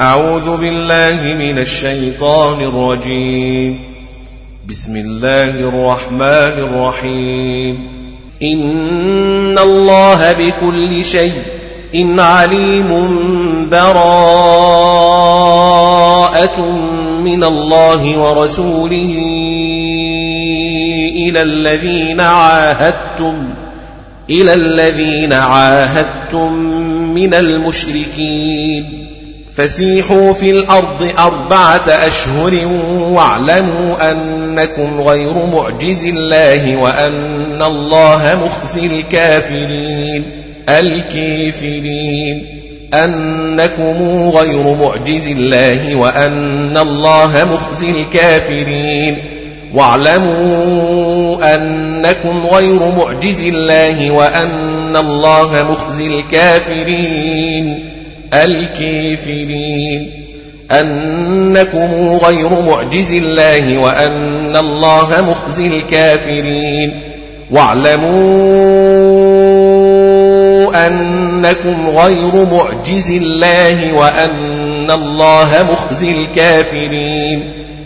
أعوذ بالله من الشيطان الرجيم. بسم الله الرحمن الرحيم. إن الله بكل شيء إن عليم براءة من الله ورسوله إلى الذين عاهدتم إلى الذين عاهدتم من المشركين. فسيحوا في الأرض أربعة أشهر واعلموا أنكم غير معجز الله وأن الله مخزي الكافرين الكافرين أنكم غير معجز الله وأن الله مخزي الكافرين واعلموا أنكم غير معجز الله وأن الله مخزي الكافرين الكافرين. أنكم غير معجز الله وأن الله مخزي الكافرين. واعلموا أنكم غير معجز الله وأن الله مخزي الكافرين.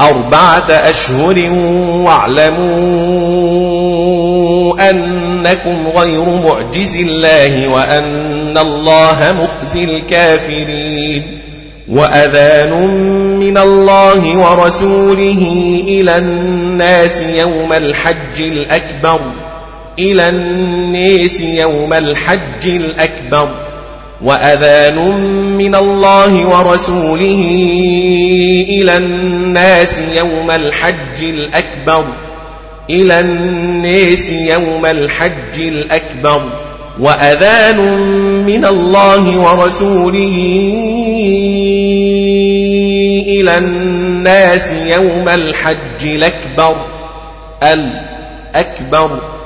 أربعة أشهر واعلموا أنكم غير معجز الله وأن الله مخزي الكافرين وأذان من الله ورسوله إلى الناس يوم الحج الأكبر إلى الناس يوم الحج الأكبر وأذان من الله ورسوله إلى الناس يوم الحج الأكبر إلى الناس يوم الحج الأكبر. وأذان من الله ورسوله إلى الناس يوم الحج الأكبر الأكبر.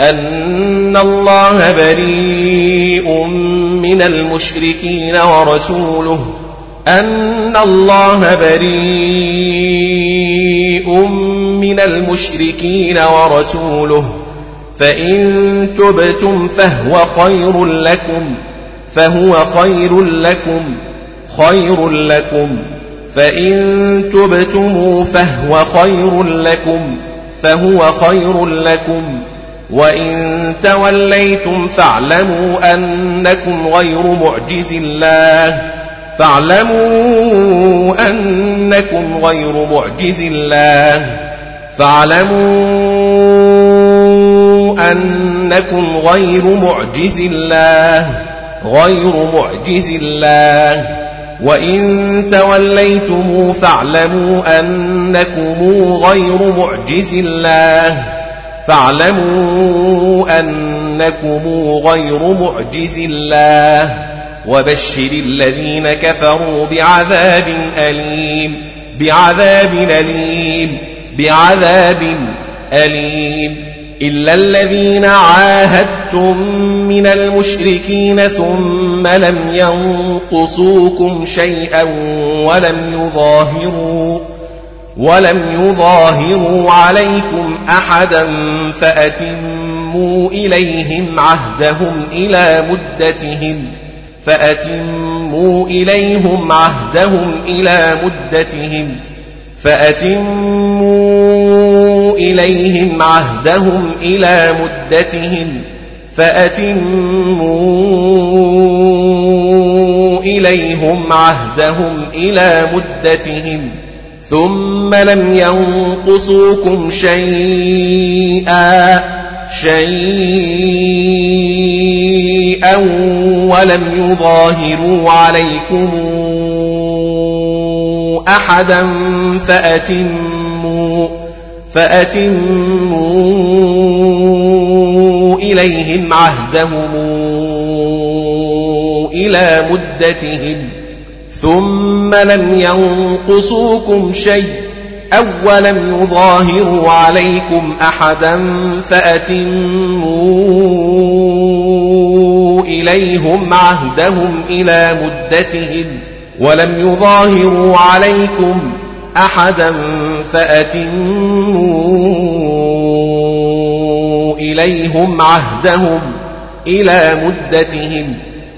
أن الله بريء من المشركين ورسوله. أن الله بريء من المشركين ورسوله. فإن تبتم فهو خير لكم فهو خير لكم خير لكم. فإن تبتم فهو خير لكم فهو خير لكم. وإن توليتم فاعلموا أنكم غير معجز الله فاعلموا أنكم غير معجز الله فاعلموا أنكم غير معجز الله غير معجز الله وإن توليتم فاعلموا أنكم غير معجز الله فاعلموا أنكم غير معجز الله وبشر الذين كفروا بعذاب أليم بعذاب أليم بعذاب أليم. إلا الذين عاهدتم من المشركين ثم لم ينقصوكم شيئا ولم يظاهروا ولم يظاهروا عليكم أحدا فأتموا إليهم عهدهم إلى مدتهم فأتموا إليهم عهدهم إلى مدتهم فأتموا إليهم عهدهم إلى مدتهم فأتموا إليهم عهدهم إلى مدتهم ثم لم ينقصوكم شيئا شيئا ولم يظاهروا عليكم أحدا فأتموا فأتموا إليهم عهدهم إلى مدتهم. ثم لم ينقصوكم شيء أو ولم يظاهروا عليكم أحدا فأتموا إليهم عهدهم إلى مدتهم ولم يظاهروا عليكم أحدا فأتموا إليهم عهدهم إلى مدتهم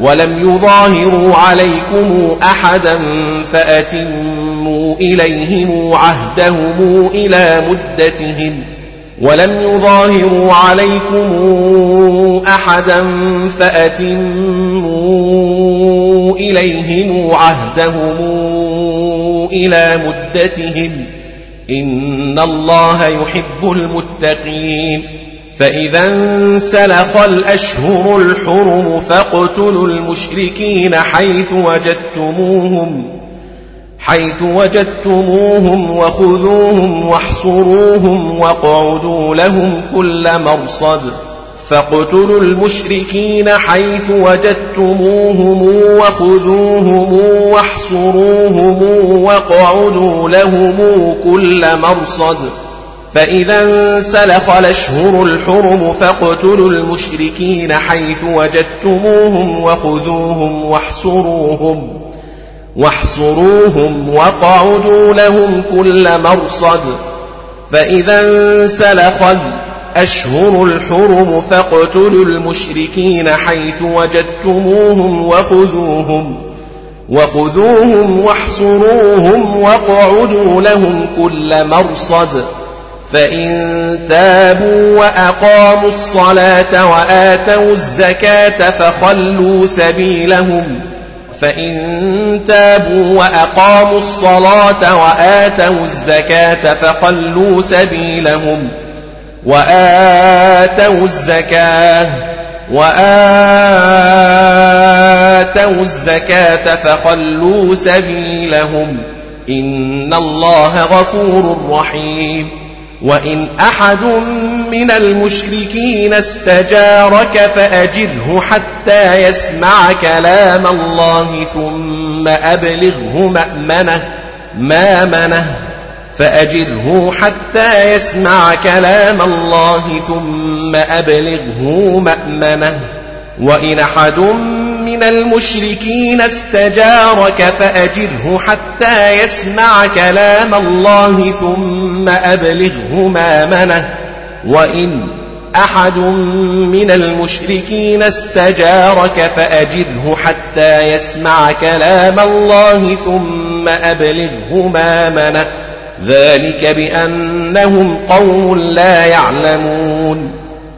ولم يظاهروا عليكم أحدا فأتموا إليهم عهدهم إلى مدتهم ولم يظاهروا عليكم أحدا فأتموا إليهم عهدهم إلى مدتهم إن الله يحب المتقين فإذا انسلخ الأشهر الحرم فاقتلوا المشركين حيث وجدتموهم حيث وجدتموهم وخذوهم واحصروهم واقعدوا لهم كل مرصد. فاقتلوا المشركين حيث وجدتموهم وخذوهم واحصروهم واقعدوا لهم كل مرصد. فإذا انسلخ الأشهر الحرم فاقتلوا المشركين حيث وجدتموهم وخذوهم واحصروهم واحصروهم وقعدوا لهم كل مرصد. فإذا انسلخ الأشهر الحرم فاقتلوا المشركين حيث وجدتموهم وخذوهم وخذوهم واحصروهم واقعدوا لهم كل مرصد. فإن تابوا وأقاموا الصلاة وآتوا الزكاة فخلوا سبيلهم فإن تابوا وأقاموا الصلاة وآتوا الزكاة فخلوا سبيلهم وآتوا الزكاة وآتوا الزكاة فخلوا سبيلهم إن الله غفور رحيم وإن أحد من المشركين استجارك فأجره حتى يسمع كلام الله ثم أبلغه مأمنة مأمنة فأجره حتى يسمع كلام الله ثم أبلغه مأمنة. وإن أحد من المشركين استجارك فأجره حتى يسمع كلام الله ثم أبلغه مامنه وإن أحد من المشركين استجارك فأجره حتى يسمع كلام الله ثم أبلغه مامنه ذلك بأنهم قوم لا يعلمون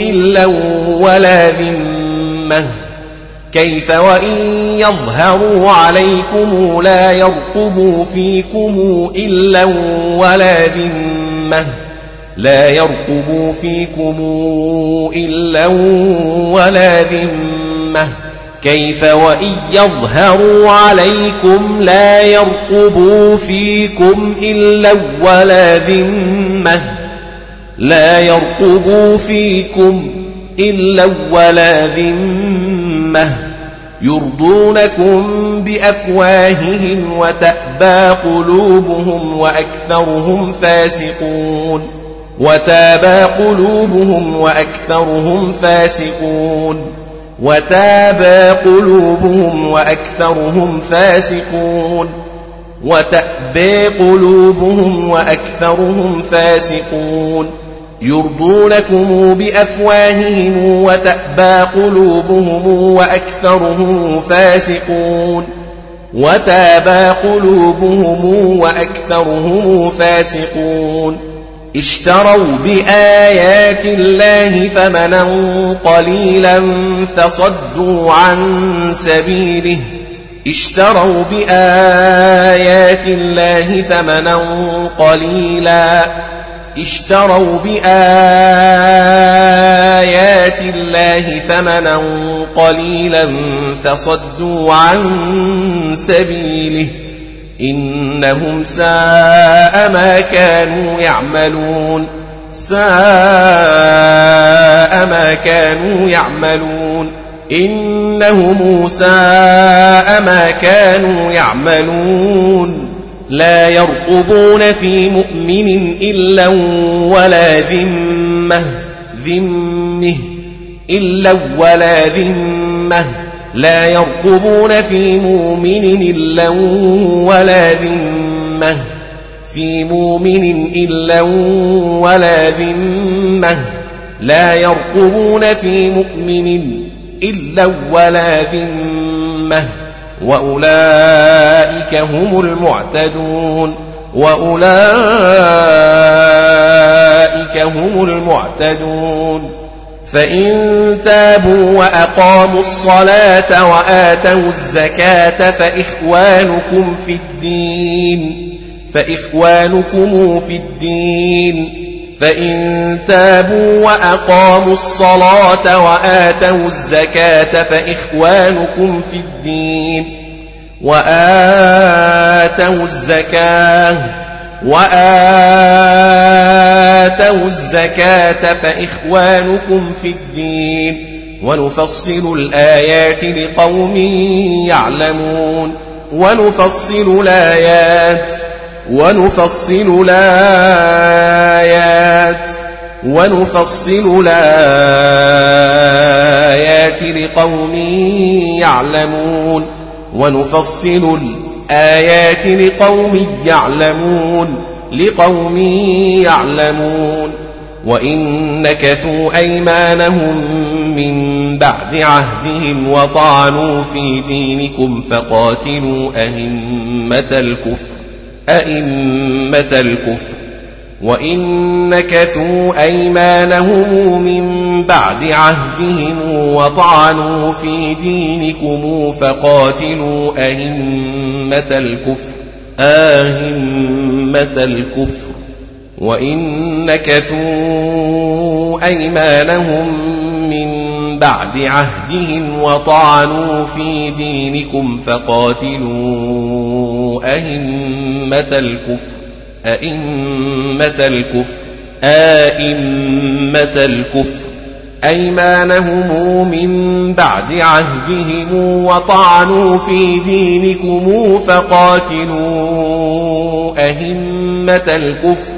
إلا ولا ذمة. كيف وإن يظهروا عليكم لا يرقبوا فيكم إلا ولا ذمة. لا يرقبوا فيكم إلا ولا ذمة. كيف وإن يظهروا عليكم لا يرقبوا فيكم إلا ولا ذمة. لا يرقبوا فيكم إلا ولا ذمة يرضونكم بأفواههم وتأبى قلوبهم وأكثرهم فاسقون وتابى قلوبهم وأكثرهم فاسقون وتابى قلوبهم وأكثرهم فاسقون وتأبى قلوبهم وأكثرهم فاسقون يرضونكم بأفواههم وتأبى قلوبهم وأكثرهم فاسقون وتابى قلوبهم وأكثرهم فاسقون اشتروا بآيات الله ثمنا قليلا فصدوا عن سبيله اشتروا بآيات الله ثمنا قليلا اشتروا بآيات الله ثمنا قليلا فصدوا عن سبيله إنهم ساء ما كانوا يعملون ساء ما كانوا يعملون إنهم ساء ما كانوا يعملون لا يرقبون في مؤمن إلا ولا ذمة ذمه إلا ولا ذمة. لا يرقبون في مؤمن إلا ولا ذمة في مؤمن إلا ولا ذمة. لا يرقبون في مؤمن إلا ولا ذمة. وأولئك هم المعتدون وأولئك هم المعتدون فإن تابوا وأقاموا الصلاة وآتوا الزكاة فإخوانكم في الدين فإخوانكم في الدين فإن تابوا وأقاموا الصلاة وآتوا الزكاة فإخوانكم في الدين وآتوا الزكاة وآتوا الزكاة فإخوانكم في الدين ونفصل الآيات لقوم يعلمون ونفصل الآيات ونفصل الآيات ونفصل الآيات لقوم يعلمون ونفصل الآيات لقوم يعلمون لقوم يعلمون. وإن نكثوا أيمانهم من بعد عهدهم وطعنوا في دينكم فقاتلوا أئمة الكفر. أئمة الكفر وإن نكثوا أيمانهم من بعد عهدهم وطعنوا في دينكم فقاتلوا أئمة الكفر أئمة الكفر. وإن نكثوا أيمانهم من بعد عهدهم وطعنوا في دينكم فقاتلوا أئمة الكفر أئمة الكفر أئمة الكفر. أيمانهم من بعد عهدهم وطعنوا في دينكم فقاتلوا أئمة الكفر.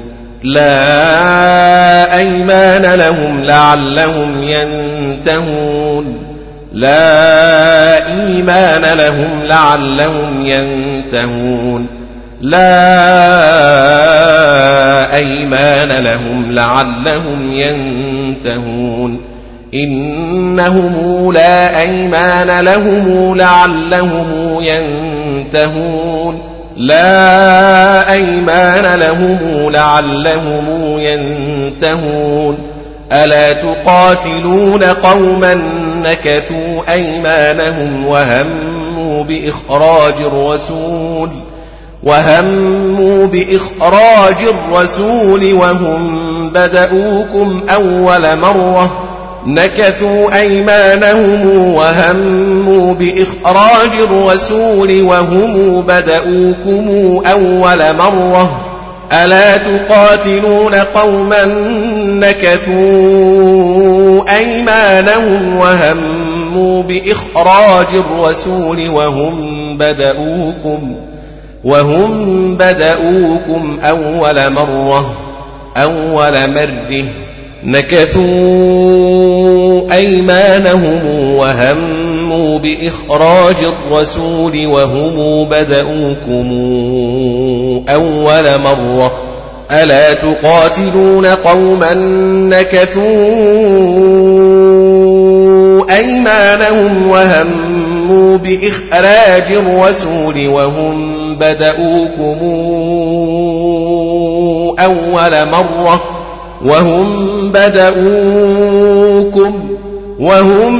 لا أيمان لهم لعلهم ينتهون. لا إيمان لهم لعلهم ينتهون. لا أيمان لهم لعلهم ينتهون. إنهم لا أيمان لهم لعلهم ينتهون. لا أيمان لهم لعلهم ينتهون. ألا تقاتلون قوما نكثوا أيمانهم وهموا بإخراج الرسول وهموا بإخراج الرسول وهم بدؤوكم أول مرة. نكثوا أيمانهم وهموا بإخراج الرسول وهم بدؤوكم أول مرة. ألا تقاتلون قوما نكثوا أيمانهم وهموا بإخراج الرسول وهم بدؤوكم وهم بدؤوكم أول مرة أول مرة. نكثوا أيمانهم وهموا بإخراج الرسول وهم بدؤوكم أول مرة. ألا تقاتلون قوما نكثوا أيمانهم وهموا بإخراج الرسول وهم بدؤوكم أول مرة. وهم بدؤوكم وهم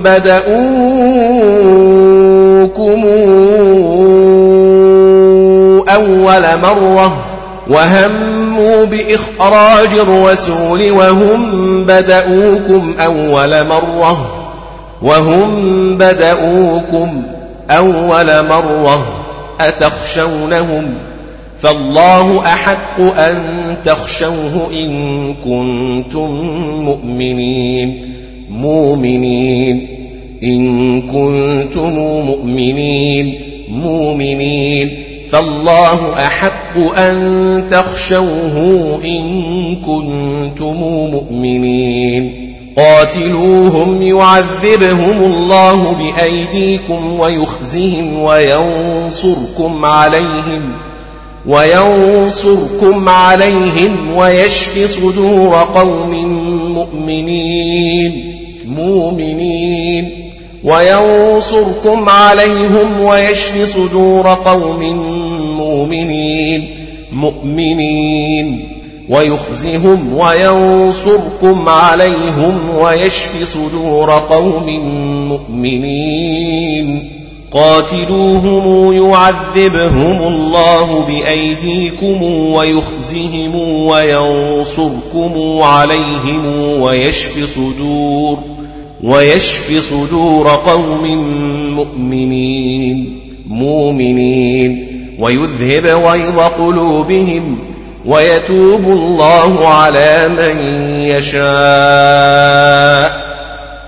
بدؤوكم أول مرة وهموا بإخراج الرسول وهم بدؤوكم أول مرة وهم بدؤوكم أول مرة أتخشونهم ۖ فالله أحق أن تخشوه إن كنتم مؤمنين. مؤمنين. إن كنتم مؤمنين. مؤمنين. فالله أحق أن تخشوه إن كنتم مؤمنين. قاتلوهم يعذبهم الله بأيديكم ويخزهم وينصركم عليهم. وينصركم عليهم ويشف صدور قوم مؤمنين مؤمنين. وينصركم عليهم ويشف صدور قوم مؤمنين مؤمنين. ويخزهم وينصركم عليهم ويشف صدور قوم مؤمنين. قاتلوهم يعذبهم الله بأيديكم ويخزهم وينصركم عليهم ويشف صدور ويشف صدور قوم مؤمنين مؤمنين. ويذهب غيظ قلوبهم ويتوب الله على من يشاء.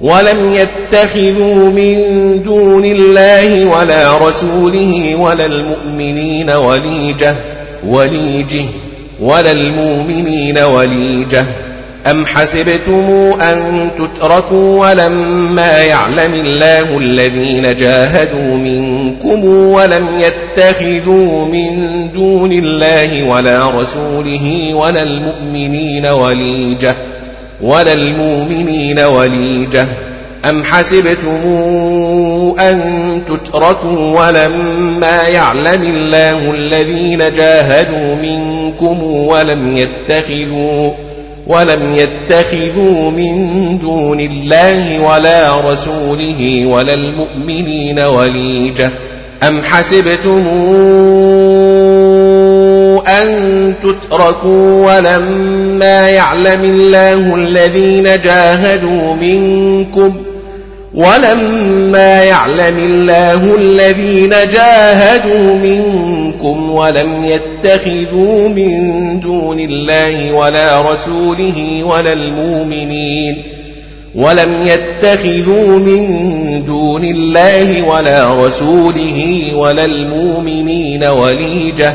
ولم يتخذوا من دون الله ولا رسوله ولا المؤمنين وليجة وليجة ولا المؤمنين وليجة. أم حسبتم أن تتركوا ولما يعلم الله الذين جاهدوا منكم ولم يتخذوا من دون الله ولا رسوله ولا المؤمنين وليجة؟ ولا المؤمنين وليجة أم حسبتم أن تتركوا ولما يعلم الله الذين جاهدوا منكم ولم يتخذوا ولم يتخذوا من دون الله ولا رسوله ولا المؤمنين وليجة أم حسبتم أن تتركوا ولما يعلم الله الذين جاهدوا منكم ولما يعلم الله الذين جاهدوا منكم ولم يتخذوا من دون الله ولا رسوله ولا المؤمنين ولم يتخذوا من دون الله ولا رسوله ولا المؤمنين وليجة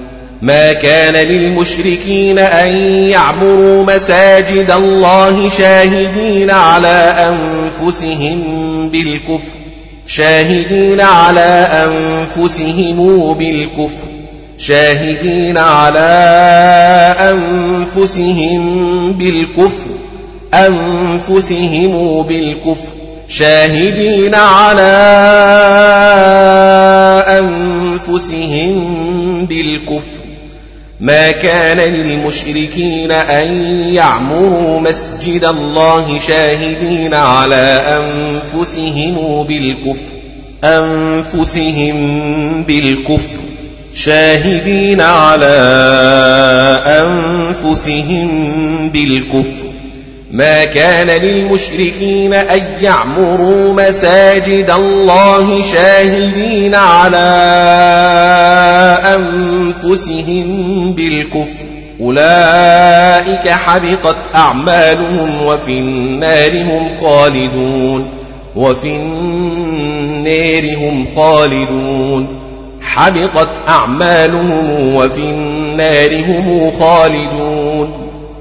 ما كان للمشركين أن يعمروا مساجد الله شاهدين على أنفسهم بالكفر شاهدين على أنفسهم بالكفر شاهدين على أنفسهم بالكفر أنفسهم بالكفر شاهدين على أنفسهم بالكفر. ما كان للمشركين أن يعمروا مسجد الله شاهدين على أنفسهم بالكفر أنفسهم بالكفر شاهدين على أنفسهم بالكفر. ما كان للمشركين أن يعمروا مساجد الله شاهدين على أنفسهم بالكفر. أولئك حبطت أعمالهم وفي النار هم خالدون. وفي النار هم خالدون. حبطت أعمالهم وفي النار هم خالدون.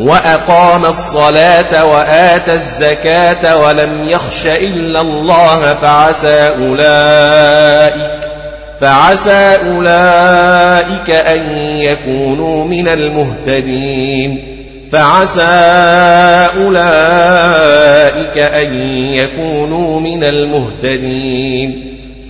وأقام الصلاة وآتى الزكاة ولم يخش إلا الله فعسى أولئك فعسى أولئك أن يكونوا من المهتدين فعسى أولئك أن يكونوا من المهتدين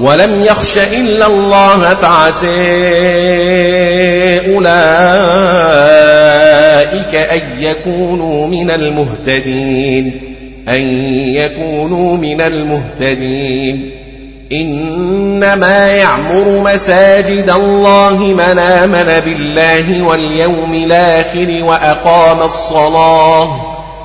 ولم يخش إلا الله فعسى أولئك أن يكونوا من المهتدين أن يكونوا من المهتدين. إنما يعمر مساجد الله من آمن بالله واليوم الآخر وأقام الصلاة.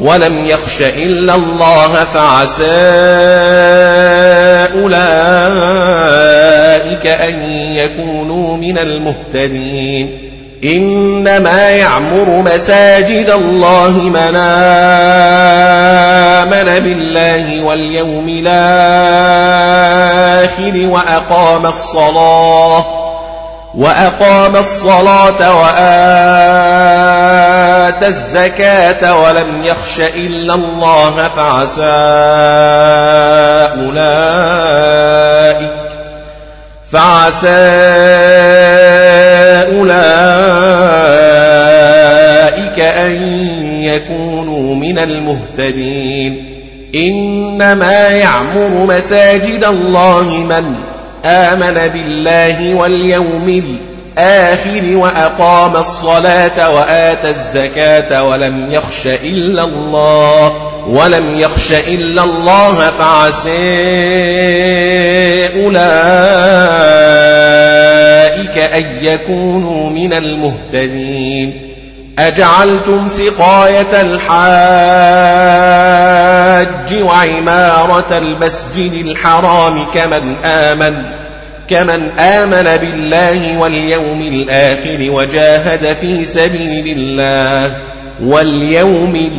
ولم يخش إلا الله فعسى أولئك أن يكونوا من المهتدين. إنما يعمر مساجد الله من آمن بالله واليوم الآخر وأقام الصلاة. وأقام الصلاة وآتى الزكاة ولم يخش إلا الله فعسى أولئك فعسى أولئك أن يكونوا من المهتدين إنما يعمر مساجد الله من آمن بالله واليوم الآخر وأقام الصلاة وآتى الزكاة ولم يخش إلا الله ولم يخش إلا الله فعسى أولئك أن يكونوا من المهتدين. أجعلتم سقاية الحاج وعمارة المسجد الحرام كمن آمن كمن آمن بالله واليوم الآخر وجاهد في سبيل الله واليوم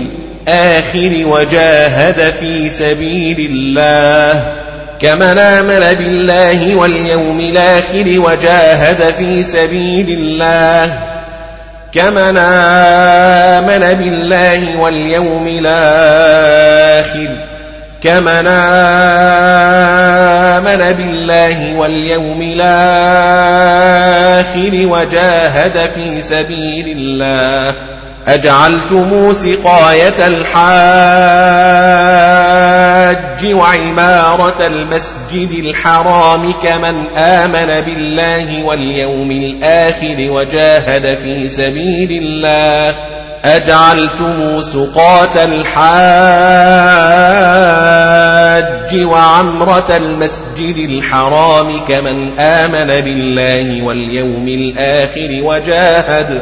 الآخر وجاهد في سبيل الله كمن آمن بالله واليوم الآخر وجاهد في سبيل الله. كمن آمن بالله واليوم الآخر كمن آمن بالله واليوم الآخر وجاهد في سبيل الله أجعلتم سقاية الحاج وعمارة المسجد الحرام كمن آمن بالله واليوم الآخر وجاهد في سبيل الله أجعلتم سقاة الحاج وعمرة المسجد الحرام كمن آمن بالله واليوم الآخر وجاهد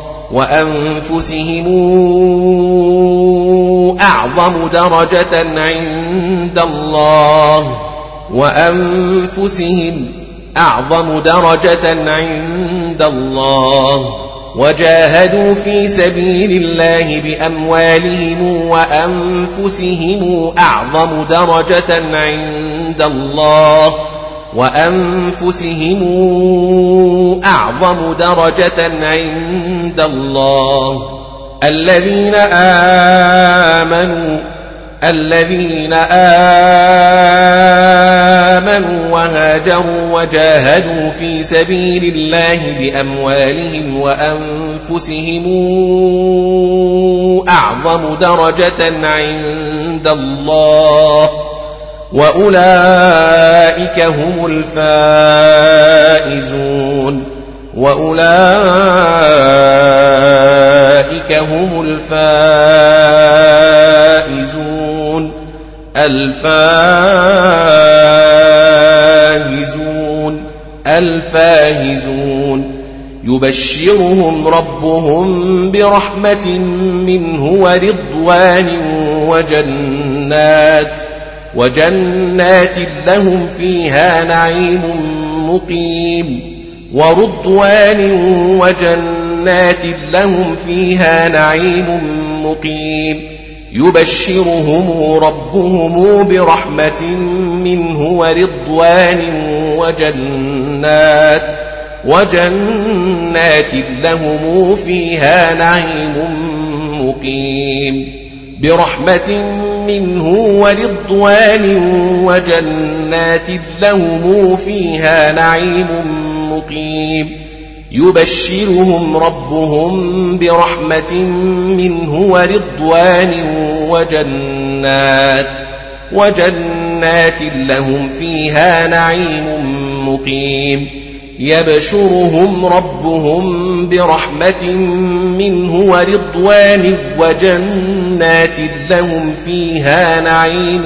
وأنفسهم أعظم درجة عند الله. وأنفسهم أعظم درجة عند الله. وجاهدوا في سبيل الله بأموالهم وأنفسهم أعظم درجة عند الله. وأنفسهم أعظم درجة عند الله. الذين آمنوا الذين آمنوا وهاجروا وجاهدوا في سبيل الله بأموالهم وأنفسهم أعظم درجة عند الله. وأولئك هم الفائزون وأولئك هم الفائزون الفائزون الفاهزون يبشرهم ربهم برحمة منه ورضوان وجنات وجنات لهم فيها نعيم مقيم ورضوان وجنات لهم فيها نعيم مقيم يبشرهم ربهم برحمة منه ورضوان وجنات وجنات لهم فيها نعيم مقيم برحمة منه ورضوان وجنات لهم فيها نعيم مقيم. يبشرهم ربهم برحمة منه ورضوان وجنات وجنات لهم فيها نعيم مقيم. يبشرهم ربهم برحمة منه ورضوان وجنات لهم فيها نعيم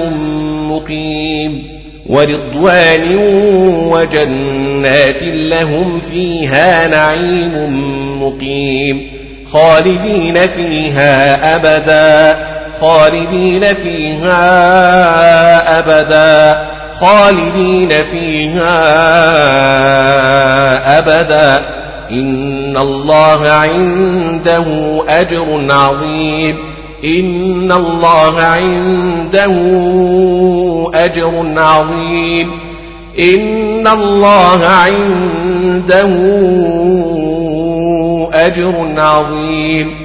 مقيم. ورضوان وجنات لهم فيها نعيم مقيم. خالدين فيها أبدا. خالدين فيها أبدا. خالدين فيها أبدا. إن الله عنده أجر عظيم. إن الله عنده أجر عظيم. إن الله عنده أجر عظيم.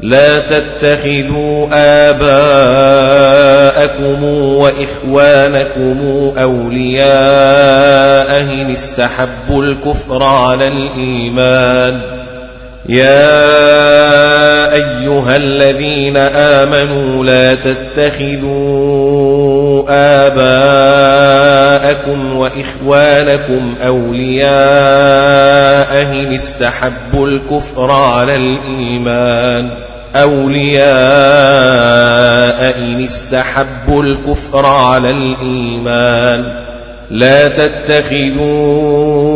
لا تتخذوا آباءكم وإخوانكم أولياء إن استحبوا الكفر على الإيمان يا أيها الذين آمنوا لا تتخذوا آباءكم وإخوانكم أولياء إن استحبوا الكفر على الإيمان أولياء إن استحبوا الكفر على الإيمان لا تتخذوا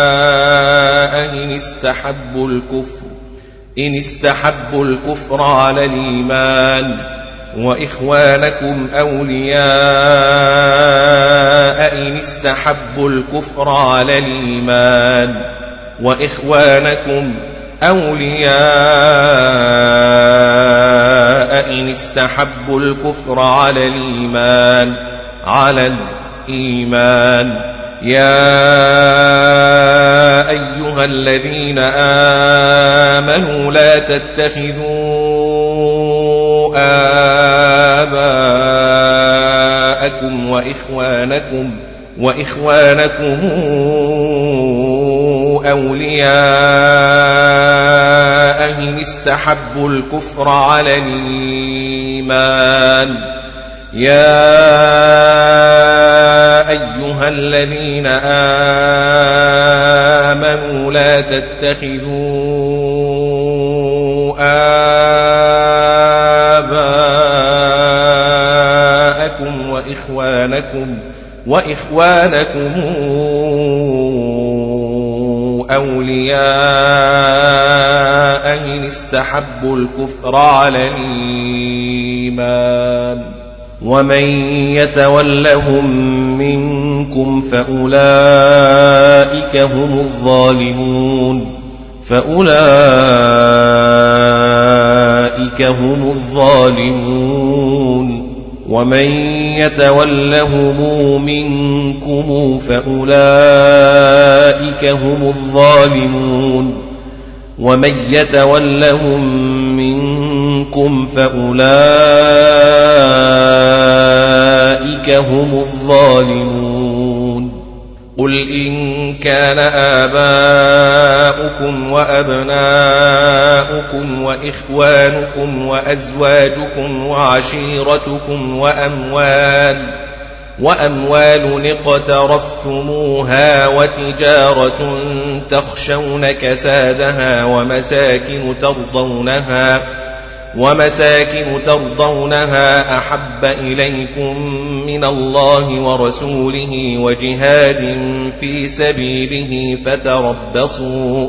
إن استحبوا الكفر إن استحبوا الكفر على الإيمان وإخوانكم أولياء إن استحبوا الكفر على الإيمان وإخوانكم أولياء إن استحبوا الكفر على الإيمان على الإيمان. يا أيها الذين آمنوا لا تتخذوا آباءكم وإخوانكم وإخوانكم أولياء إن استحبوا الكفر على الإيمان يا أيها الذين آمنوا لا تتخذوا آباءكم وإخوانكم وإخوانكم أولياء إن استحبوا الكفر على الإيمان. ومن يتولهم منكم فأولئك هم الظالمون فأولئك هم الظالمون ومن يتولهم منكم فأولئك هم الظالمون ومن يتولهم منكم فأولئك هم الظالمون. قل إن كان آباؤكم وأبناؤكم وإخوانكم وأزواجكم وعشيرتكم وأموال وأموال اقترفتموها وتجارة تخشون كسادها ومساكن ترضونها ومساكن ترضونها أحب إليكم من الله ورسوله وجهاد في سبيله فتربصوا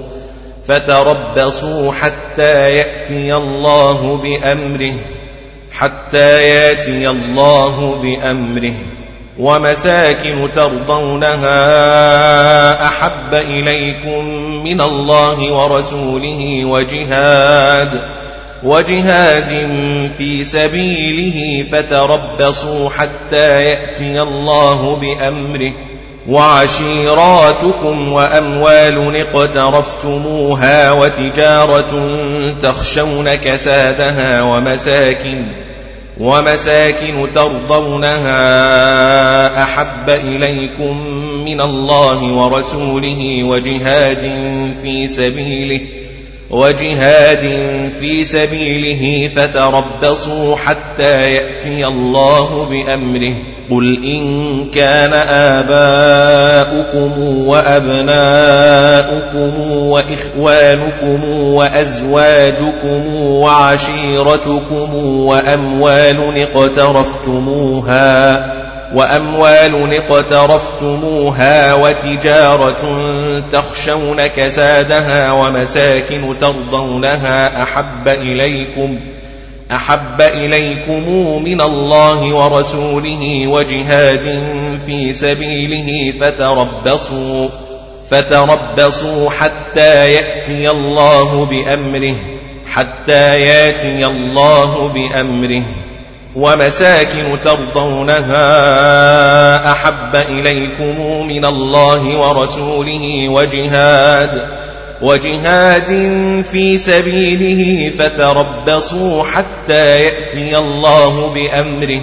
فتربصوا حتى يأتي الله بأمره حتى يأتي الله بأمره. ومساكن ترضونها أحب إليكم من الله ورسوله وجهاد وجهاد في سبيله فتربصوا حتى يأتي الله بأمره. وعشيراتكم وأموال اقترفتموها وتجارة تخشون كسادها ومساكن ومساكن ترضونها أحب إليكم من الله ورسوله وجهاد في سبيله وجهاد في سبيله فتربصوا حتى يأتي الله بأمره. قل إن كان آباؤكم وأبناؤكم وإخوانكم وأزواجكم وعشيرتكم وأموال اقترفتموها وأموال اقترفتموها وتجارة تخشون كسادها ومساكن ترضونها أحب إليكم أحب إليكم من الله ورسوله وجهاد في سبيله فتربصوا فتربصوا حتى يأتي الله بأمره حتى يأتي الله بأمره. ومساكن ترضونها أحب إليكم من الله ورسوله وجهاد وجهاد في سبيله فتربصوا حتى يأتي الله بأمره.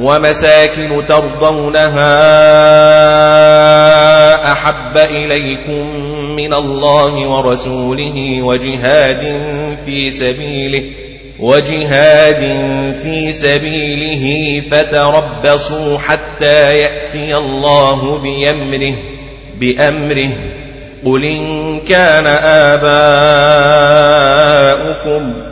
ومساكن ترضونها أحب إليكم من الله ورسوله وجهاد في سبيله وجهاد في سبيله فتربصوا حتى يأتي الله بأمره بأمره. قل إن كان آباؤكم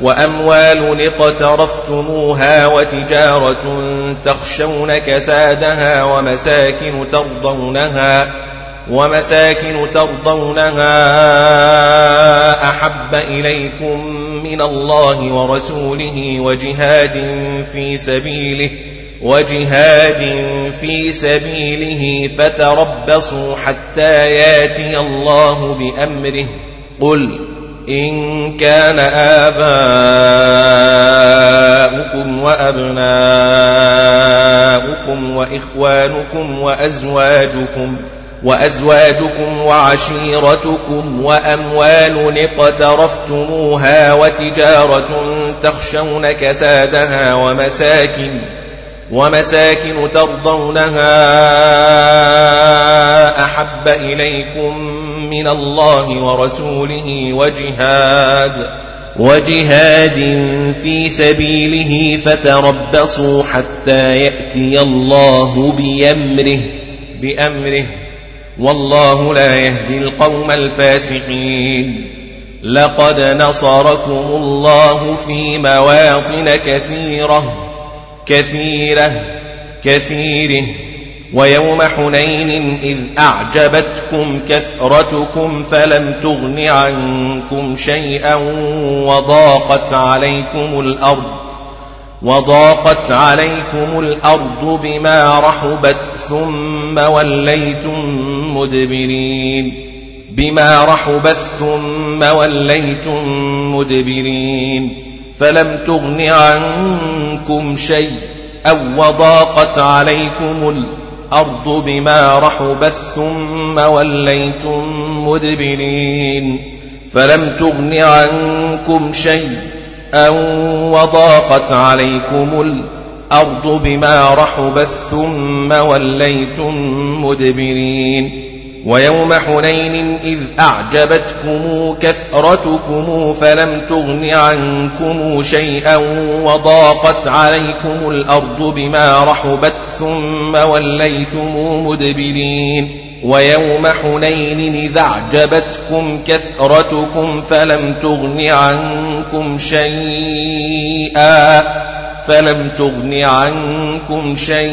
وأموال اقترفتموها وتجارة تخشون كسادها ومساكن ترضونها ومساكن ترضونها أحب إليكم من الله ورسوله وجهاد في سبيله وجهاد في سبيله فتربصوا حتى ياتي الله بأمره قل إن كان آباؤكم وأبناؤكم وإخوانكم وأزواجكم وأزواجكم وعشيرتكم وأموال اقترفتموها وتجارة تخشون كسادها ومساكن ومساكن ترضونها أحب إليكم من الله ورسوله وجهاد وجهاد في سبيله فتربصوا حتى يأتي الله بأمره بأمره. والله لا يهدي القوم الفاسقين. لقد نصركم الله في مواطن كثيرة. كثيرة كثيره ويوم حنين إذ أعجبتكم كثرتكم فلم تغن عنكم شيئا وضاقت عليكم الأرض وضاقت عليكم الأرض بما رحبت ثم وليتم مدبرين. بما رحبت ثم وليتم مدبرين. فلم تغن عنكم شيء أو وضاقت عليكم الأرض بما رحبت ثم وليتم مدبرين فلم تغن عنكم شيء أو وضاقت عليكم الأرض بما رحبت ثم وليتم مدبرين ويوم حنين إذ أعجبتكم كثرتكم فلم تغن عنكم شيئا وضاقت عليكم الأرض بما رحبت ثم وليتم مدبرين ويوم حنين إذ أعجبتكم كثرتكم فلم تغن عنكم شيئا فلم تغن عنكم شيئا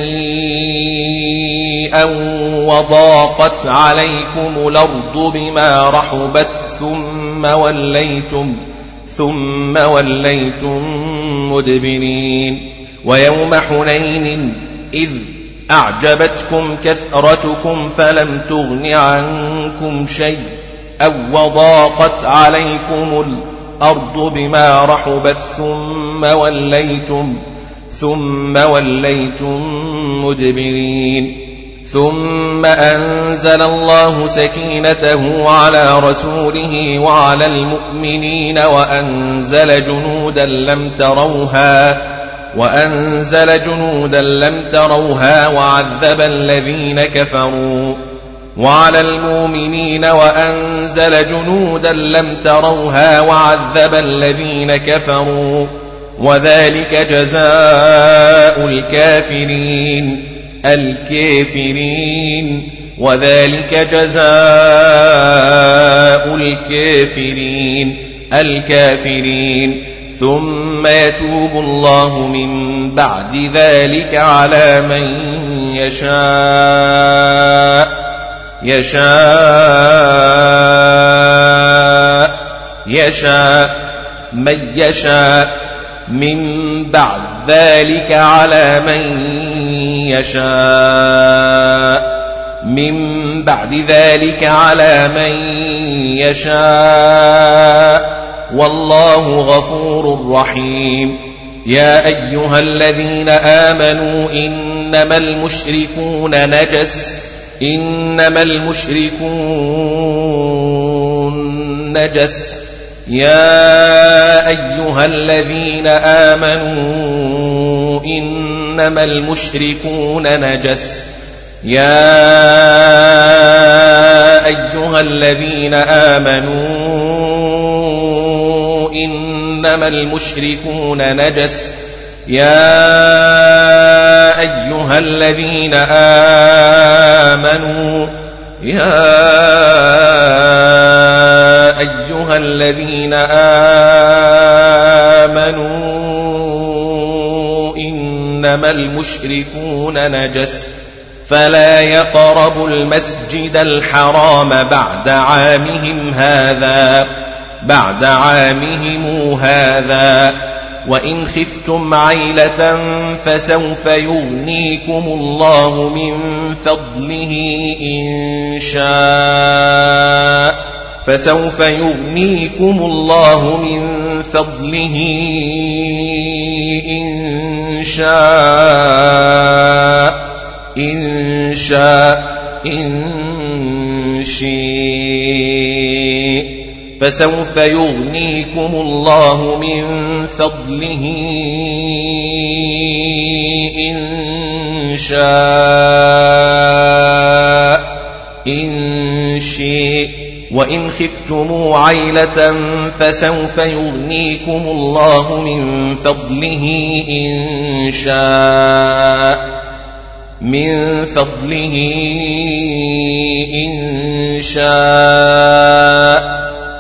وضاقت عليكم الأرض بما رحبت ثم وليتم ثم وليتم مدبرين. ويوم حنين إذ أعجبتكم كثرتكم فلم تغن عنكم شيء أو وضاقت عليكم الأرض الأرض بما رحبت ثم وليتم ثم وليتم مدبرين ثم أنزل الله سكينته على رسوله وعلى المؤمنين وأنزل جنودا لم تروها وأنزل جنودا لم تروها وعذب الذين كفروا وعلى المؤمنين وأنزل جنودا لم تروها وعذب الذين كفروا وذلك جزاء الكافرين الكافرين وذلك جزاء الكافرين الكافرين ثم يتوب الله من بعد ذلك على من يشاء يشاء يشاء من يشاء من بعد ذلك على من يشاء من بعد ذلك على من يشاء. والله غفور رحيم. يا أيها الذين آمنوا إنما المشركون نجس. إنما المشركون نجس. يا أيها الذين آمنوا إنما المشركون نجس. يا أيها الذين آمنوا إنما المشركون نجس. يا أيها الذين آمنوا يا أيها الذين آمنوا إنما المشركون نجس فلا يقربوا المسجد الحرام بعد عامهم هذا بعد عامهم هذا. وإن خفتم عيلة فسوف يغنيكم الله من فضله إن شاء فسوف يغنيكم الله من فضله إن شاء إن شاء إن فسوف يغنيكم الله من فضله إن شاء إن شاء وإن خفتم عيلة فسوف يغنيكم الله من فضله إن شاء من فضله إن شاء.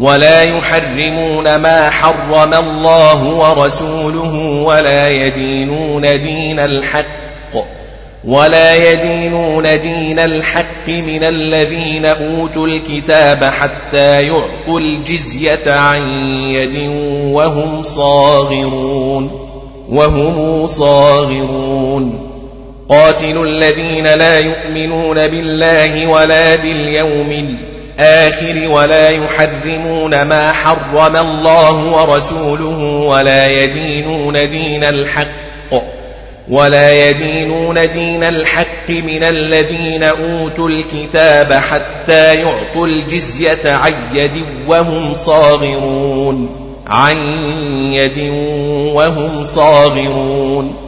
ولا يحرمون ما حرم الله ورسوله ولا يدينون دين الحق ولا يدينون دين الحق من الذين أوتوا الكتاب حتى يعطوا الجزية عن يد وهم صاغرون وهم صاغرون قاتلوا الذين لا يؤمنون بالله ولا باليوم الآخر الآخر ولا يحرمون ما حرم الله ورسوله ولا يدينون دين الحق ولا يدينون دين الحق من الذين أوتوا الكتاب حتى يعطوا الجزية عن يد وهم صاغرون عن يد وهم صاغرون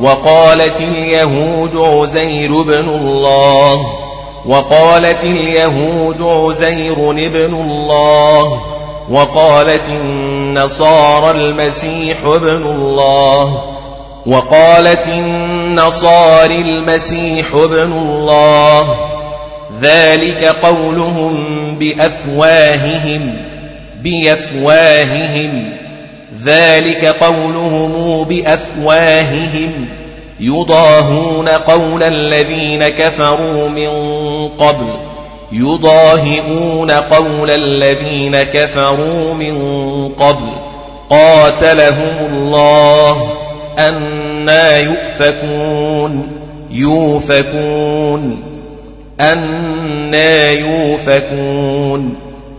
وقالت اليهود عزير بن الله وقالت اليهود عزير ابن الله وقالت النصارى المسيح ابن الله وقالت النصارى المسيح ابن الله. ذلك قولهم بأفواههم بأفواههم. ذلك قولهم بأفواههم. يضاهون قول الذين كفروا من قبل. يضاهئون قول الذين كفروا من قبل. قاتلهم الله. أنا يؤفكون. يوفكون. أنا يوفكون.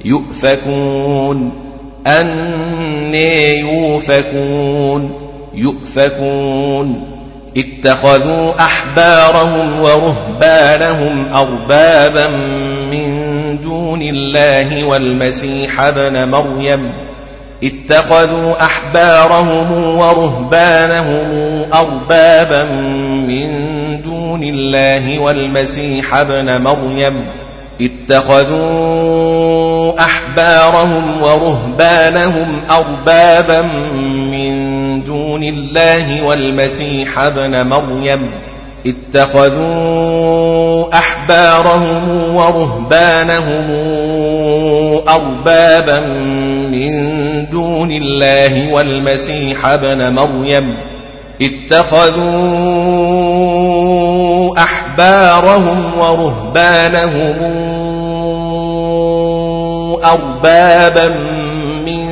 يؤفكون. أني يوفكون يؤفكون. اتخذوا أحبارهم ورهبانهم أربابا من دون الله والمسيح ابن مريم. اتخذوا أحبارهم ورهبانهم أربابا من دون الله والمسيح ابن مريم. اتخذوا أحبارهم ورهبانهم أربابا من دون الله والمسيح ابن مريم. اتخذوا أحبارهم ورهبانهم أربابا من دون الله والمسيح ابن مريم. اتخذوا أحبارهم ورهبانهم أربابا من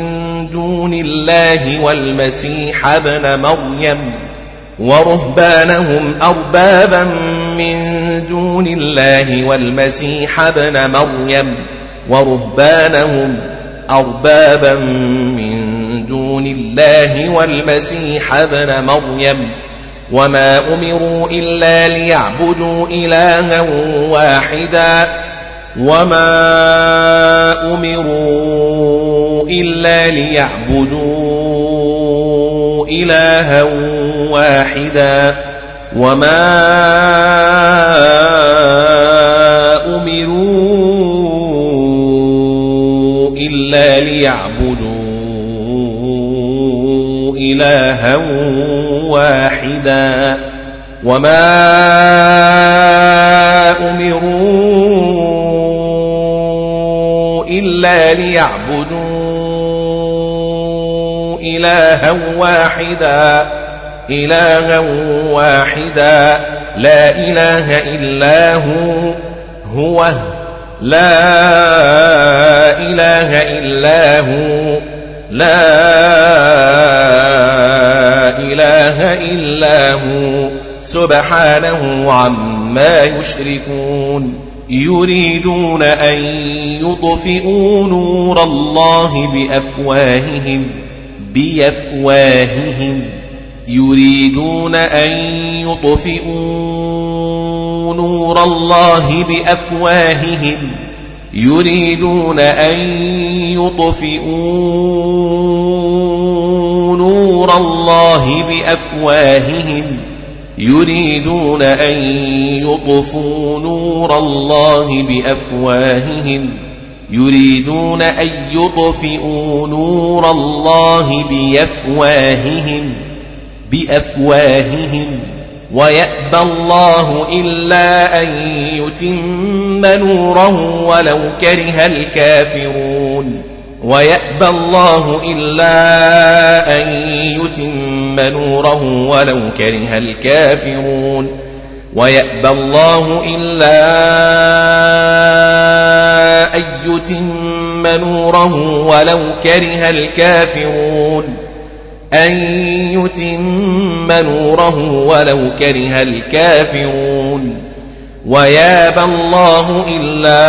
دون الله والمسيح ابن مريم ورهبانهم أربابا من دون الله والمسيح ابن مريم ورهبانهم أربابا من دون الله والمسيح ابن مريم وما أمروا إلا ليعبدوا إلها واحدا وما أمروا إلا ليعبدوا إلها واحدا وما أمروا إلا ليعبدوا إلها واحدا وما أمروا إلا ليعبدوا إلها واحدا إلها واحدا لا إله إلا هو هو لا إله إلا هو لا إله إلا هو سبحانه عما يشركون. يريدون أن يطفئوا نور الله بأفواههم بأفواههم. يريدون أن يطفئوا نور الله بأفواههم. يريدون أن يطفئوا نور الله بأفواههم. يريدون أن يطفوا نور الله بأفواههم. يريدون أن يطفئوا نور الله بأفواههم. بأفواههم. ويأبى الله إلا أن يتم نوره ولو كره الكافرون. ويأبى الله إلا أن يتم نوره ولو كره الكافرون. ويأبى الله إلا أن يتم نوره ولو كره الكافرون. أن يتم نوره ولو كره الكافرون. ويابى الله إلا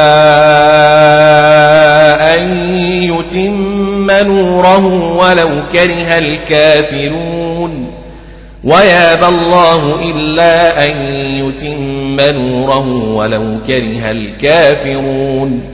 أن يتم نوره ولو كره الكافرون. ويابى الله إلا أن يتم نوره ولو كره الكافرون.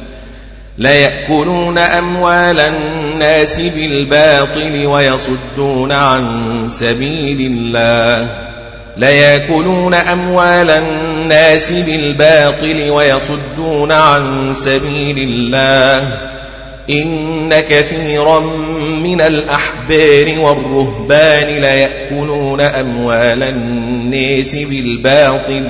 ليأكلون أموال الناس بالباطل ويصدون عن سبيل الله. ليأكلون أموال الناس بالباطل ويصدون عن سبيل الله. إن كثيرا من الأحبار والرهبان ليأكلون أموال الناس بالباطل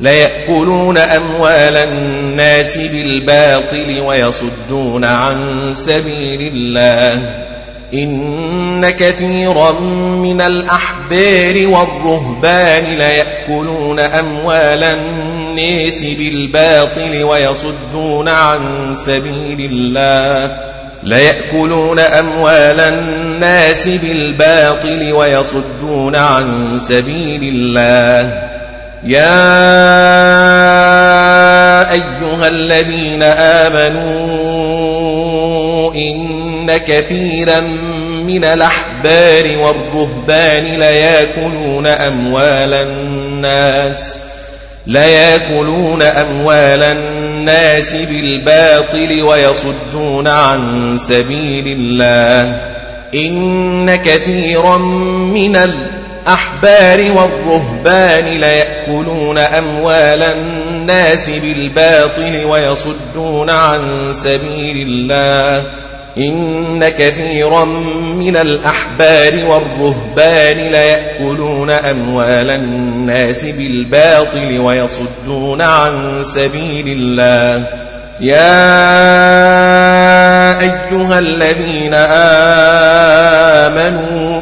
ليأكلون أموال الناس بالباطل ويصدون عن سبيل الله. إن كثيرا من الأحبار والرهبان ليأكلون أموال الناس بالباطل ويصدون عن سبيل الله. ليأكلون أموال الناس بالباطل ويصدون عن سبيل الله. يا أيها الذين آمنوا إن كثيرا من الأحبار والرهبان ليأكلون أموال الناس ليأكلون أموال الناس بالباطل ويصدون عن سبيل الله إن كثيرا من الأحبار والرهبان ليأكلون أموال الناس بالباطل ويصدون عن سبيل الله. إن كثيرا من الأحبار والرهبان ليأكلون أموال الناس بالباطل ويصدون عن سبيل الله. يا أيها الذين آمنوا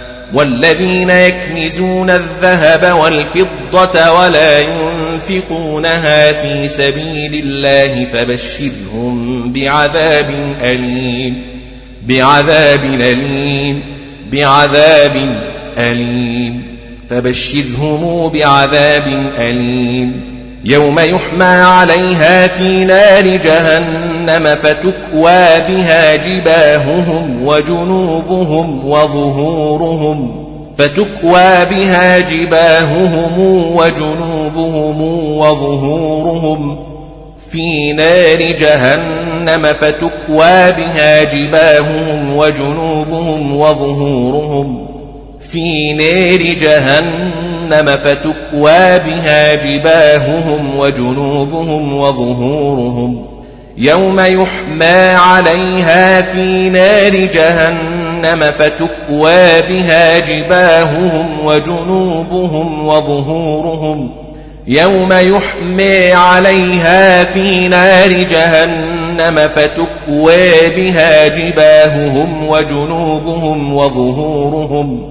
والذين يكنزون الذهب والفضة ولا ينفقونها في سبيل الله فبشرهم بعذاب أليم. بعذاب أليم. بعذاب أليم. فبشرهم بعذاب أليم. يوم يحمى عليها في نار جهنم فتكوى بها جباههم وجنوبهم وظهورهم فتكوى بها جباههم وجنوبهم وظهورهم في نار جهنم فتكوى بها جباههم وجنوبهم وظهورهم في نار جهنم فتكوى بها جباههم وجنوبهم وظهورهم يوم يحمى عليها في نار جهنم فتكوى بها جباههم وجنوبهم وظهورهم يوم يحمى عليها في نار جهنم فتكوى بها جباههم وجنوبهم وظهورهم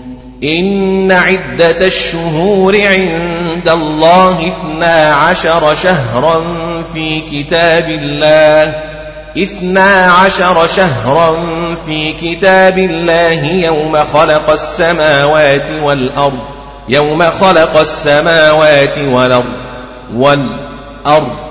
إن عدة الشهور عند الله اثنا عشر شهرا في كتاب الله. اثنا عشر شهرا في كتاب الله يوم خلق السماوات والأرض. يوم خلق السماوات والأرض. والأرض.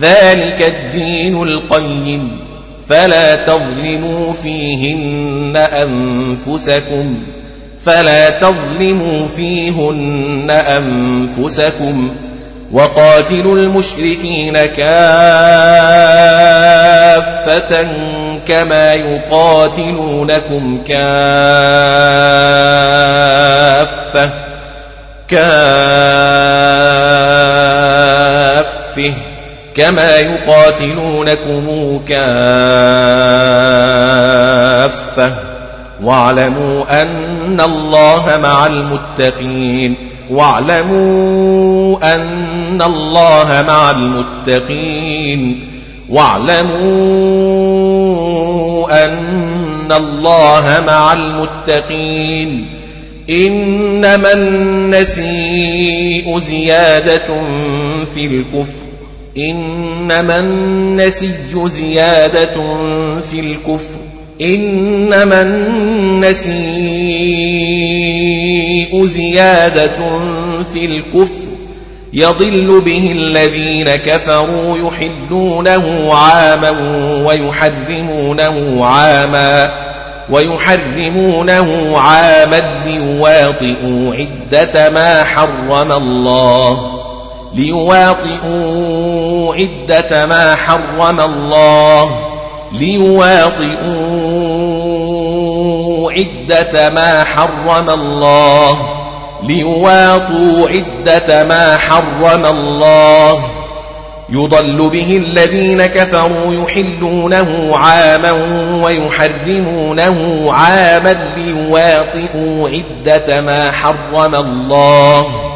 ذلك الدين القيم فلا تظلموا فيهن أنفسكم فلا تظلموا فيهن أنفسكم وقاتلوا المشركين كافة كما يقاتلونكم كافة كافة كما يقاتلونكم كافة واعلموا أن الله مع المتقين واعلموا أن الله مع المتقين واعلموا أن الله مع المتقين إنما النسيء زيادة في الكفر إنما النسي زيادة في الكفر إنما النسيء زيادة في الكفر يضل به الذين كفروا يحلونه عاما ويحرمونه عاما ويحرمونه عاما ليواطئوا عدة ما حرم الله. ليواطئوا عدة ما حرم الله. ليواطئوا عدة ما حرم الله. ليواطوا عدة ما حرم الله. يضل به الذين كفروا يحلونه عاما ويحرمونه عاما ليواطئوا عدة ما حرم الله.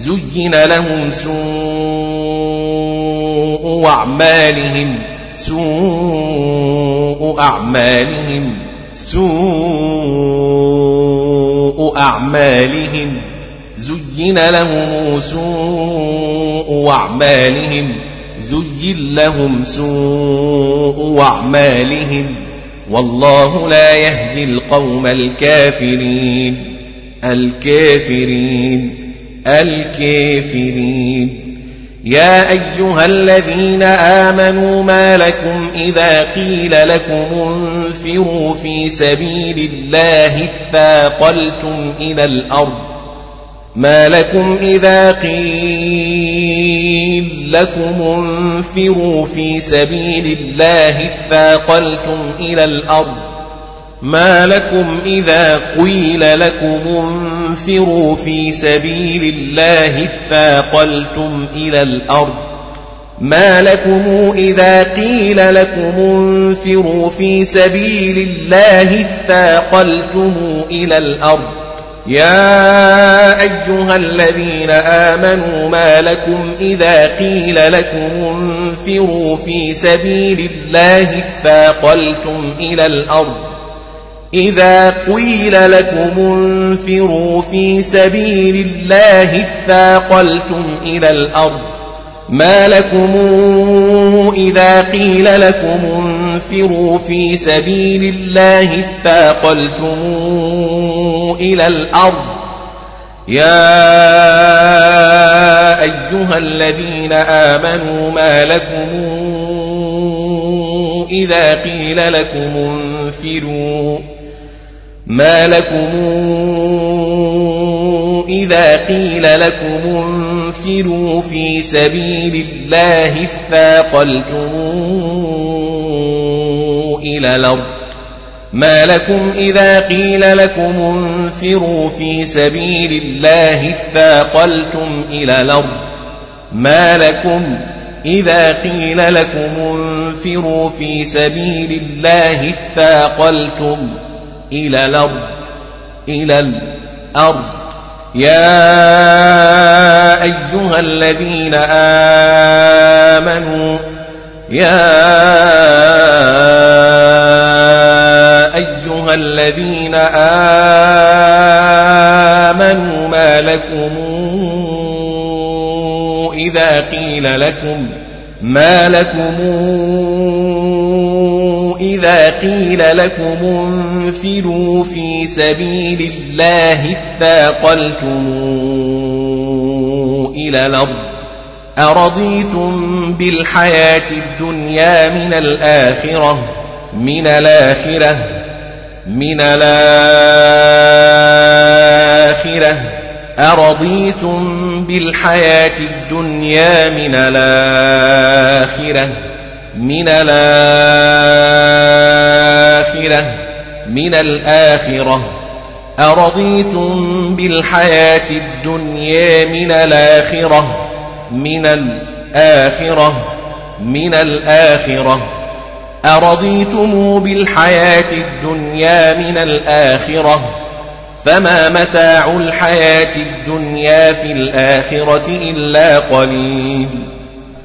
زين لهم سوء أعمالهم سوء أعمالهم سوء أعمالهم. زين لهم سوء أعمالهم زين لهم سوء أعمالهم. والله لا يهدي القوم الكافرين الكافرين. الكافرين. يا أيها الذين آمنوا ما لكم إذا قيل لكم انفروا في سبيل الله اثاقلتم إلى الأرض. ما لكم إذا قيل لكم انفروا في سبيل الله اثاقلتم إلى الأرض. ما لكم إذا قيل لكم انفروا في سبيل الله اثاقلتم إلى الأرض ما لكم إذا قيل لكم انفروا في سبيل الله اثاقلتم إلى الأرض يا أيها الذين آمنوا ما لكم إذا قيل لكم انفروا في سبيل الله اثاقلتم إلى الأرض إذا قيل لكم انفروا في سبيل الله اثاقلتم إلى الأرض. ما لكم إذا قيل لكم انفروا في سبيل الله اثاقلتم إلى الأرض. يا أيها الذين آمنوا ما لكم إذا قيل لكم انفروا. ما لكم إذا قيل لكم انفروا في سبيل الله اثاقلتم إلى الأرض ما لكم إذا قيل لكم انفروا في سبيل الله اثاقلتم إلى الأرض ما لكم إذا قيل لكم انفروا في سبيل الله اثاقلتم إلى الأرض إلى الأرض يا أيها الذين آمنوا يا أيها الذين آمنوا ما لكم إذا قيل لكم ما لكم إذا قيل لكم انفروا في سبيل الله اثاقلتم إلى الأرض أرضيتم بالحياة الدنيا من الآخرة من الآخرة من الآخرة أرضيتم بالحياة الدنيا من الآخرة من الآخرة من الآخرة. أرضيتم بالحياة الدنيا من الآخرة من الآخرة من الآخرة. أرضيتم بالحياة الدنيا من الآخرة فما متاع الحياة الدنيا في الآخرة إلا قليل.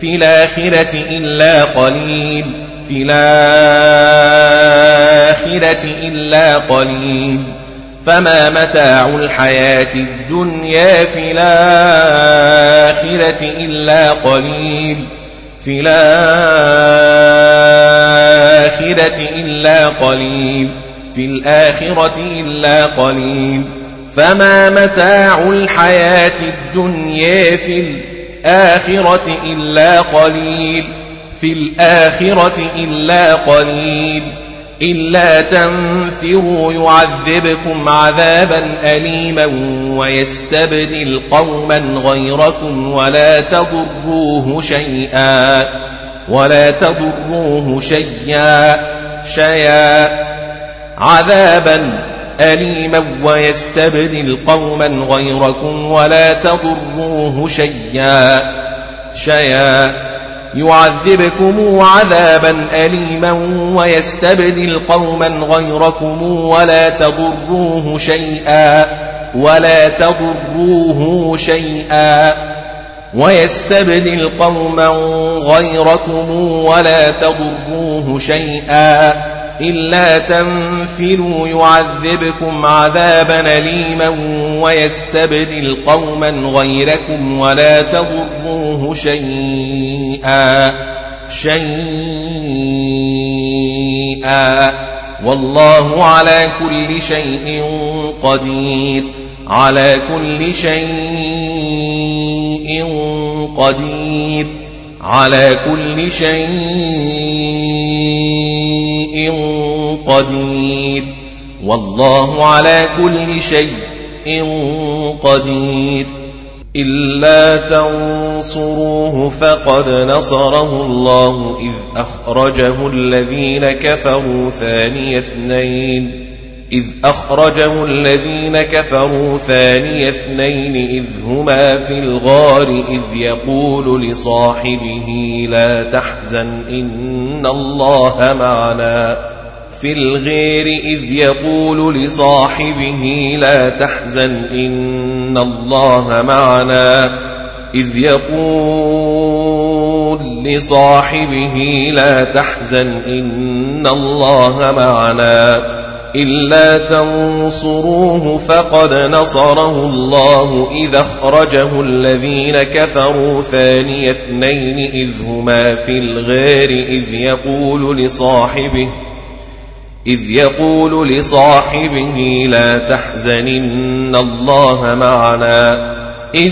في الآخرة إلا قليل. في الآخرة إلا قليل. فما متاع الحياة الدنيا في الآخرة إلا قليل. في الآخرة إلا قليل. في الآخرة إلا قليل. فما متاع الحياة الدنيا في الآخرة إلا قليل في الآخرة إلا قليل. إلا تنفروا يعذبكم عذابا أليما ويستبدل قوما غيركم ولا تضروه شيئا ولا تضروه شيئا شيئا. عذابا أليما ويستبدل قوما غيركم ولا تضروه شيئا شيئا يعذبكم عذابا أليما ويستبدل قوما غيركم ولا تضروه شيئا ولا تضروه شيئا ويستبدل قوما غيركم ولا تضروه شيئا إلا تنفروا يعذبكم عذابا أليما ويستبدل قوما غيركم ولا تضروه شيئا شيئا. والله على كل شيء قدير على كل شيء قدير. على كل شيء قدير. والله على كل شيء قدير. إلا تنصروه فقد نصره الله إذ أخرجه الذين كفروا ثاني اثنين. إذ أخرجه الذين كفروا ثاني اثنين إذ هما في الغار إذ يقول لصاحبه لا تحزن إن الله معنا. في الغير إذ يقول لصاحبه لا تحزن إن الله معنا. إذ يقول لصاحبه لا تحزن إن الله معنا. إلا تنصروه فقد نصره الله إذا أخرجه الذين كفروا ثاني اثنين إذ هما في الغار إذ يقول لصاحبه إذ يقول لصاحبه لا تحزن إن الله معنا إذ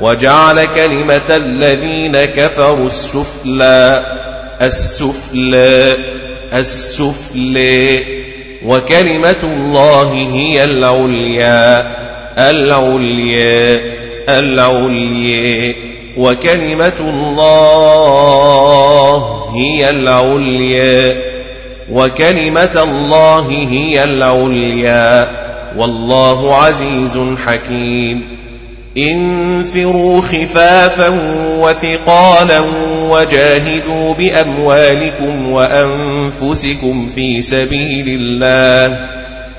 وجعل كلمة الذين كفروا السفلى السفلى السفلى. وكلمة الله هي العليا العليا العليا. وكلمة الله هي العليا. وكلمة الله هي العليا. والله عزيز حكيم. انفروا خفافا وثقالا وجاهدوا بأموالكم وأنفسكم في سبيل الله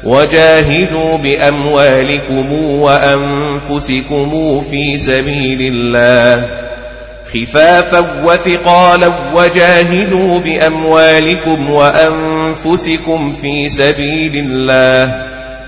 وجاهدوا بأموالكم وأنفسكم في سبيل الله خفافا وثقالا وجاهدوا بأموالكم وأنفسكم في سبيل الله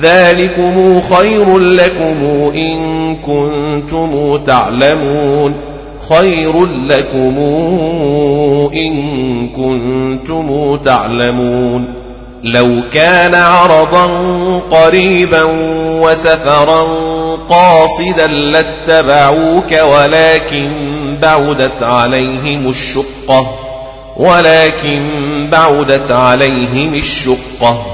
ذلكم خير لكم إن كنتم تعلمون خير لكم إن كنتم تعلمون لو كان عرضا قريبا وسفرا قاصدا لاتبعوك ولكن بعدت عليهم الشقة ولكن بعدت عليهم الشقة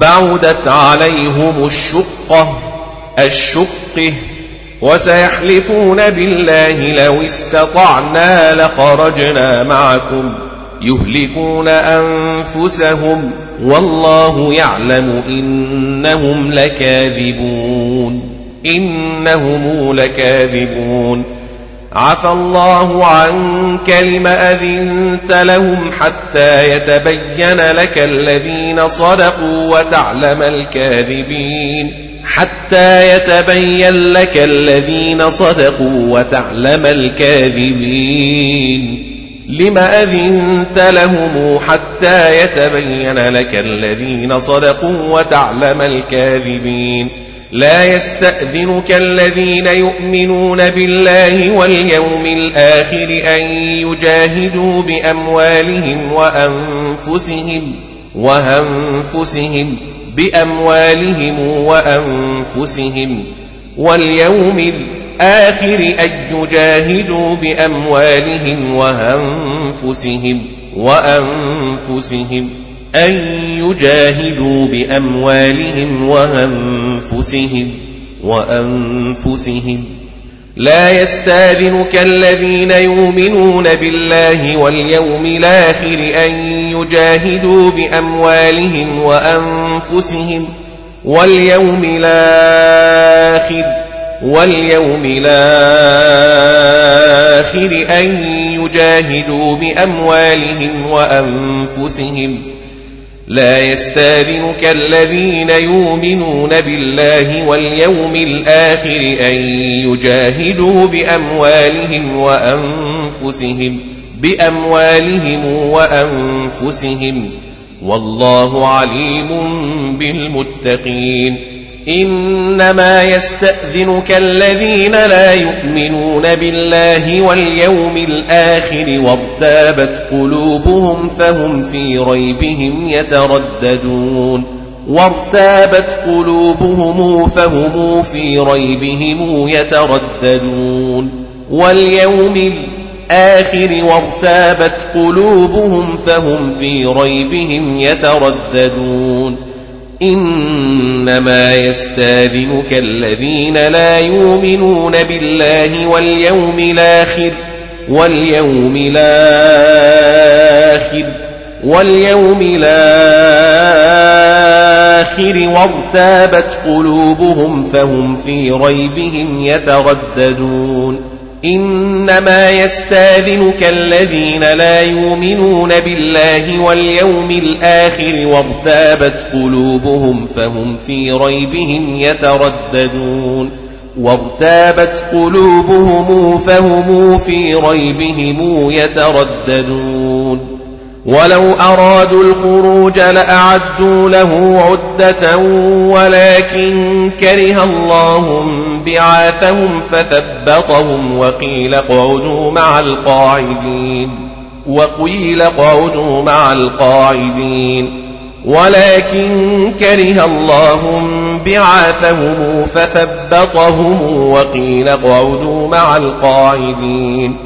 بعدت عليهم الشقة الشقة وسيحلفون بالله لو استطعنا لخرجنا معكم يهلكون أنفسهم والله يعلم إنهم لكاذبون إنهم لكاذبون. عفى الله عنك لم أذنت لهم حتى يتبين لك الذين صدقوا وتعلم الكاذبين. حتى يتبين لك الذين صدقوا وتعلم الكاذبين. لم أذنت لهم حتى يتبين لك الذين صدقوا وتعلم الكاذبين لا يستأذنك الذين يؤمنون بالله واليوم الآخر أن يجاهدوا بأموالهم وأنفسهم وأنفسهم بأموالهم وأنفسهم واليوم الآخر أن يجاهدوا بأموالهم وأنفسهم وأنفسهم أن يجاهدوا بأموالهم وأنفسهم وأنفسهم. لا يستاذنك الذين يؤمنون بالله واليوم الآخر أن يجاهدوا بأموالهم وأنفسهم واليوم الآخر واليوم الآخر أن يجاهدوا بأموالهم وأنفسهم لا يستاذنك الذين يؤمنون بالله واليوم الآخر أن يجاهدوا بأموالهم وأنفسهم بأموالهم وأنفسهم والله عليم بالمتقين إنما يستأذنك الذين لا يؤمنون بالله واليوم الآخر وارتابت قلوبهم فهم في ريبهم يترددون وارتابت قلوبهم فهم في ريبهم يترددون واليوم الآخر وارتابت قلوبهم فهم في ريبهم يترددون إنما يستاذنك الذين لا يؤمنون بالله واليوم الآخر واليوم الآخر واليوم الآخر وارتابت قلوبهم فهم في ريبهم يترددون. إنما يستاذنك الذين لا يؤمنون بالله واليوم الآخر وارتابت قلوبهم فهم في ريبهم يترددون. وارتابت قلوبهم فهم في ريبهم يترددون. ولو أرادوا الخروج لأعدوا له عدة ولكن كره الله بعاثهم فثبطهم وقيل اقعدوا مع القاعدين وقيل اقعدوا مع القاعدين ولكن كره الله بعاثهم فثبطهم وقيل اقعدوا مع القاعدين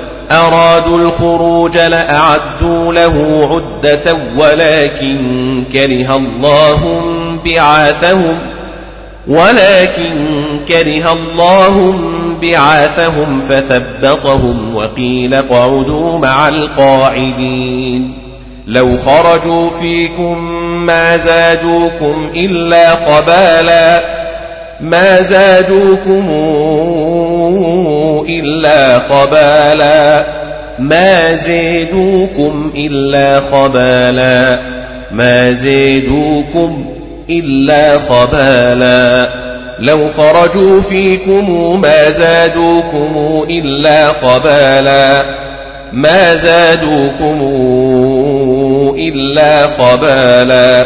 أرادوا الخروج لأعدوا له عدة ولكن كره الله بعاثهم ولكن كره الله بعاثهم فثبطهم وقيل اقعدوا مع القاعدين لو خرجوا فيكم ما زادوكم إلا قبالا ما زادوكم إلا خبالا ما زيدوكم إلا خبالا ما زيدوكم إلا خبالا لو خرجوا فيكم ما زادوكم إلا قبالا ما زادوكم إلا قبالا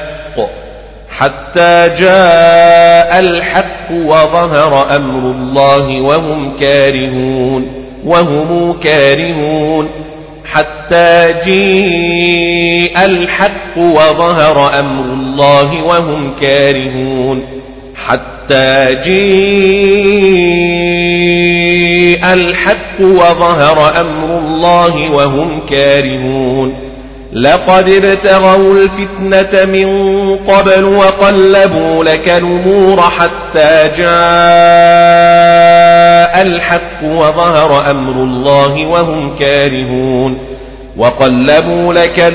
حتى جاء الحق وظهر أمر الله وهم كارهون وهم كارهون. حتى جيء الحق وظهر أمر الله وهم كارهون. حتى جيء الحق وظهر أمر الله وهم كارهون. لقد ابتغوا الفتنة من قبل وقلبوا لك الأمور حتى جاء الحق وظهر أمر الله وهم كارهون. وقلبوا لك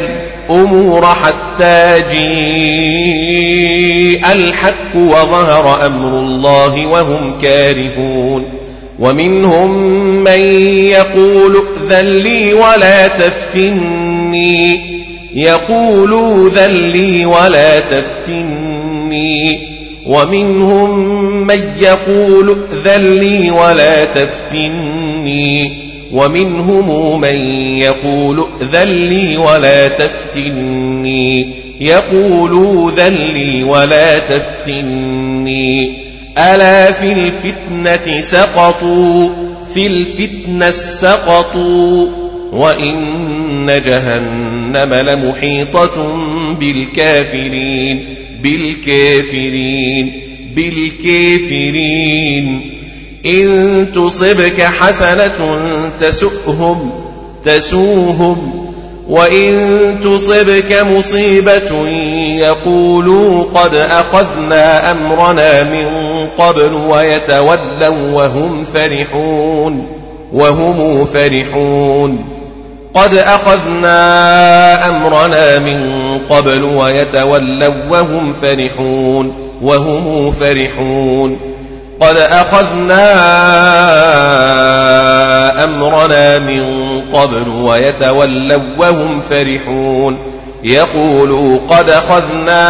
الأمور حتى جيء الحق وظهر أمر الله وهم كارهون. ومنهم من يقول ائذن لي ولا تفتني. يقول ذن لي ولا تفتني. ومنهم من يقول ائذن لي ولا تفتني. ومنهم من يقول ائذن لي ولا تفتني. يقول ذن لي ولا تفتني. ألا في الفتنة سقطوا؟ في الفتنة سقطوا وإن جهنم لمحيطة بالكافرين بالكافرين بالكافرين. إن تصبك حسنة تسؤهم تسوهم. وإن تصبك مصيبة يقولوا قد أخذنا أمرنا من قبل ويتولوا وهم فرحون وهم فرحون. قد أخذنا أمرنا من قبل ويتولوا وهم فرحون وهم فرحون. قد أخذنا أمرنا من قبل ويتولوا وهم فرحون. يقولوا قد أخذنا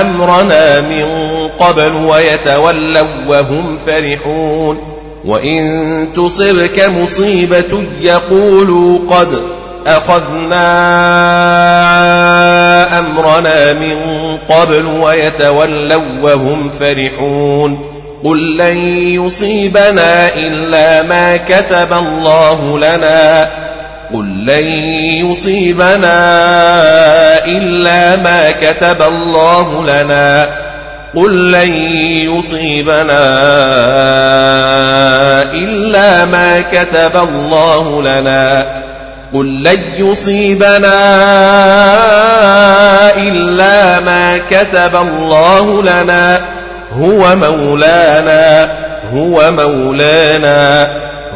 أمرنا من قبل ويتولوا وهم فرحون. وإن تصبك مصيبة يقولوا قد أخذنا أمرنا من قبل ويتولوا وهم فرحون. قل لن يصيبنا إلا ما كتب الله لنا. قل لن يصيبنا إلا ما كتب الله لنا قل لن يصيبنا إلا ما كتب الله لنا قل لن يصيبنا إلا ما كتب الله لنا هو مولانا هو مولانا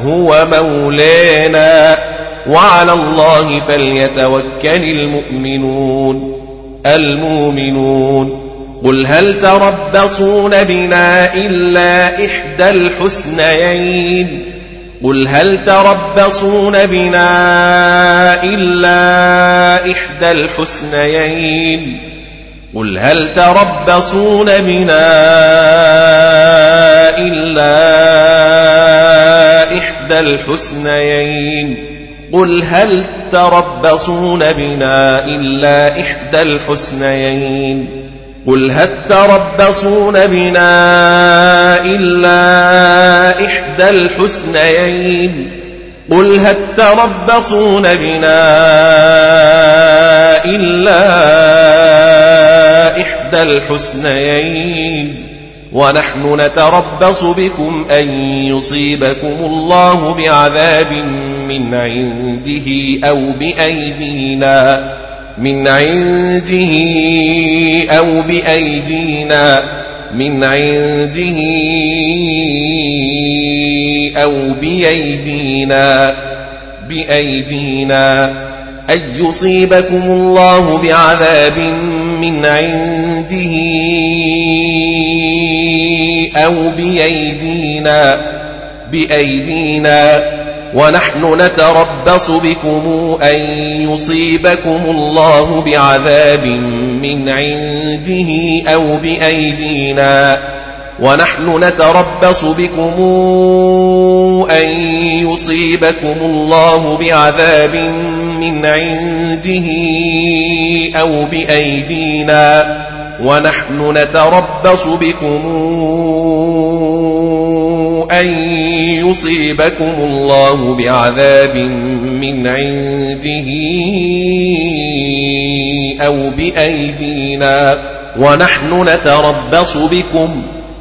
هو مولانا وعلى الله فليتوكل المؤمنون المؤمنون. قل هل تربصون بنا إلا إحدى الحسنيين؟ قل هل تربصون بنا إلا إحدى الحسنيين؟ قل هل تربصون بنا إلا إحدى الحسنيين؟ قل هل تربصون بنا إلا إحدى الحسنيين قل هل تربصون بنا إلا إحدى الحسنيين قل هل تربصون بنا إلا إحدى الحسنيين ونحن نتربص بكم أن يصيبكم الله بعذاب من عنده أو بأيدينا من عنده أو بأيدينا من عنده أو بأيدينا بأيدينا. أن يصيبكم الله بعذاب من عنده أو بأيدينا بأيدينا. ونحن نتربص بكم أن يصيبكم الله بعذاب من عنده أو بأيدينا. ونحن نتربص بكم أن يصيبكم الله بعذاب من عنده أو بأيدينا. ونحن نتربص بكم أن يصيبكم الله بعذاب من عنده أو بأيدينا. ونحن نتربص بكم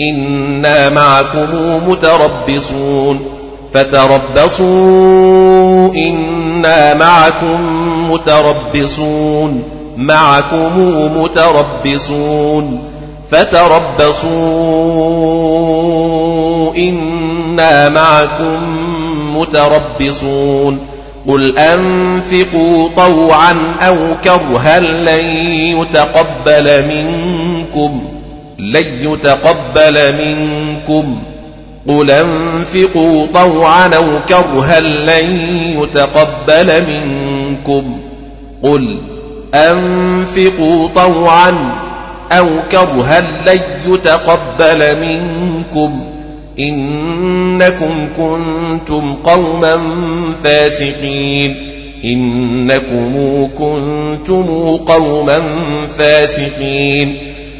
إنا معكم متربصون فتربصوا إنا معكم متربصون معكم متربصون فتربصوا إنا معكم متربصون قل أنفقوا طوعا أو كرها لن يتقبل منكم لن يتقبل منكم. قل انفقوا طوعا أو كرها لن يتقبل منكم. قل أنفقوا طوعا أو كرها لن يتقبل منكم. إنكم كنتم قوما فاسقين. إنكم كنتم قوما فاسقين.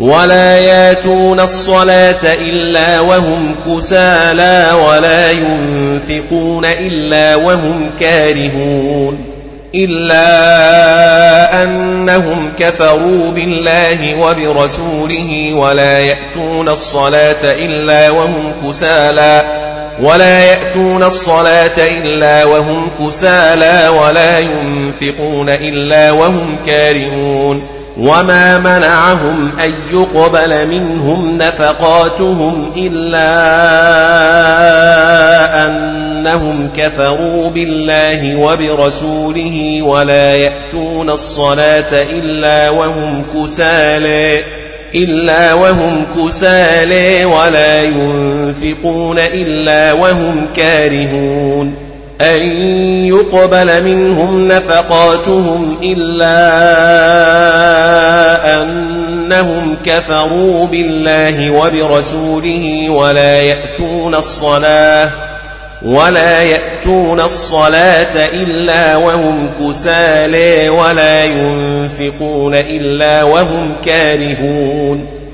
ولا ياتون الصلاة إلا وهم كسالى ولا ينفقون إلا وهم كارهون إلا أنهم كفروا بالله وبرسوله ولا يأتون الصلاة إلا وهم كسالى ولا يأتون الصلاة إلا وهم كسالى ولا ينفقون إلا وهم كارهون وما منعهم أن يقبل منهم نفقاتهم إلا أنهم كفروا بالله وبرسوله ولا يأتون الصلاة إلا وهم كسالى إلا وهم كسالى ولا ينفقون إلا وهم كارهون. أن يقبل منهم نفقاتهم إلا أنهم كفروا بالله وبرسوله ولا يأتون الصلاة ولا يأتون الصلاة إلا وهم كسالى ولا ينفقون إلا وهم كارهون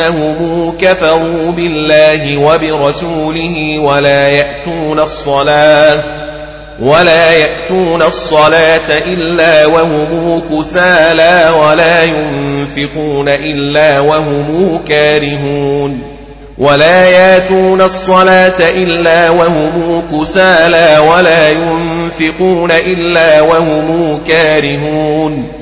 أنهم كفروا بالله وبرسوله ولا يأتون الصلاة ولا يأتون الصلاة إلا وهم كسالى ولا ينفقون إلا وهم كارهون ولا ياتون الصلاة إلا وهم كسالى ولا ينفقون إلا وهم كارهون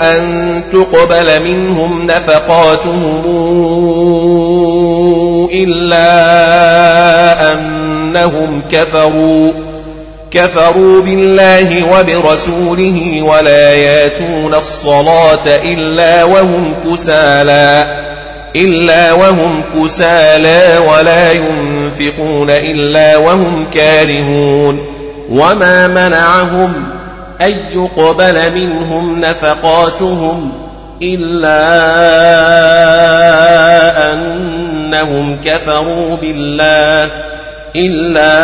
أن تقبل منهم نفقاتهم إلا أنهم كفروا كفروا بالله وبرسوله ولا ياتون الصلاة إلا وهم كسالى إلا وهم كسالى ولا ينفقون إلا وهم كارهون. وما منعهم أن يقبل منهم نفقاتهم إلا أنهم كفروا بالله إلا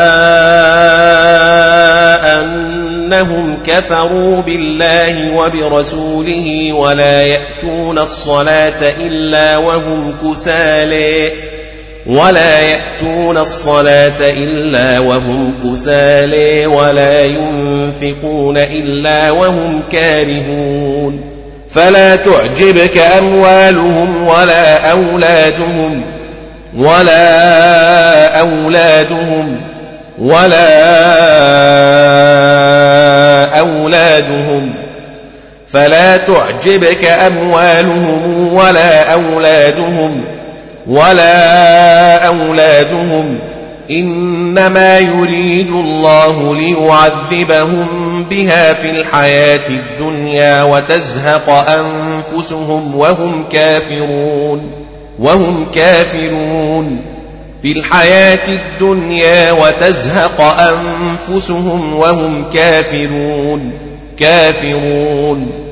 أنهم كفروا بالله وبرسوله ولا يأتون الصلاة إلا وهم كسالى ولا يأتون الصلاة إلا وهم كسالى ولا ينفقون إلا وهم كارهون. فلا تعجبك أموالهم ولا أولادهم ولا أولادهم ولا أولادهم. فلا تعجبك أموالهم ولا أولادهم ولا أولادهم إنما يريد الله ليعذبهم بها في الحياة الدنيا وتزهق أنفسهم وهم كافرون وهم كافرون في الحياة الدنيا وتزهق أنفسهم وهم كافرون كافرون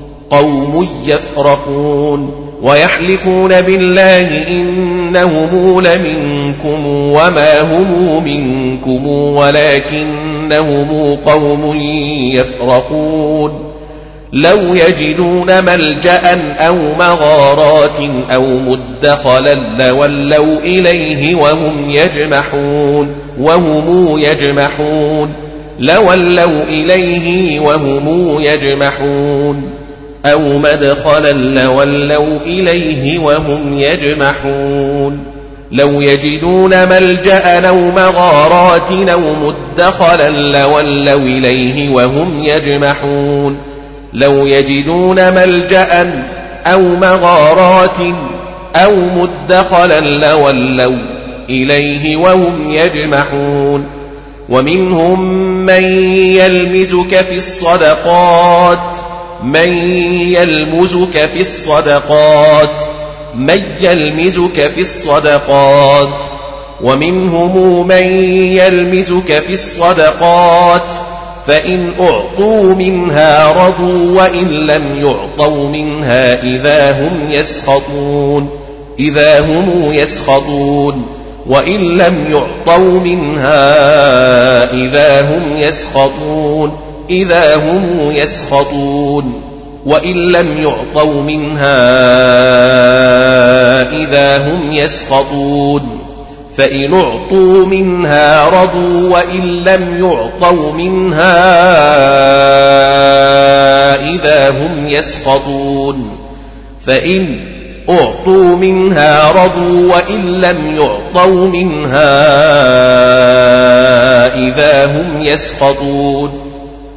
قوم يفرقون ويحلفون بالله إنهم لمنكم وما هم منكم ولكنهم قوم يفرقون لو يجدون ملجأ أو مغارات أو مدخلا لولوا إليه وهم يجمحون وهم يجمحون لولوا إليه وهم يجمحون أو مدخلا لولوا إليه وهم يجمحون لو يجدون ملجأ أو مغارات أو مدخلا لولوا إليه وهم يجمحون لو يجدون ملجأ أو مغارات أو مدخلا لولوا إليه وهم يجمحون ومنهم من يلمزك في الصدقات من يلمزك في الصدقات من يلمزك في الصدقات ومنهم من يلمزك في الصدقات فإن أعطوا منها رضوا وإن لم يعطوا منها إذا هم يسخطون إذا هم يسخطون وإن لم يعطوا منها إذا هم يسخطون. إذا هم يسخطون وإن لم يعطوا منها إذا هم يسخطون فإن أعطوا منها رضوا وإن لم يعطوا منها إذا هم يسخطون فإن أعطوا منها رضوا وإن لم يعطوا منها إذا هم يسخطون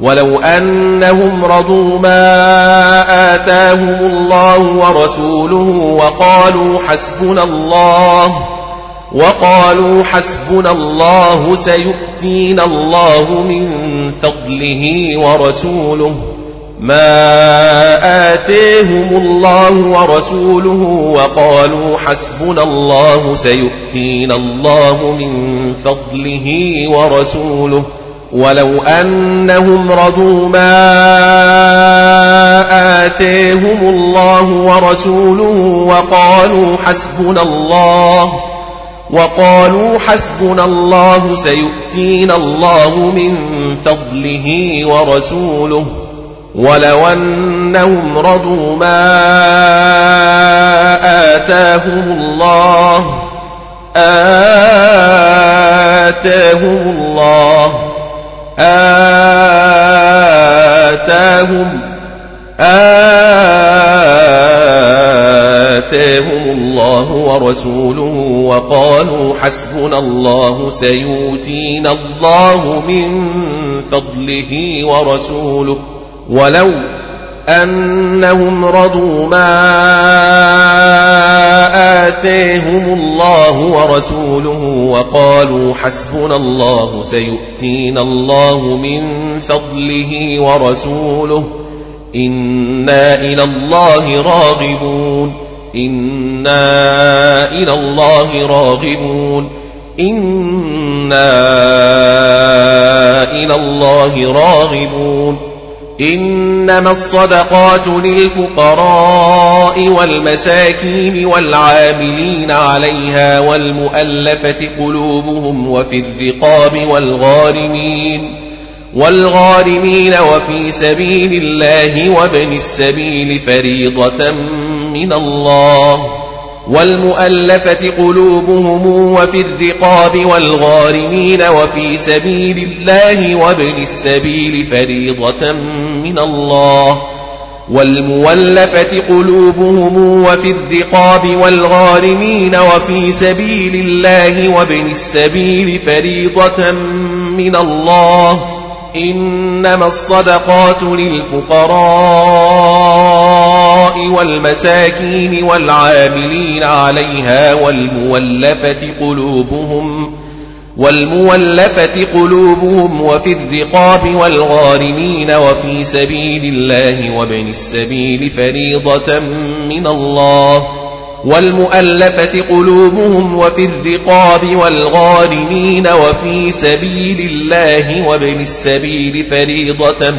ولو أنهم رضوا ما آتاهم الله ورسوله وقالوا حسبنا الله وقالوا حسبنا الله سيؤتينا الله من فضله ورسوله. ما آتيهم الله ورسوله وقالوا حسبنا الله سيؤتينا الله من فضله ورسوله. ولو أنهم رضوا ما آتيهم الله ورسوله وقالوا حسبنا الله وقالوا حسبنا الله سيؤتينا الله من فضله ورسوله. ولو أنهم رضوا ما آتاهم الله آتاهم الله. آتاهم آتاهم الله ورسوله وقالوا حسبنا الله سيؤتينا الله من فضله ورسوله ولو أنهم رضوا ما آتيهم الله ورسوله وقالوا حسبنا الله سيؤتينا الله من فضله ورسوله إنا إلى الله راغبون إنا إلى الله راغبون إنا إلى الله راغبون إنما الصدقات للفقراء والمساكين والعاملين عليها والمؤلفة قلوبهم وفي الرقاب والغارمين والغارمين وفي سبيل الله وابن السبيل فريضة من الله والمؤلفة قلوبهم وفي الرقاب والغارمين وفي سبيل الله وابن السبيل فريضة من الله. والمولفة قلوبهم وفي الرقاب والغارمين وفي سبيل الله وابن السبيل فريضة من الله. إنما الصدقات للفقراء. والمساكين والعاملين عليها والمولفة قلوبهم والمولفة قلوبهم وفي الرقاب والغارمين وفي سبيل الله وابن السبيل فريضة من الله والمؤلفة قلوبهم وفي الرقاب والغارمين وفي سبيل الله وابن السبيل فريضة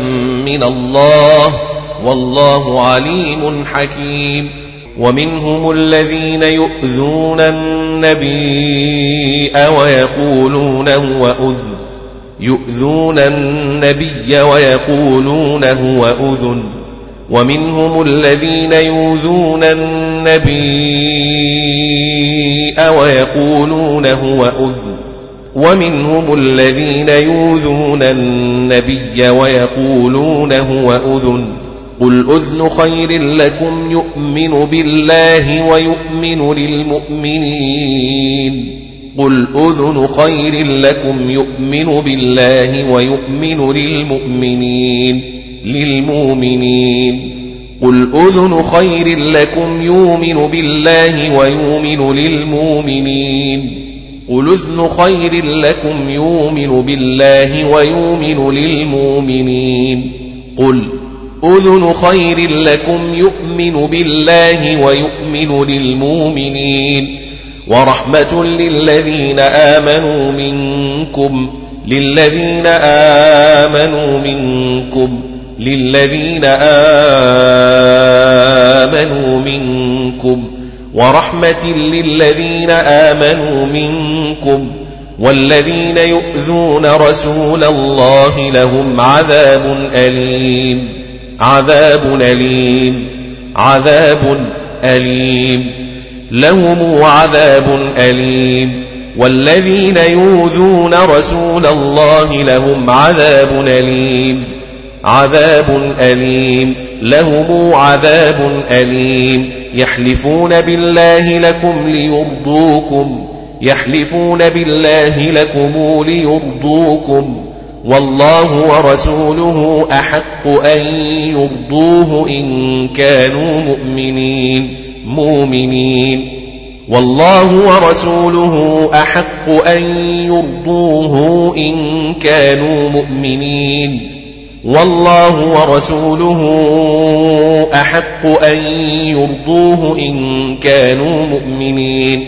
من الله. والله عليم حكيم. ومنهم الذين يؤذون النبي ويقولون هو أذن. يؤذون النبي ويقولون هو أذن. ومنهم الذين يؤذون النبي ويقولون هو أذن. ومنهم الذين يؤذون النبي ويقولون هو أذن. قل أذن خير لكم يؤمن بالله ويؤمن للمؤمنين. قل أذن خير لكم يؤمن بالله ويؤمن للمؤمنين. للمؤمنين. قل أذن خير لكم يؤمن بالله ويؤمن للمؤمنين. قل أذن خير لكم يؤمن بالله ويؤمن للمؤمنين. قل أذن خير لكم يؤمن بالله ويؤمن للمؤمنين ورحمة للذين آمنوا منكم للذين آمنوا منكم للذين آمنوا منكم ورحمة للذين آمنوا منكم والذين يؤذون رسول الله لهم عذاب أليم عذاب أليم عذاب أليم. لهم عذاب أليم. والذين يؤذون رسول الله لهم عذاب أليم. عذاب أليم. لهم عذاب أليم. يحلفون بالله لكم ليرضوكم. يحلفون بالله لكم ليرضوكم. والله ورسوله أحق أن يرضوه إن كانوا مؤمنين مؤمنين. والله ورسوله أحق أن يرضوه إن كانوا مؤمنين. والله ورسوله أحق أن يرضوه إن كانوا مؤمنين.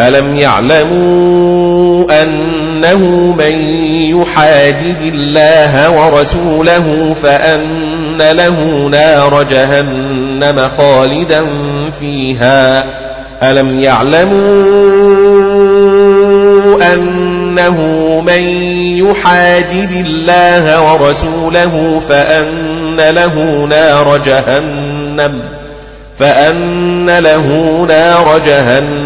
ألم يعلموا أنه من يحادد الله ورسوله فأن له نار جهنم خالدا فيها؟ ألم يعلموا أنه من يحادد الله ورسوله فأن له نار جهنم؟ فأن له نار جهنم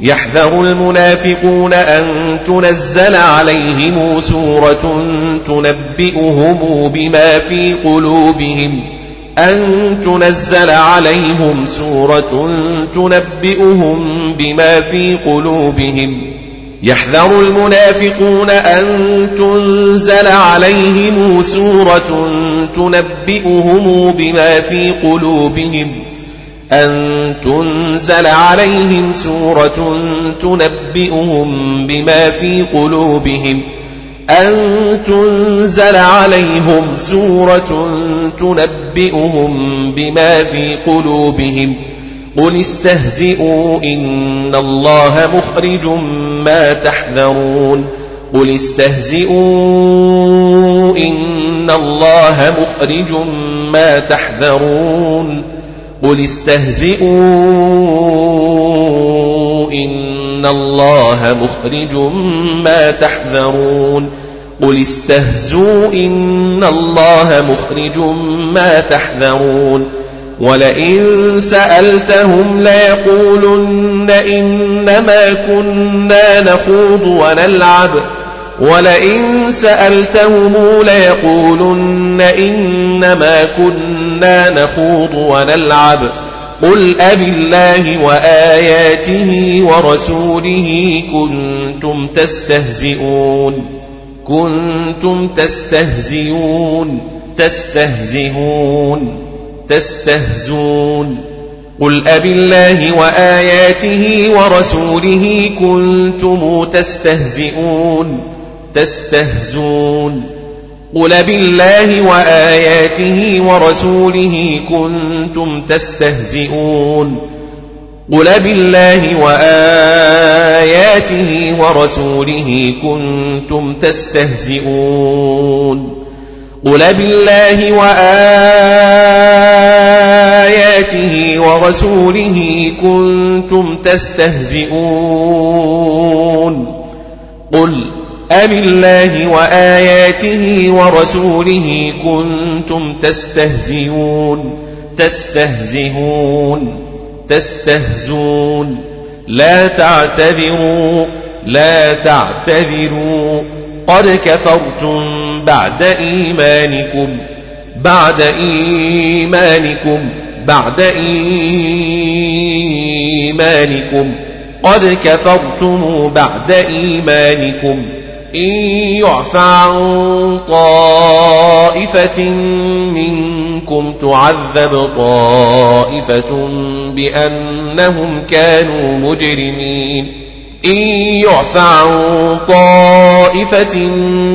يحذر المنافقون أن تنزل عليهم سورة تنبئهم بما في قلوبهم. أن تنزل عليهم سورة تنبئهم بما في قلوبهم. يحذر المنافقون أن تنزل عليهم سورة تنبئهم بما في قلوبهم. أن تنزل عليهم سورة تنبئهم بما في قلوبهم. أن تنزل عليهم سورة تنبئهم بما في قلوبهم. قل استهزئوا إن الله مخرج ما تحذرون. قل استهزئوا إن الله مخرج ما تحذرون. قل استهزئوا إن الله مخرج ما تحذرون قل استهزوا إن الله مخرج ما تحذرون ولئن سألتهم ليقولن إنما كنا نخوض ونلعب ولئن سألتهم ليقولن إنما كنا نخوض ونلعب. قل أب الله وآياته ورسوله كنتم تستهزئون. كنتم تستهزئون. تستهزئون. تستهزون قل أب الله وآياته ورسوله كنتم تستهزئون. تستهزون. قل بالله وآياته ورسوله كنتم تستهزئون. قل بالله وآياته ورسوله كنتم تستهزئون. قل بالله وآياته ورسوله كنتم تستهزئون. قل أب الله وآياته ورسوله كنتم تستهزئون تستهزئون تستهزون لا تعتذروا لا تعتذروا قد كفرتم بعد إيمانكم بعد إيمانكم بعد إيمانكم قد كفرتم بعد إيمانكم إن يعفى عن طائفة منكم تعذب طائفة بأنهم كانوا مجرمين إن يعفى عن طائفة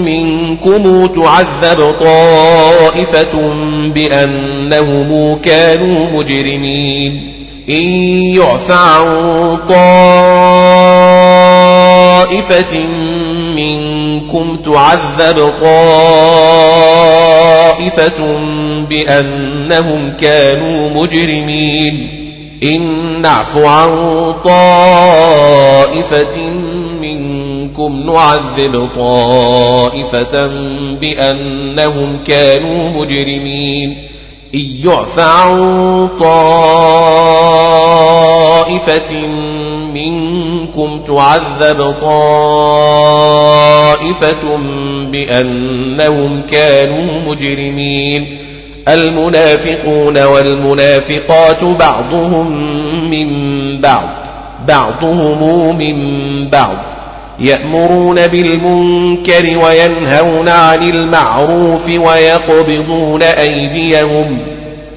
منكم تعذب طائفة بأنهم كانوا مجرمين إن يعفى عن طائفة منكم تعذب طائفة بأنهم كانوا مجرمين إن نعف عن طائفة منكم نعذب طائفة بأنهم كانوا مجرمين إن يعفى عن طائفة منكم تعذب طائفة بأنهم كانوا مجرمين. المنافقون والمنافقات بعضهم من بعض بعضهم من بعض. يأمرون بالمنكر وينهون عن المعروف ويقبضون أيديهم.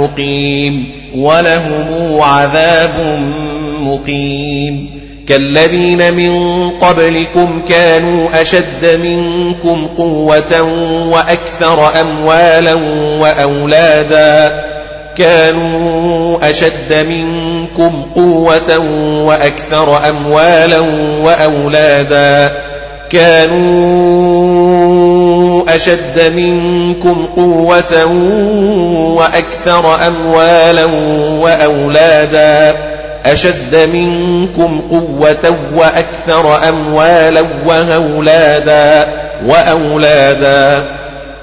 مقيم ولهم عذاب مقيم كالذين من قبلكم كانوا أشد منكم قوة وأكثر أموالا وأولادا كانوا أشد منكم قوة وأكثر أموالا وأولادا كانوا أشد منكم قوة وأكثر أموالا وأولادا. أشد منكم قوة وأكثر أموالا وأولادا. وأولادا.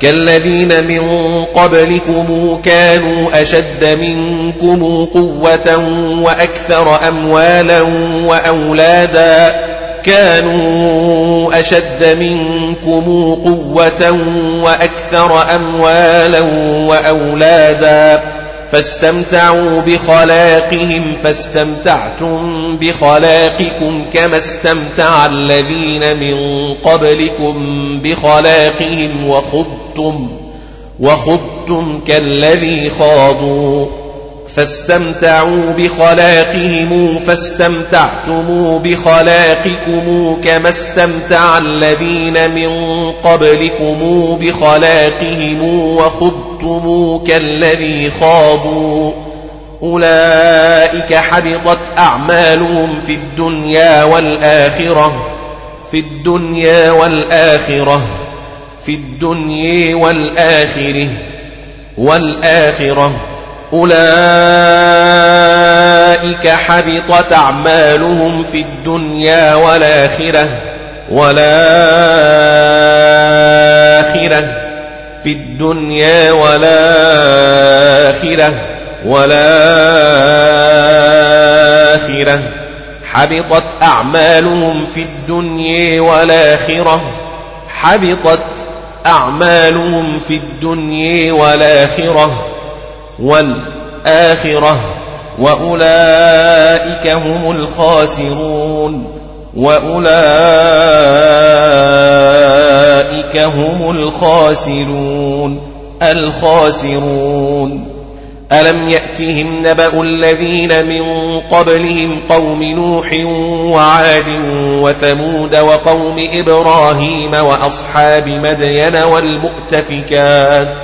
كالذين من قبلكم كانوا أشد منكم قوة وأكثر أموالا وأولادا. كانوا أشد منكم قوة وأكثر أموالا وأولادا فاستمتعوا بخلاقهم فاستمتعتم بخلاقكم كما استمتع الذين من قبلكم بخلاقهم وخضتم وخضتم كالذي خاضوا. فاستمتعوا بخلاقهم فاستمتعتم بخلاقكم كما استمتع الذين من قبلكم بخلاقهم وخضتم كالذي خاضوا أولئك حبطت أعمالهم في الدنيا والآخرة في الدنيا والآخرة في الدنيا والآخرة والآخرة. أولئك حبطت أعمالهم في الدنيا والآخرة والآخرة في الدنيا والآخرة والآخرة. حبطت أعمالهم في الدنيا والآخرة. حبطت أعمالهم في الدنيا والآخرة. والآخرة وأولئك هم الخاسرون وأولئك هم الخاسرون الخاسرون ألم يأتهم نبأ الذين من قبلهم قوم نوح وعاد وثمود وقوم إبراهيم وأصحاب مدين والمؤتفكات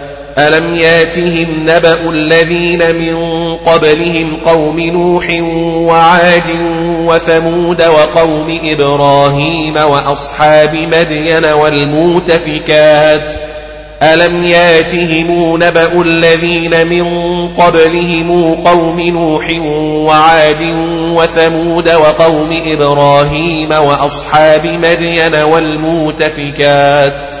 ألم ياتهم نبأ الذين من قبلهم قوم نوح وعاد وثمود وقوم إبراهيم وأصحاب مدين والمؤتفكات ألم ياتهم نبأ الذين من قبلهم قوم نوح وعاد وثمود وقوم إبراهيم وأصحاب مدين والمؤتفكات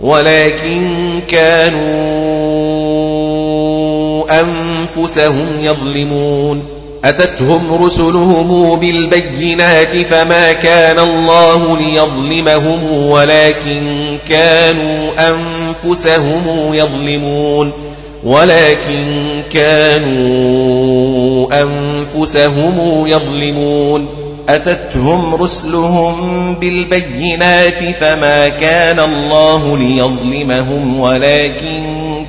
ولكن كانوا أنفسهم يظلمون. أتتهم رسلهم بالبينات فما كان الله ليظلمهم ولكن كانوا أنفسهم يظلمون. ولكن كانوا أنفسهم يظلمون. أتتهم رسلهم بالبينات فما كان الله ليظلمهم ولكن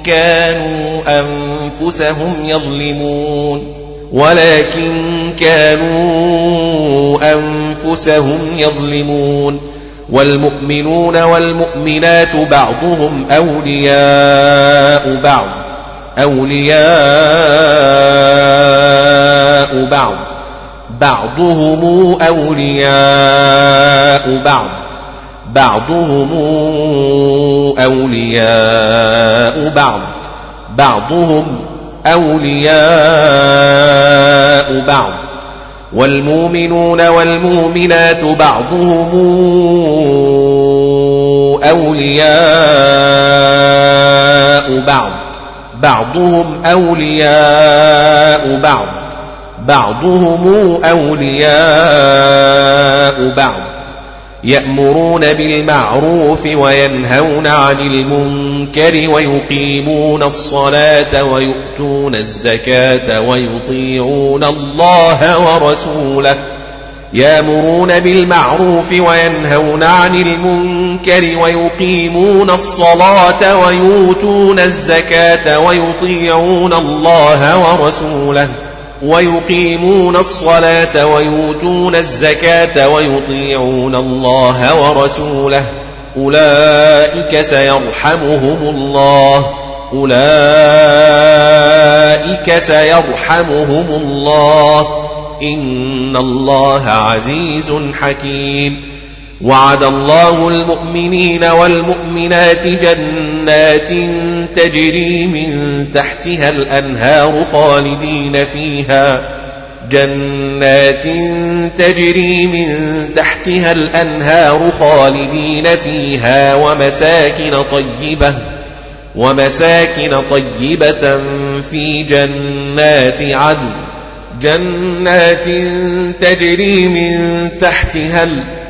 كانوا أنفسهم يظلمون ولكن كانوا أنفسهم يظلمون والمؤمنون والمؤمنات بعضهم أولياء بعض أولياء بعض بعضهم أولياء بعض. بعضهم أولياء بعض. بعضهم أولياء بعض. والمؤمنون والمؤمنات بعضهم أولياء بعض. بعضهم أولياء بعض. بعضهم أولياء بعض يأمرون بالمعروف وينهون عن المنكر ويقيمون الصلاة ويؤتون الزكاة ويطيعون الله ورسوله يأمرون بالمعروف وينهون عن المنكر ويقيمون الصلاة ويؤتون الزكاة ويطيعون الله ورسوله ويقيمون الصلاة ويؤتون الزكاة ويطيعون الله ورسوله. أولئك سيرحمهم الله. أولئك سيرحمهم الله. إن الله عزيز حكيم. وعد الله المؤمنين والمؤمنات جنات تجري من تحتها الأنهار خالدين فيها. جنات تجري من تحتها الأنهار خالدين فيها ومساكن طيبة ومساكن طيبة في جنات عدن. جنات تجري من تحتها الأنهار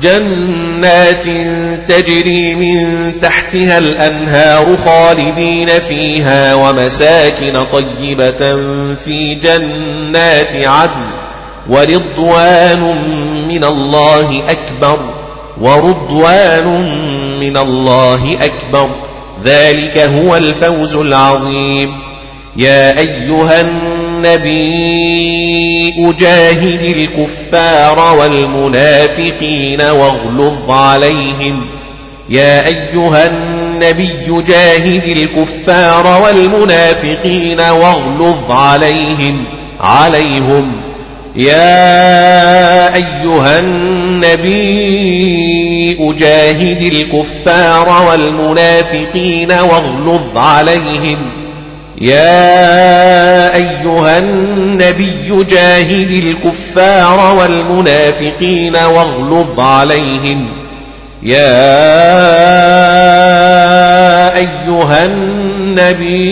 جنات تجري من تحتها الأنهار خالدين فيها ومساكن طيبة في جنات عدن ورضوان من الله أكبر ورضوان من الله أكبر. ذلك هو الفوز العظيم. يا أيها النبي أجاهد الكفار والمنافقين واغلظ عليهم. يا أيها النبي جاهد الكفار والمنافقين واغلظ عليهم. عليهم. يا أيها النبي أجاهد الكفار والمنافقين واغلظ عليهم. يا أيها النبي جاهد الكفار والمنافقين واغلظ عليهم. يا أيها النبي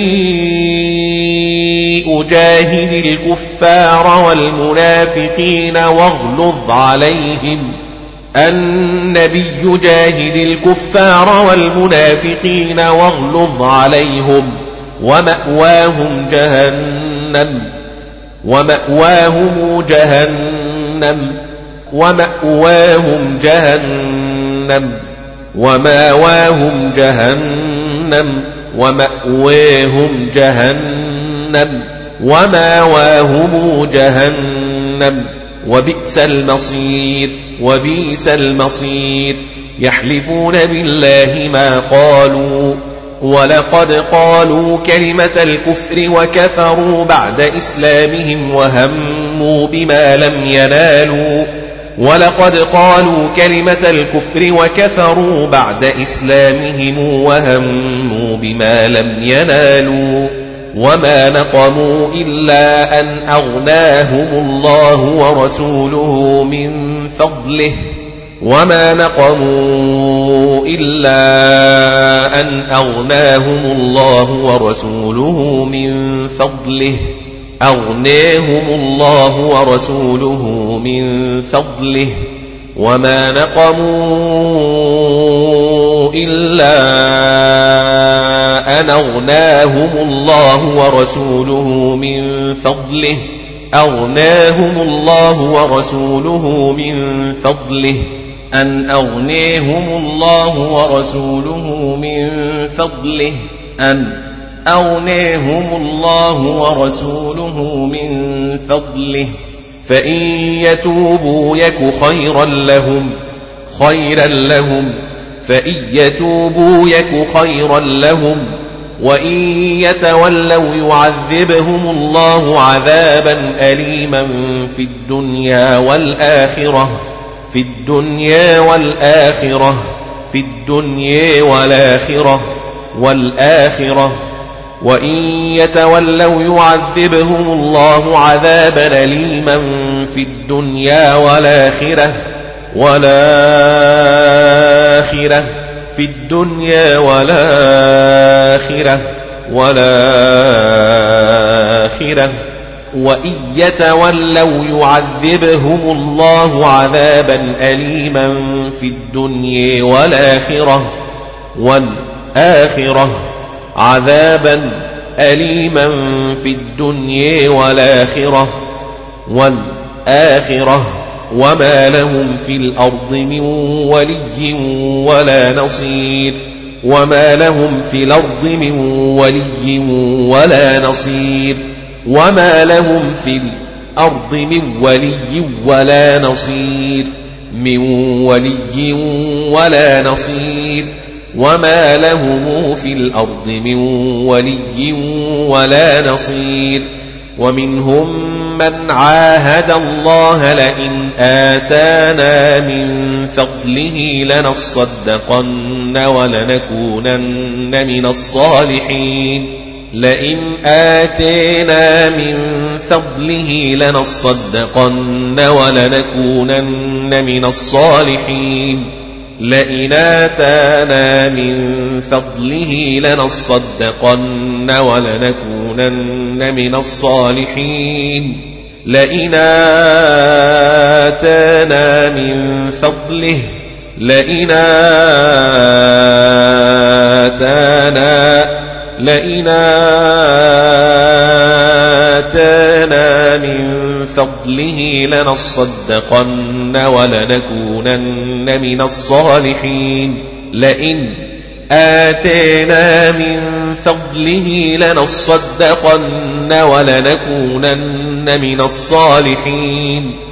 جاهد الكفار والمنافقين واغلظ عليهم. النبي جاهد الكفار والمنافقين واغلظ عليهم. ومأواهم جهنم ومأواهم جهنم ومأواهم جهنم ومأواهم جهنم ومأواهم جهنم ومأواهم جهنم. وبئس المصير وبئس المصير. يحلفون بالله ما قالوا ولقد قالوا كلمة الكفر وكفروا بعد إسلامهم وهموا بما لم ينالوا. ولقد قالوا كلمة الكفر وكفروا بعد إسلامهم وهموا بما لم ينالوا. وما نقموا إلا أن أغناهم الله ورسوله من فضله. وما نقموا إلا أن أغناهم الله ورسوله من فضله أغناهم الله ورسوله من فضله وما نقموا إلا أن أغناهم الله ورسوله من فضله أغناهم الله ورسوله من فضله أن أغنيهم الله ورسوله من فضله. أن أغنيهم الله ورسوله من فضله. فإن يتوبوا يك خيرا لهم خيرا لهم. فإن يتوبوا يك خيرا لهم. وإن يتولوا يعذبهم الله عذابا أليما في الدنيا والآخرة. في الدنيا والآخرة في الدنيا والآخرة والآخرة. وإن يتولوا يعذبهم الله عذابا أليما في الدنيا والآخرة والآخرة في الدنيا والآخرة والآخرة. وإن يتولوا يعذبهم الله عذابا أليما في الدنيا والآخرة والآخرة عذابا أليما في الدنيا والآخرة والآخرة وما لهم في الأرض من ولي ولا نصير وما لهم في الأرض من ولي ولا نصير وما لهم في الأرض من ولي ولا نصير من ولي ولا نصير وما لهم في الأرض من ولي ولا نصير ومنهم من عاهد الله لئن آتانا من فضله لنصدقن ولنكونن من الصالحين لئن آتينا من فضله لنصدقن ولنكونن من الصالحين. لئن آتانا من فضله لنصدقن ولنكونن من الصالحين. لئن آتانا من فضله لئن آتانا لئن آتانا من فضله لنصدقن ولنكونن من الصالحين. لئن آتينا من فضله لنصدقن ولنكونن من الصالحين.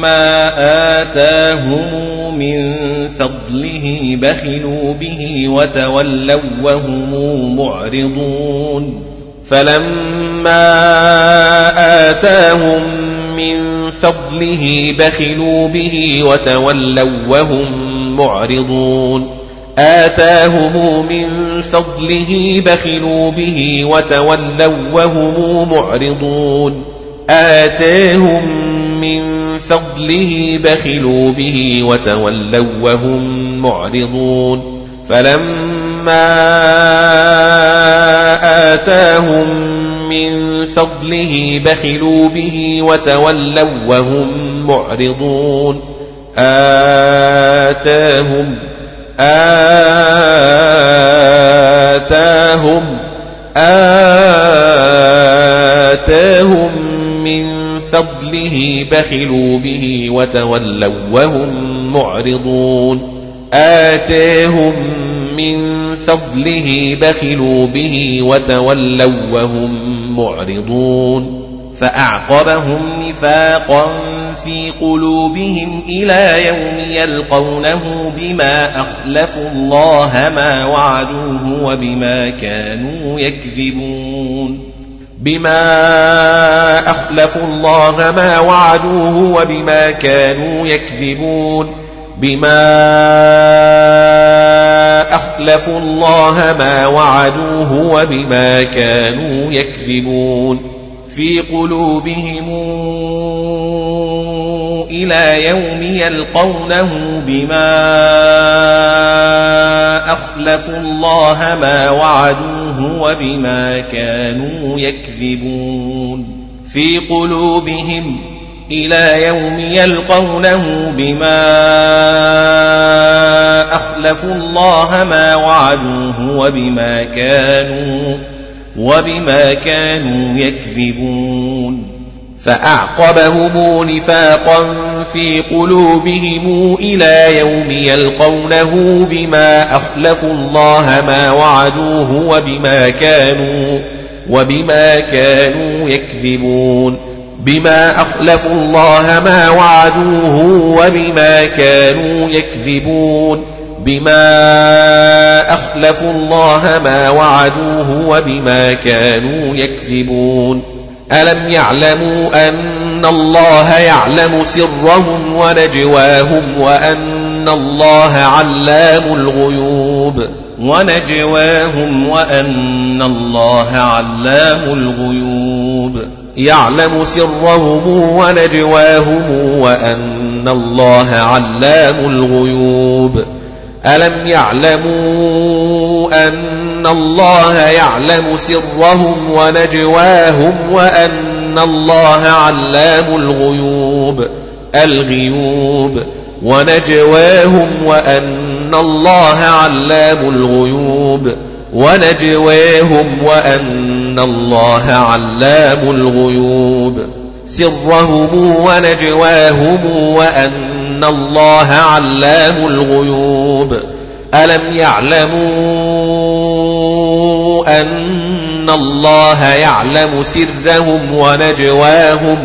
فلما آتاهم من فضله بخلوا به وتولوا وهم معرضون فلما آتاهم من فضله بخلوا به وتولوا وهم معرضون آتاهم من فضله بخلوا به وتولوا وهم معرضون آتاهم من فضله بخلوا به وتولوا وهم معرضون فلما آتاهم من فضله بخلوا به وتولوا وهم معرضون آتاهم آتاهم آتاهم فضله بخلوا به وتولوا وهم معرضون. آتاهم من فضله بخلوا به وتولوا وهم معرضون. فأعقبهم نفاقا في قلوبهم إلى يوم يلقونه بما أخلفوا الله ما وعدوه وبما كانوا يكذبون. بما أخلفوا الله ما وعدوه وبما كانوا يكذبون بما أخلفوا الله ما وعدوه وبما كانوا يكذبون في قلوبهم إلى يوم يلقونه بما أخلفوا الله ما وعدوه وبما كانوا يكذبون. في قلوبهم إلى يوم يلقونه بما أخلفوا الله ما وعدوه وبما كانوا وبما كانوا يكذبون. فأعقبهم نفاقا في قلوبهم إلى يوم يلقونه بما أخلفوا الله ما وعدوه وبما كانوا وبما كانوا يكذبون بما أخلفوا الله ما وعدوه وبما كانوا يكذبون بما أخلفوا الله ما وعدوه وبما كانوا يكذبون ألم يعلموا أن الله يعلم سرهم ونجواهم وأن الله علام الغيوب ونجواهم وأن الله علام الغيوب يعلم سرهم ونجواهم وأن الله علام الغيوب ألم يعلموا أن الله يعلم سرهم ونجواهم وأن الله علام الغيوب الغيوب ونجواهم وأن الله علام الغيوب ونجواهم وأن الله علام الغيوب. سرهم ونجواهم وأن الله علام الغيوب ألم يعلموا أن الله يعلم سرهم ونجواهم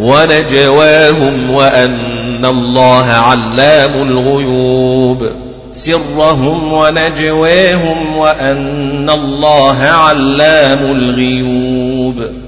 ونجواهم وأن الله علام الغيوب سرهم ونجواهم وأن الله علام الغيوب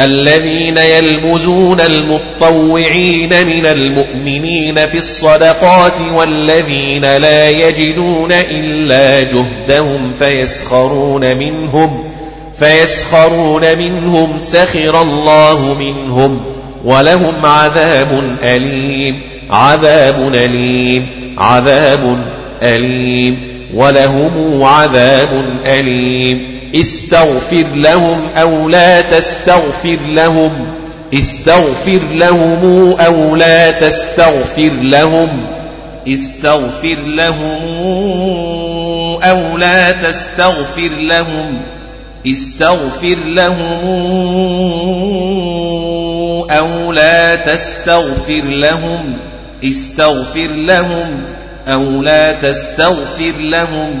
الذين يلمزون المطوعين من المؤمنين في الصدقات والذين لا يجدون إلا جهدهم فيسخرون منهم فيسخرون منهم سخر الله منهم ولهم عذاب أليم عذاب أليم عذاب أليم ولهم عذاب أليم. استغفر لهم أو لا تستغفر لهم استغفر لهم أو لا تستغفر لهم استغفر لهم أو لا تستغفر لهم استغفر لهم أو لا تستغفر لهم استغفر لهم أو لا تستغفر لهم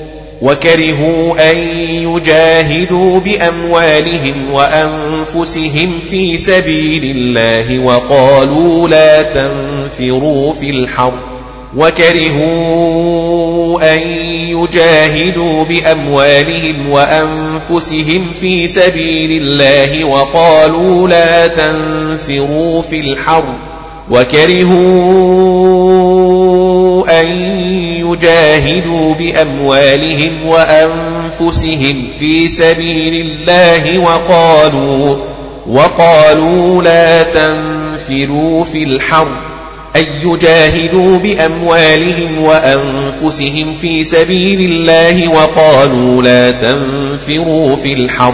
وكرهوا أن يجاهدوا بأموالهم وأنفسهم في سبيل الله وقالوا لا تنفروا في الحر وكرهوا أن يجاهدوا بأموالهم وأنفسهم في سبيل الله وقالوا لا تنفروا في الحر وكرهوا أن يجاهدوا بأموالهم وأنفسهم في سبيل الله وقالوا وقالوا لا تنفروا في الحر أن يجاهدوا بأموالهم وأنفسهم في سبيل الله وقالوا لا تنفروا في الحر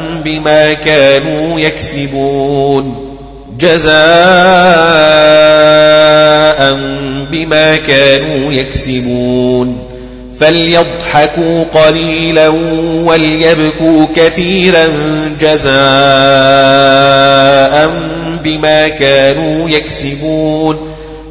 بما كانوا يكسبون. جزاء بما كانوا يكسبون. فليضحكوا قليلا وليبكوا كثيرا. جزاء بما كانوا يكسبون.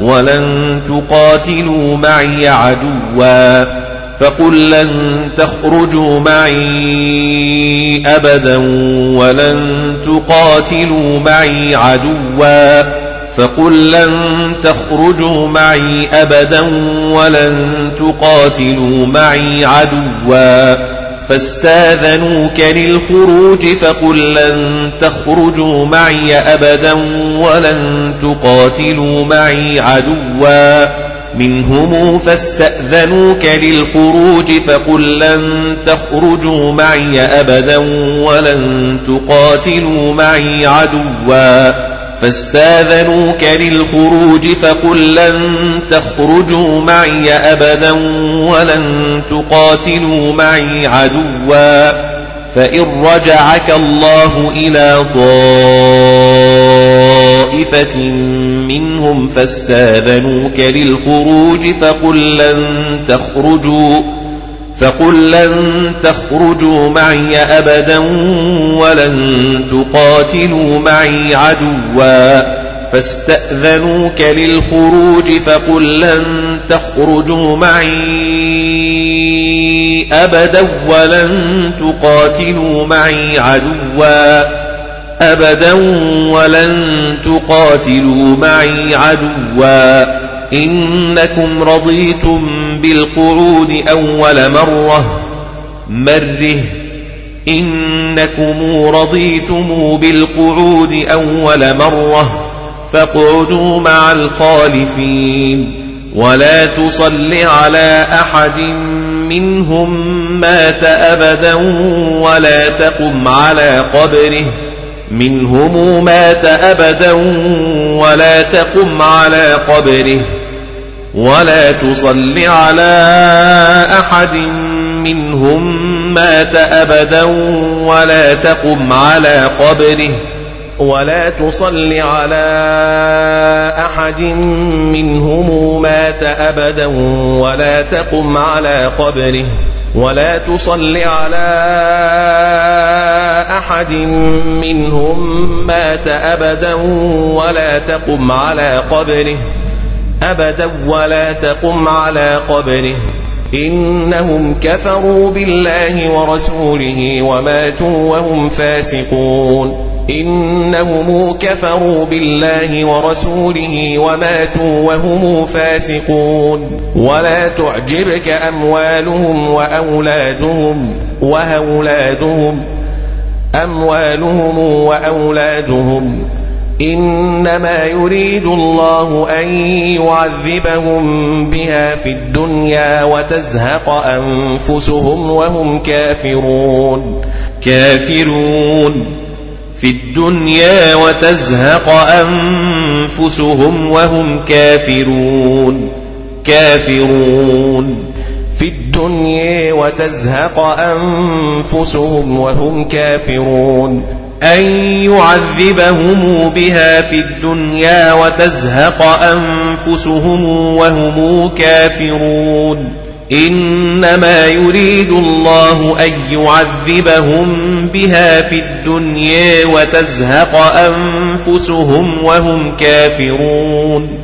ولن تقاتلوا معي عدوا فقل لن تخرجوا معي أبدا ولن تقاتلوا معي عدوا فقل لن تخرجوا معي أبدا ولن تقاتلوا معي عدوا فاستاذنوك للخروج فقل لن تخرجوا معي أبدا ولن تقاتلوا معي عدوا منهم فاستأذنوك للخروج فقل لن تخرجوا معي أبدا ولن تقاتلوا معي عدوا فاستاذنوك للخروج فقل لن تخرجوا معي أبدا ولن تقاتلوا معي عدوا فإن رجعك الله إلى طائفة منهم فاستاذنوك للخروج فقل لن تخرجوا فقل لن تخرجوا معي أبدا ولن تقاتلوا معي عدوا فاستأذنوك للخروج فقل لن تخرجوا معي أبدا ولن تقاتلوا معي عدوا أبدا ولن تقاتلوا معي عدوا إنكم رضيتم بالقعود أول مرة. مره. إنكم رضيتم بالقعود أول مرة. فاقعدوا مع الخالفين. ولا تصل على أحد منهم مات أبدا ولا تقم على قبره. منهم مات أبدا ولا تقم على قبره. ولا تصل على أحد منهم مات أبدا ولا تقم على قبره ولا تصل على أحد منهم مات أبدا ولا تقم على قبره ولا تصل على أحد منهم مات أبدا ولا تقم على قبره أبدا ولا تقم على قبره. إنهم كفروا بالله ورسوله وماتوا وهم فاسقون. إنهم كفروا بالله ورسوله وماتوا وهم فاسقون. ولا تعجبك أموالهم وأولادهم وأولادهم. أموالهم وأولادهم. إنما يريد الله أن يعذبهم بها في الدنيا وتزهق أنفسهم وهم كافرون. كافرون في الدنيا وتزهق أنفسهم وهم كافرون. كافرون في الدنيا وتزهق أنفسهم وهم كافرون. أن يعذبهم بها في الدنيا وتزهق أنفسهم وهم كافرون إنما يريد الله أن يعذبهم بها في الدنيا وتزهق أنفسهم وهم كافرون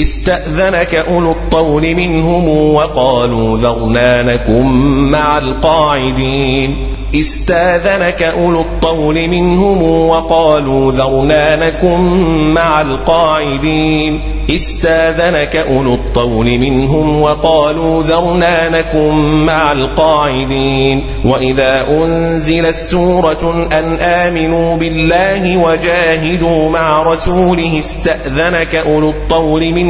استأذنك أولو الطول منهم وقالوا ذرنا نكن مع القاعدين. استأذنك أولو الطول منهم وقالوا ذرنا نكن مع القاعدين. استأذنك أولو الطول منهم وقالوا ذرنا نكن مع القاعدين. وإذا أنزلت سورة أن آمنوا بالله وجاهدوا مع رسوله استأذنك أولو الطول منهم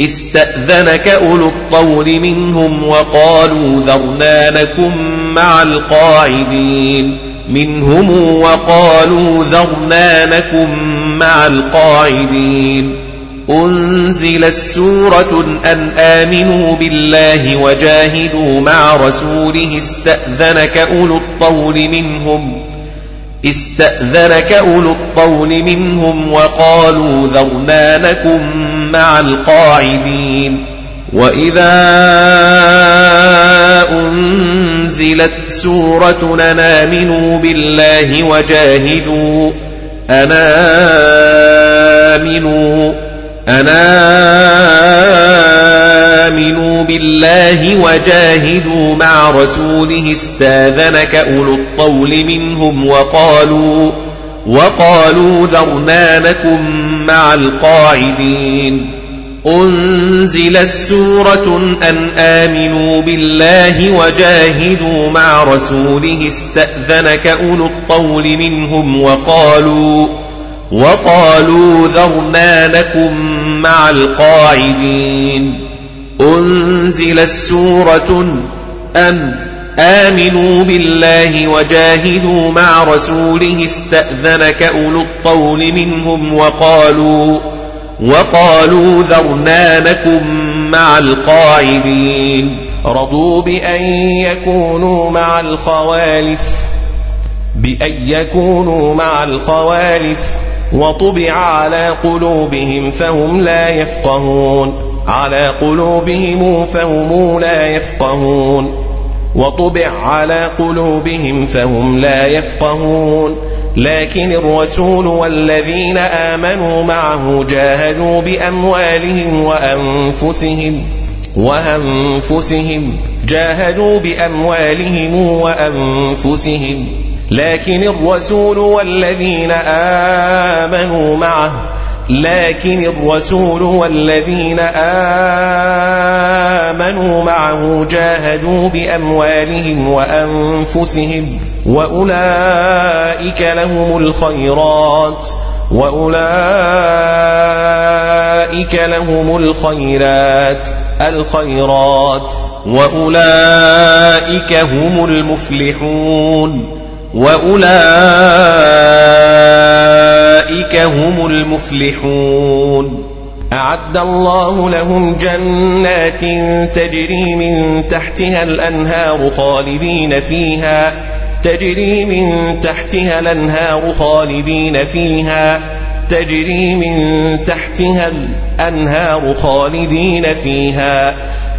استأذنك أولو الطول منهم وقالوا ذرنا نكن مع القاعدين منهم وقالوا ذرنا نكن مع القاعدين أنزل السورة أن آمنوا بالله وجاهدوا مع رسوله استأذنك أولو الطول منهم استأذنك أولو الطول منهم وقالوا ذرنا نكن مع القاعدين وإذا أنزل أنزلت سورة آمنوا بالله وجاهدوا أنا آمنوا أنا آمنوا بالله وجاهدوا مع رسوله استاذنك أولو الطول منهم وقالوا وقالوا ذرنا لكم مع القاعدين أنزل السورة أن آمنوا بالله وجاهدوا مع رسوله استأذنك أولو الطول منهم وقالوا وقالوا ذرنا لكم مع القاعدين. أنزل السورة أن آمنوا بالله وجاهدوا مع رسوله استأذنك أولو الطول منهم وقالوا وقالوا ذرنا لكم مع القاعدين. رضوا بأن يكونوا مع الخوالف. بأن يكونوا مع الخوالف. وطبع على قلوبهم فهم لا يفقهون. على قلوبهم فهم لا يفقهون. وطبع على قلوبهم فهم لا يفقهون. لكن الرسول والذين آمنوا معه جاهدوا بأموالهم وأنفسهم وأنفسهم جاهدوا بأموالهم وأنفسهم. لكن الرسول والذين آمنوا معه لكن الرسول والذين آمنوا معه جاهدوا بأموالهم وأنفسهم وأولئك لهم الخيرات وأولئك لهم الخيرات الخيرات وأولئك هم المفلحون. وأولئك هم المفلحون. أعد الله لهم جنات تجري من تحتها الأنهار خالدين فيها تجري من تحتها الأنهار خالدين فيها تجري من تحتها الأنهار خالدين فيها.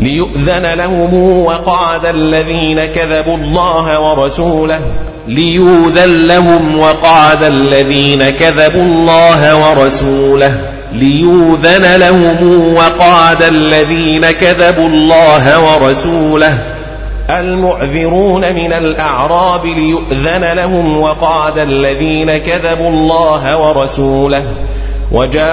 ليؤذن لهم وقعد الذين كذبوا الله ورسوله ليوذن لهم وقعد الذين كذبوا الله ورسوله ليوذن لهم وقعد الذين كذبوا الله ورسوله. المعذرون من الأعراب ليؤذن لهم وقعد الذين كذبوا الله ورسوله. وجاء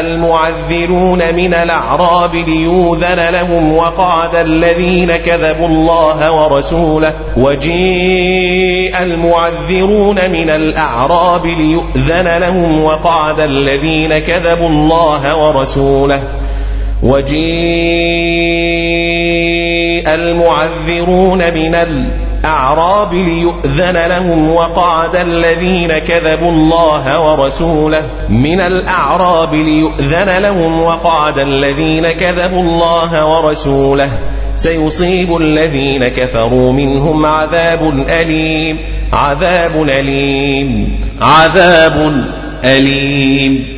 المعذرون من الأعراب ليوذن لهم وقعد الذين كذبوا الله ورسوله وجيء المعذرون من الأعراب ليؤذن لهم وقعد الذين كذبوا الله ورسوله وجيء المعذرون من الأعراب ليؤذن لهم وقعد الذين كذبوا الله ورسوله. من الأعراب ليؤذن لهم وقعد الذين كذبوا الله ورسوله. سيصيب الذين كفروا منهم عذاب أليم. عذاب أليم. عذاب أليم.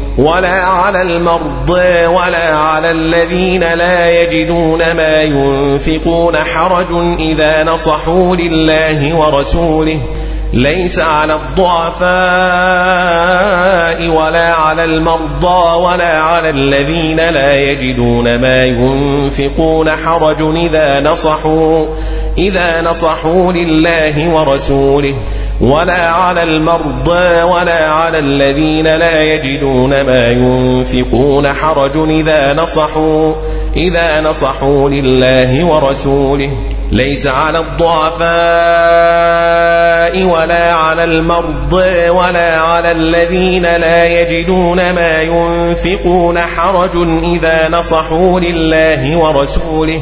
ولا على المرضى ولا على الذين لا يجدون ما ينفقون حرج إذا نصحوا لله ورسوله. ليس على الضعفاء ولا على المرضى ولا على الذين لا يجدون ما ينفقون حرج إذا نصحوا إذا نصحوا لله ورسوله. ولا على المرضى ولا على الذين لا يجدون ما ينفقون حرج إذا نصحوا إذا نصحوا لله ورسوله. ليس على الضعفاء ولا على المرضى ولا على الذين لا يجدون ما ينفقون حرج إذا نصحوا لله ورسوله.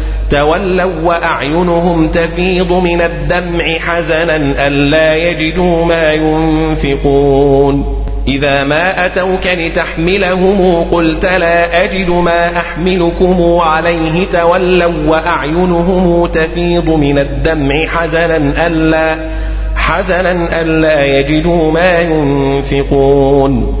تولوا وأعينهم تفيض من الدمع حزنا ألا يجدوا ما ينفقون. إذا ما أتوك لتحملهم قلت لا أجد ما أحملكم عليه تولوا وأعينهم تفيض من الدمع حزنا ألا حزنا ألا يجدوا ما ينفقون.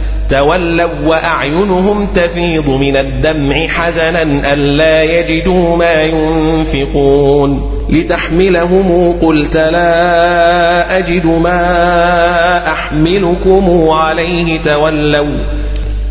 تولوا وأعينهم تفيض من الدمع حزنا ألا يجدوا ما ينفقون لتحملهم قلت لا أجد ما أحملكم عليه تولوا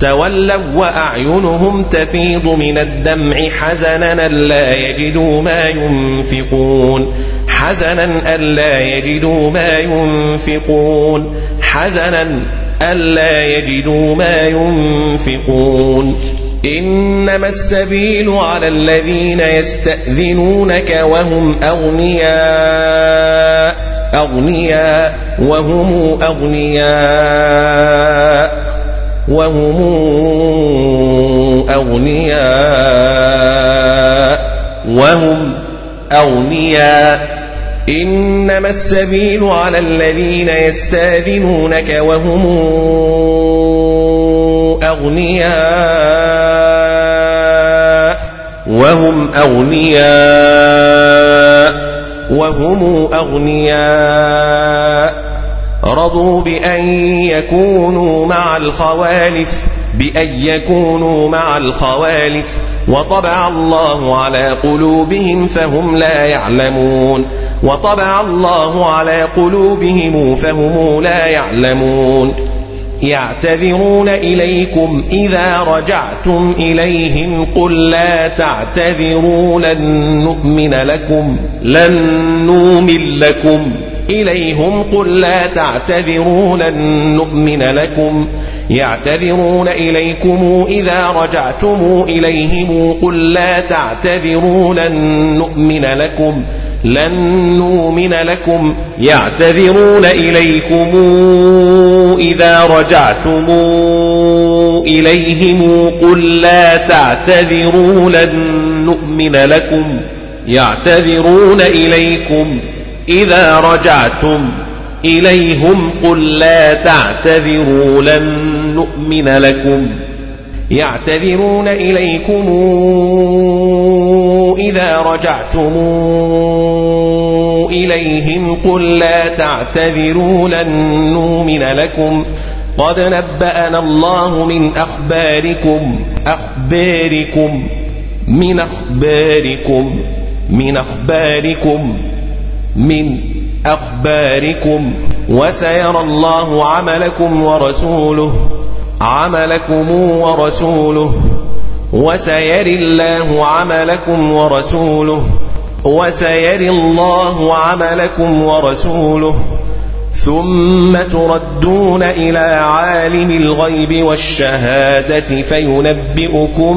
تولوا وأعينهم تفيض من الدمع حزنا ألا يجدوا ما ينفقون. حزنا ألا يجدوا ما ينفقون. حزنا ألا يجدوا ما ينفقون. إنما السبيل على الذين يستأذنونك وهم أغنياء. أغنياء وهم أغنياء. وهم أغنياء وهم أغنياء. إنما السبيل على الذين يستاذنونك وهم أغنياء وهم أغنياء وهم أغنياء. رضوا بأن يكونوا مع الخوالف بأن يكونوا مع الخوالف. وطبع الله على قلوبهم فهم لا يعلمون. وطبع الله على قلوبهم فهم لا يعلمون. يعتذرون إليكم إذا رجعتم إليهم قل لا تعتذروا لن نؤمن لكم لن نؤمن لكم. إليهم قل لا تعتذروا لن نؤمن لكم. يعتذرون إليكم إذا رجعتم إليهم قل لا تعتذروا لن نؤمن لكم. لن نؤمن لكم. يعتذرون إليكم إذا رجعتم إليهم قل لا تعتذروا لن نؤمن لكم. يعتذرون إليكم. إذا رجعتم إليهم قل لا تعتذروا لن نؤمن لكم يعتذرون إليكم إذا رجعتم إليهم قل لا تعتذروا لن نؤمن لكم قد نبأنا الله من أخباركم أخباركم من أخباركم من أخباركم من أخباركم وسيرى الله عملكم ورسوله عملكم ورسوله وسيري الله عملكم ورسوله وسيري الله عملكم ورسوله ثم تردون إلى عالم الغيب والشهادة فينبئكم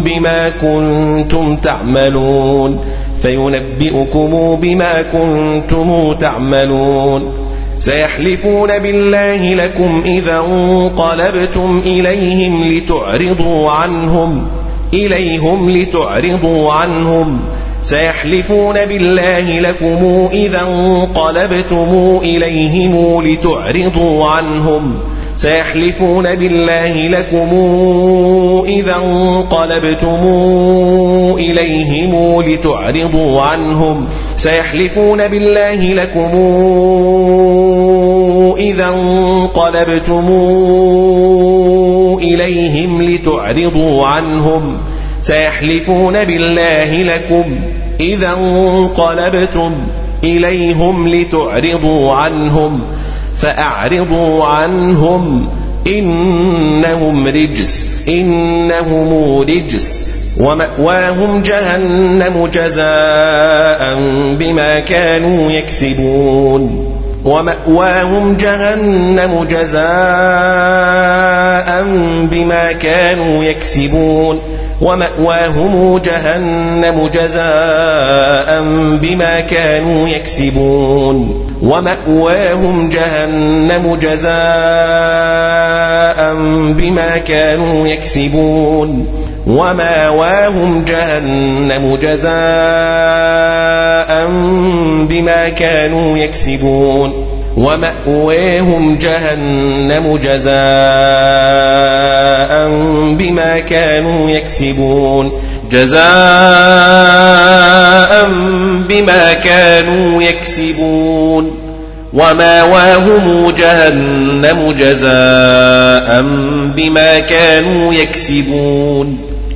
بما كنتم تعملون. فينبئكم بما كنتم تعملون. سيحلفون بالله لكم إذا انقلبتم إليهم لتعرضوا عنهم إليهم لتعرضوا عنهم. سيحلفون بالله لكم إذا انقلبتم إليهم لتعرضوا عنهم. سيحلفون بالله لكم إذا انقلبتم إليهم لتعرضوا عنهم. سيحلفون بالله لكم إذا انقلبتم إليهم لتعرضوا عنهم. سيحلفون بالله لكم إذا انقلبتم إليهم لتعرضوا عنهم. فأعرضوا عنهم إنهم رجس إنهم رجس. ومأواهم جهنم جزاء بما كانوا يكسبون. ومأواهم جهنم جزاء بما كانوا يكسبون. ومأواهم جهنم جزاء بما كانوا يكسبون. ومأواهم جهنم جزاء بما كانوا يكسبون. ومأواهم جهنم جزاء بما كانوا يكسبون. ومأواهم جهنم جزاء بما كانوا يكسبون. جزاء بما كانوا يكسبون. ومأواهم جهنم جزاء بما كانوا يكسبون.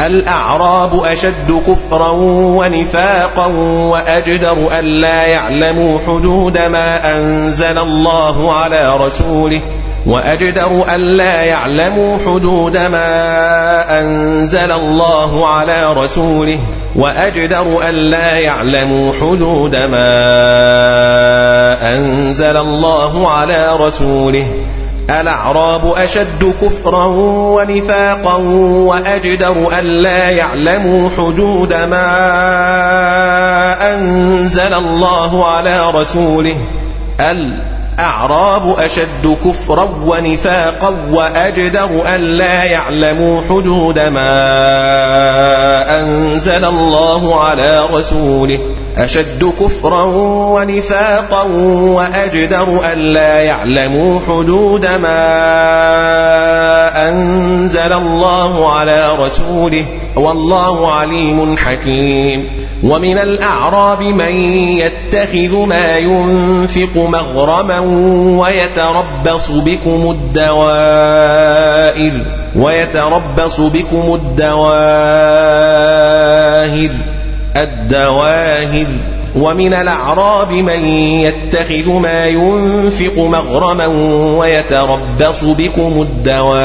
الأعراب أشد كفرا ونفاقا وأجدر أن لا يعلموا حدود ما أنزل الله على رسوله وأجدر أن لا يعلموا حدود ما أنزل الله على رسوله وأجدر أن لا يعلموا حدود ما أنزل الله على رسوله الأعراب أشد كفرا ونفاقا وأجدر أن لا يعلموا حدود ما أنزل الله على رسوله. أشد كفرا ونفاقا وأجدر أن لا يعلموا حدود ما أنزل الله على رسوله. أشد كفرا ونفاقا وأجدر أن لا يعلموا حدود ما أنزل الله على رسوله. والله عليم حكيم. ومن الأعراب من يتخذ ما ينفق مغرما ويتربص بكم الدوائر ويتربص بكم الدواهر الدواهر ومن الأعراب من يتخذ ما ينفق مغرما ويتربص بكم الدوائر.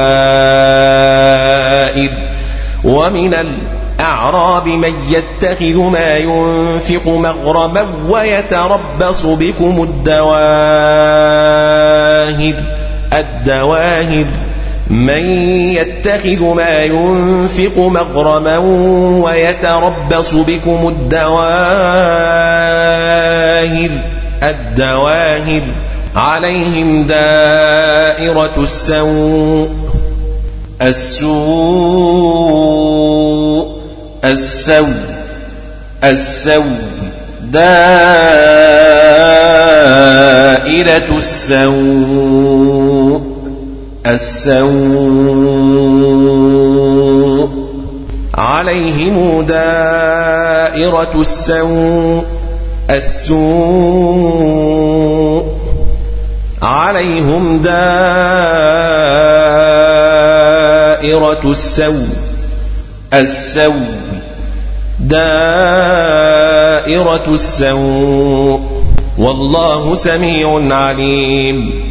ومن الأعراب من يتخذ ما ينفق مغرما ويتربص بكم الدواهر الدواهر من يتخذ ما ينفق مغرما ويتربص بكم الدواهر الدواهر عليهم دائرة السوء. السوء السوء السوء دائرة السوء السوء. عليهم دائرة السوء السوء. عليهم دائرة السوء السوء دائرة السوء. والله سميع عليم.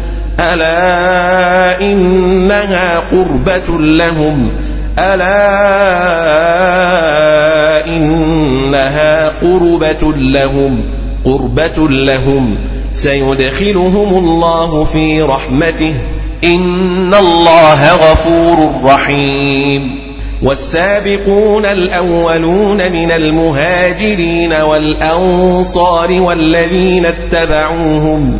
ألا إنها قربة لهم؟ ألا إنها قربة لهم؟ قربة لهم. سيدخلهم الله في رحمته. إن الله غفور رحيم. والسابقون الأولون من المهاجرين والأنصار والذين اتبعوهم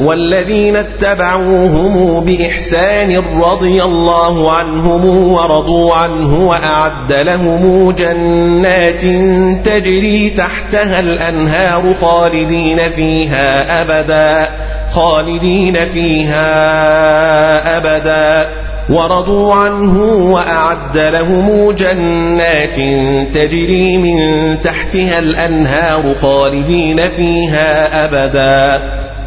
والذين اتبعوهم بإحسان رضي الله عنهم ورضوا عنه وأعد لهم جنات تجري تحتها الأنهار خالدين فيها أبدا خالدين فيها أبدا. ورضوا عنه وأعد لهم جنات تجري من تحتها الأنهار خالدين فيها أبدا.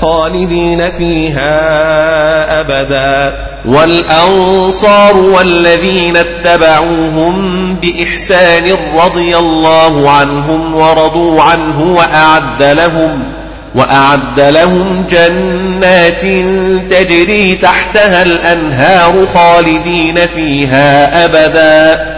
خالدين فيها أبدا. والأنصار والذين اتبعوهم بإحسان رضي الله عنهم ورضوا عنه وأعد لهم وأعد لهم جنات تجري تحتها الأنهار خالدين فيها أبدا.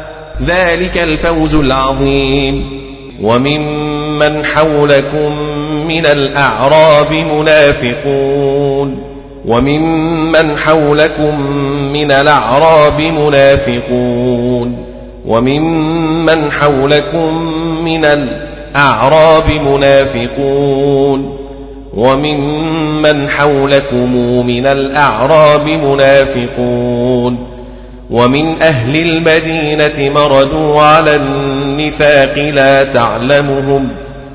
ذلك الفوز العظيم. وممن حولكم من الأعراب منافقون. وممن حولكم من الأعراب منافقون. وممن حولكم من الأعراب منافقون. وممن حولكم من الأعراب منافقون. ومن أهل المدينة مردوا على النفاق لا تعلمهم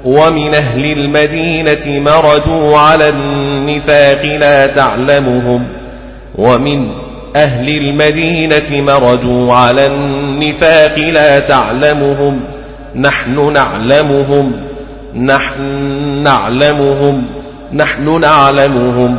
ومن أهل المدينة مردوا على النفاق لا تعلمهم ومن أهل المدينة مردوا على النفاق لا تعلمهم نحن نعلمهم نحن نعلمهم نحن نعلمهم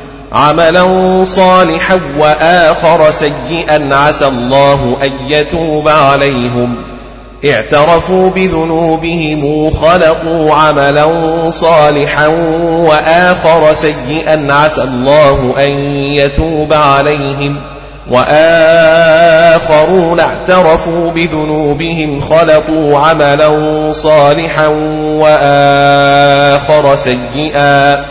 عملا صالحا وآخر سيئا عسى الله أن يتوب عليهم. اعترفوا بذنوبهم خلقوا عملا صالحا وآخر سيئا عسى الله أن يتوب عليهم. وآخرون اعترفوا بذنوبهم خلقوا عملا صالحا وآخر سيئا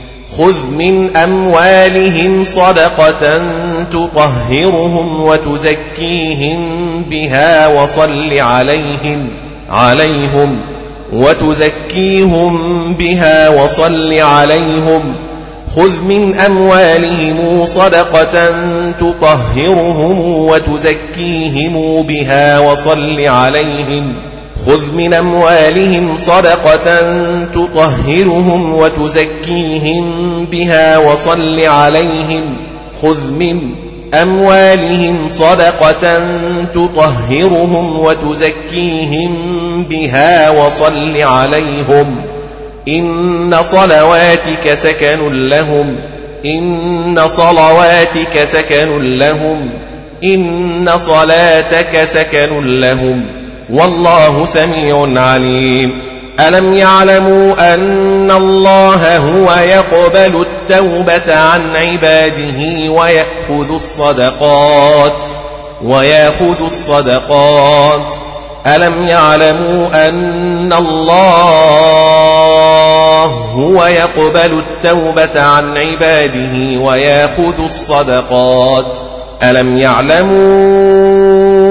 خذ من أموالهم صدقة تطهرهم وتزكيهم بها وصل عليهم عليهم وتزكيهم بها وصل عليهم. خذ من أموالهم صدقة تطهرهم وتزكيهم بها وصل عليهم. خذ من أموالهم صدقة تطهرهم وتزكيهم بها وصل عليهم خذ من أموالهم صدقة تطهرهم وتزكيهم بها وصل عليهم إن صلواتك سكن لهم إن صلواتك سكن لهم إن صلاتك سكن لهم والله سميع عليم. ألم يعلموا أن الله هو يقبل التوبة عن عباده ويأخذ الصدقات ويأخذ الصدقات. ألم يعلموا أن الله هو يقبل التوبة عن عباده ويأخذ الصدقات. ألم يعلموا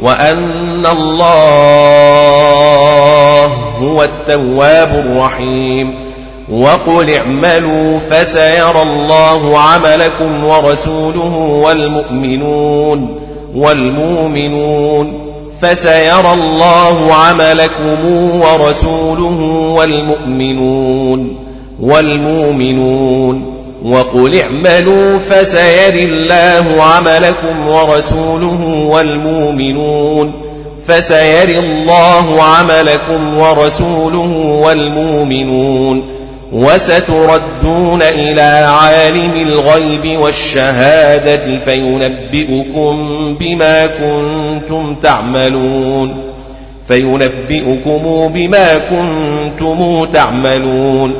وأن الله هو التواب الرحيم وقل اعملوا فسيرى الله عملكم ورسوله والمؤمنون والمؤمنون فسيرى الله عملكم ورسوله والمؤمنون والمؤمنون وقل اعملوا فسيري الله عملكم ورسوله والمؤمنون فسيري الله عملكم ورسوله والمؤمنون وستردون إلى عالم الغيب والشهادة فينبئكم بما كنتم تعملون فينبئكم بما كنتم تعملون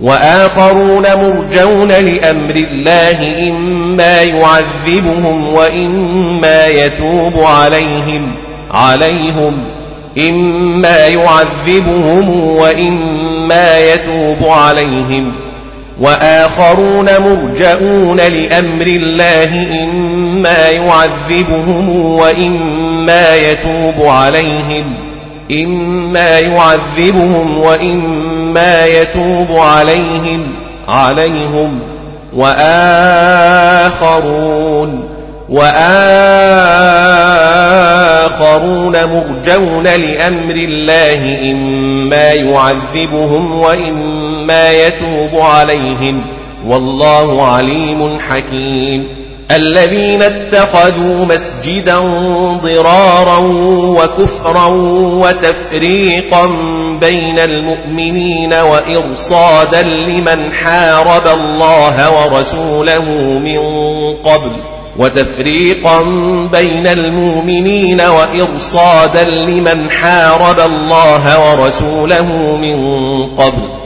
وآخرون مرجون لأمر الله إما يعذبهم وإما يتوب عليهم عليهم إما يعذبهم وإما يتوب عليهم وآخرون مرجؤون لأمر الله إما يعذبهم وإما يتوب عليهم إما يعذبهم وإما يتوب عليهم عليهم وآخرون وآخرون مرجون لأمر الله إما يعذبهم وإما يتوب عليهم والله عليم حكيم. الذين اتخذوا مسجدا ضرارا وكفرا وتفريقا بين المؤمنين وإرصادا لمن حارب الله ورسوله من قبل وتفريقا بين المؤمنين وإرصادا لمن حارب الله ورسوله من قبل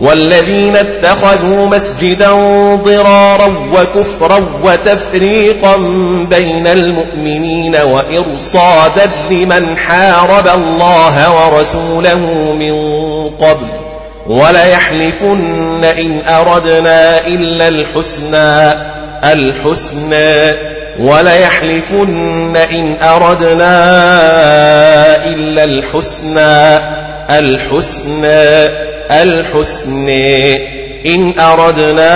والذين اتخذوا مسجدا ضرارا وكفرا وتفريقا بين المؤمنين وإرصادا لمن حارب الله ورسوله من قبل وليحلفن إن أردنا إلا الحسنى الحسنى. وليحلفن إن أردنا إلا الحسنى الحسنى. الحسنى إن أردنا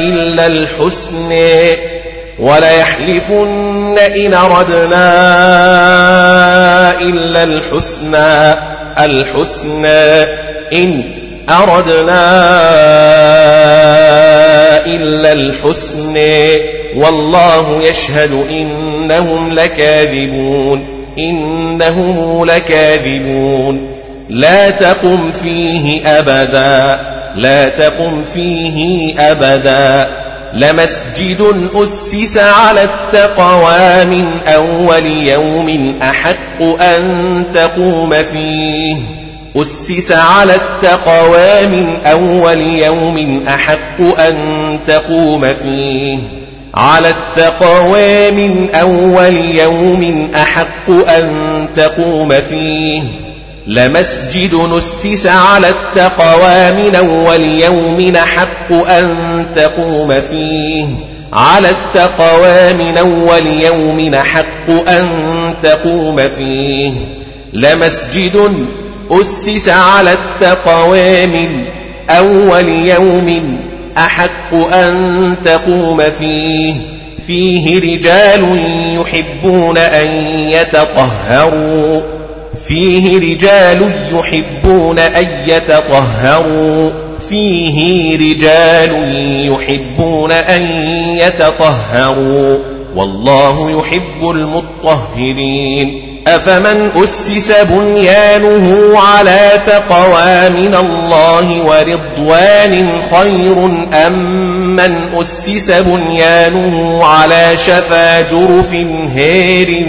إلا الحسنى وليحلفن إن أردنا إلا الحسنى الحسنى إن أردنا إلا الحسن. والله يشهد إنهم لكاذبون إنهم لكاذبون. لا تقم فيه أبدا لا تقم فيه أبدا. لمسجد أسس على التقوى من أول يوم أحق أن تقوم فيه. أسس على التقوى من أول يوم أحق أن تقوم فيه. على التقوى من أول يوم أحق أن تقوم فيه. لمسجد نسس على التقوى من أول يوم أحق أن تقوم فيه. على التقوى من أول يوم أحق أن تقوم فيه. لمسجد أسس على التقوى من أول يوم أحق أن تقوم فيه. فيه رجال يحبون أن يتطهروا. فيه رجال يحبون أن يتطهروا. فيه رجال يحبون أن يتطهروا. والله يحب المطهرين. أفمن أسس بنيانه على تقوى من الله ورضوان خير أم من أسس بنيانه على شفا جرف هير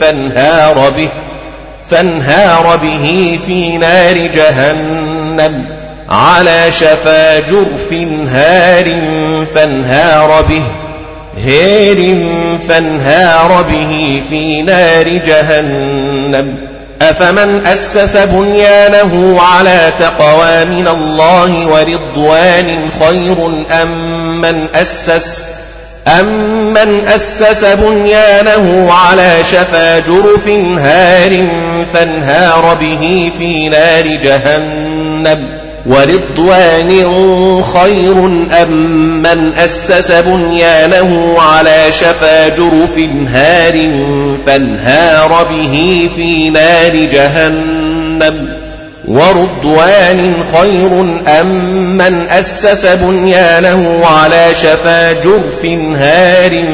فانهار به؟ فانهار به في نار جهنم على شفا جرف هار فانهار به هير فانهار به في نار جهنم. أفمن أسس بنيانه على تقوى من الله ورضوان خير أم من أسس؟ أمن أسس بنيانه على شفا جرف هار فانهار به في نار جهنم ورضوان خير أم من أسس بنيانه على شفا جرف هار فانهار به في نار جهنم ورضوان خير أم من أسس بنيانه على شفا جرف هار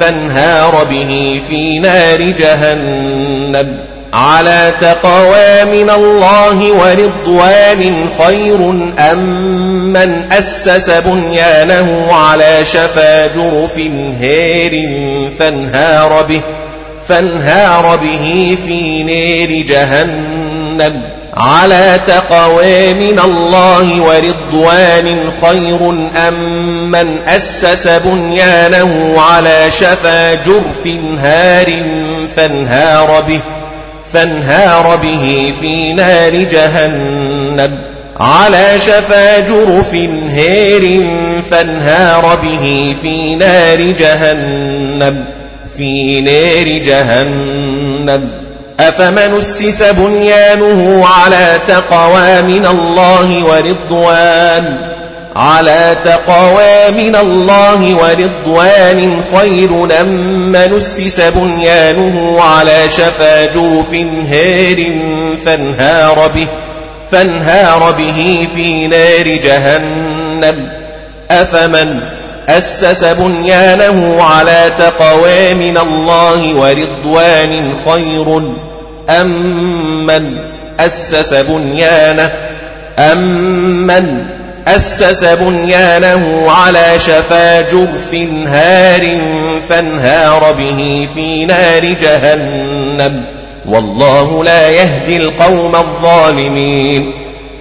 فانهار به في نار جهنم على تقوى من الله ورضوان خير أم أمن أسس بنيانه على شفا جرف هير فانهار به فانهار به في نير جهنم على تقوى من الله ورضوان خير أم من أسس بنيانه على شفا جرف هار فانهار به فانهار به في نار جهنم. على شفا جرف هير فانهار به في نار جهنم. في نار جهنم. أفمن أسس بنيانه على تقوى من الله ورضوان؟ على تقوى من الله ورضوان خير أم من أسس بنيانه على شفا جوف هار فانهار به فانهار به في نار جهنم. أفمن أسس بنيانه على تقوى من الله ورضوان خير. أم من أسس بنيانه أم من أسس بنيانه على شفا جرف هار فانهار به في نار جهنم. والله لا يهدي القوم الظالمين.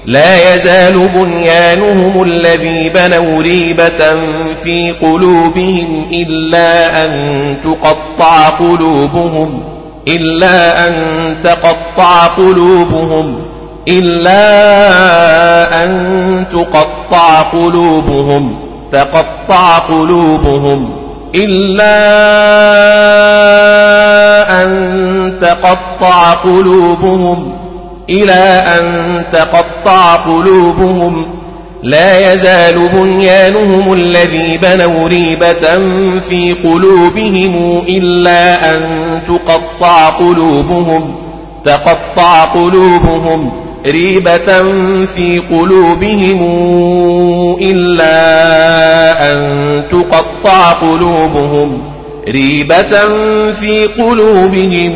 لا يزال بنيانهم الذي بنوا ريبة في قلوبهم إلا أن تقطع قلوبهم إلا أن تقطع قلوبهم إلا أن تقطع قلوبهم تقطع قلوبهم إلا أن تقطع قلوبهم. إلى أن تقطع قلوبهم لا يزال بنيانهم الذي بنوا ريبة في قلوبهم إلا أن تقطع قلوبهم تقطع قلوبهم ريبة في قلوبهم إلا أن تقطع قلوبهم ريبة في قلوبهم.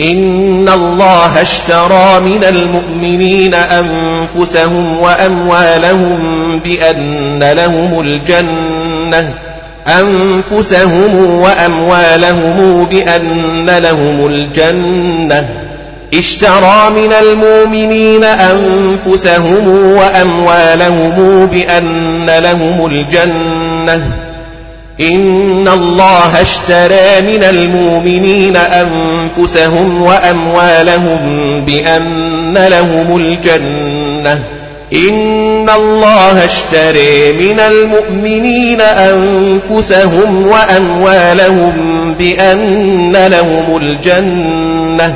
إن الله اشترى من المؤمنين أنفسهم وأموالهم بأن لهم الجنة أنفسهم وأموالهم بأن لهم الجنة. اشترى من المؤمنين أنفسهم وأموالهم بأن لهم الجنة. إن الله اشترى من المؤمنين أنفسهم وأموالهم بأن لهم الجنة. إن الله اشترى من المؤمنين أنفسهم وأموالهم بأن لهم الجنة.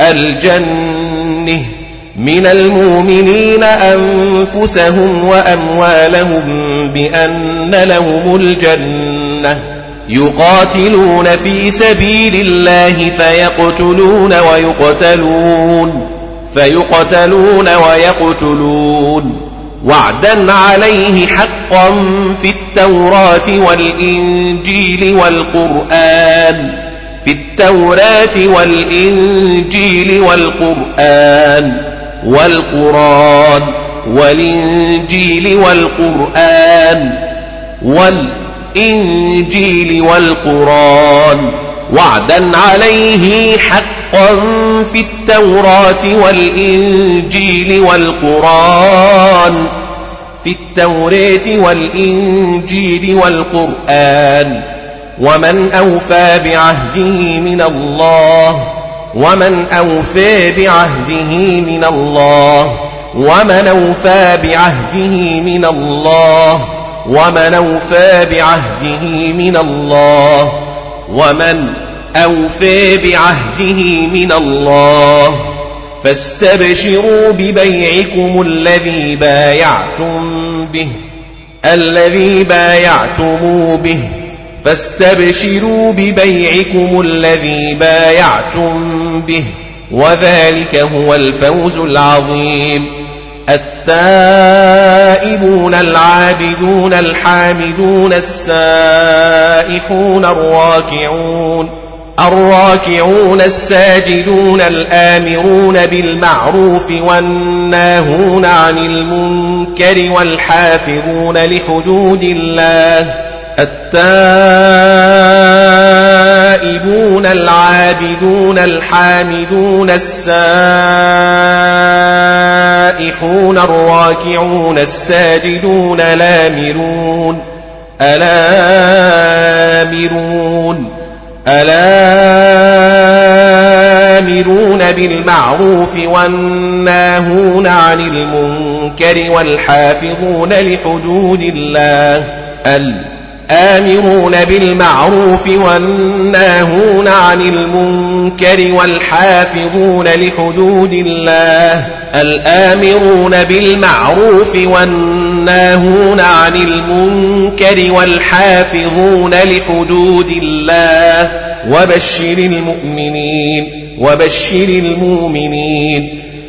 الجنة. من المؤمنين أنفسهم وأموالهم بأن لهم الجنة يقاتلون في سبيل الله فيقتلون ويقتلون فيقتلون ويقتلون. وعدا عليه حقا في التوراة والإنجيل والقرآن في التوراة والإنجيل والقرآن. والقرآن والإنجيل والقرآن والإنجيل والقرآن وعدا عليه حقا في التوراة والإنجيل والقرآن في التوراة والإنجيل والقرآن ومن أوفى بعهده من الله ومن أوفى بعهده من الله ومن أوفى بعهده من الله ومن أوفى بعهده من الله ومن أوفى بعهده من الله. فاستبشروا ببيعكم الذي بايعتم به الذي بايعتم به. فاستبشروا ببيعكم الذي بايعتم به وذلك هو الفوز العظيم. التائبون العابدون الحامدون السائحون الراكعون الراكعون الساجدون الآمرون بالمعروف والناهون عن المنكر والحافظون لحدود الله التائبون العابدون الحامدون السائحون الراكعون الساجدون الآمرون الآمرون الآمرون بالمعروف والناهون عن المنكر والحافظون لحدود الله الآمرون بالمعروف والناهون عن المنكر والحافظون لحدود الله الآمرون بالمعروف والناهون عن المنكر والحافظون لحدود الله وبشر المؤمنين وبشر المؤمنين.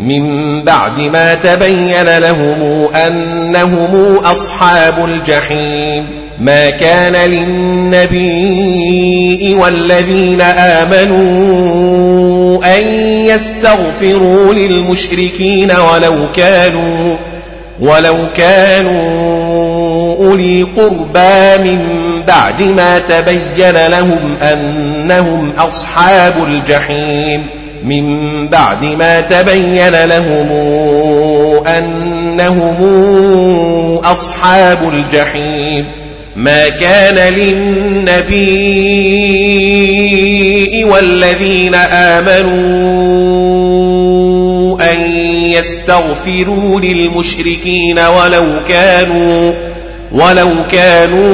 من بعد ما تبين لهم أنهم أصحاب الجحيم. ما كان للنبي والذين آمنوا أن يستغفروا للمشركين ولو كانوا ولو كانوا أولي قربى من بعد ما تبين لهم أنهم أصحاب الجحيم. من بعد ما تبين لهم أنهم أصحاب الجحيم. ما كان للنبي والذين آمنوا أن يستغفروا للمشركين ولو كانوا ولو كانوا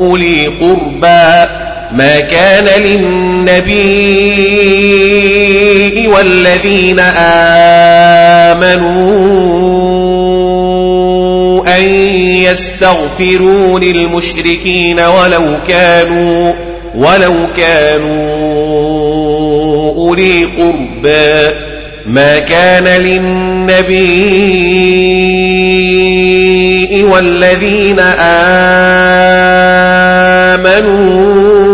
أولي قربى. ما كان للنبي والذين آمنوا أن يستغفروا للمشركين ولو كانوا ولو كانوا أولي قربى. ما كان للنبي والذين آمنوا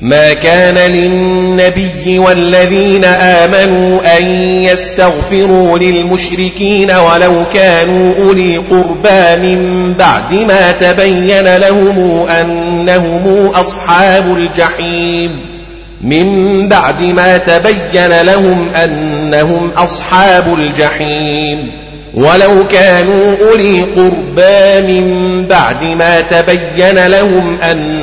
ما كان للنبي والذين آمنوا أن يستغفروا للمشركين ولو كانوا أولي قربى من بعد ما تبين لهم أنهم أصحاب الجحيم. من بعد ما تبين لهم أنهم أصحاب الجحيم. ولو كانوا أولي قربى من بعد ما تبين لهم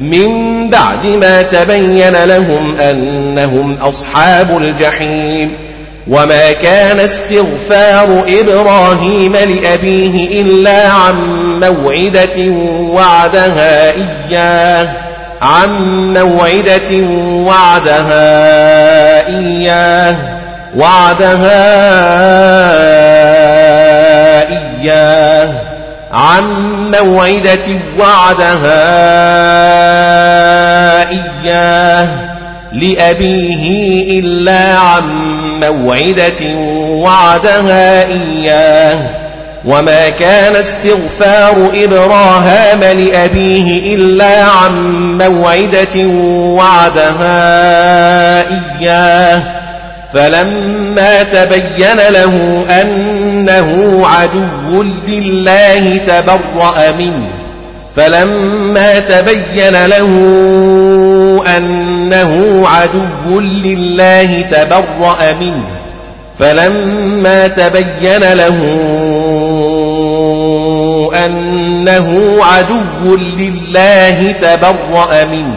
من بعد ما تبين لهم أنهم أصحاب الجحيم وما كان استغفار إبراهيم لأبيه إلا عن موعدة وعدها إياه عن موعدة وعدها إياه وعدها إياه عن موعدة وعدها إياه لأبيه إلا عن موعدة وعدها إياه. وما كان استغفار إبراهام لأبيه إلا عن موعدة وعدها إياه. فلما تبين له أنه عدو لله تبرأ منه. فلما تبين له أنه عدو لله تبرأ منه. فلما تبين له أنه عدو لله تبرأ منه.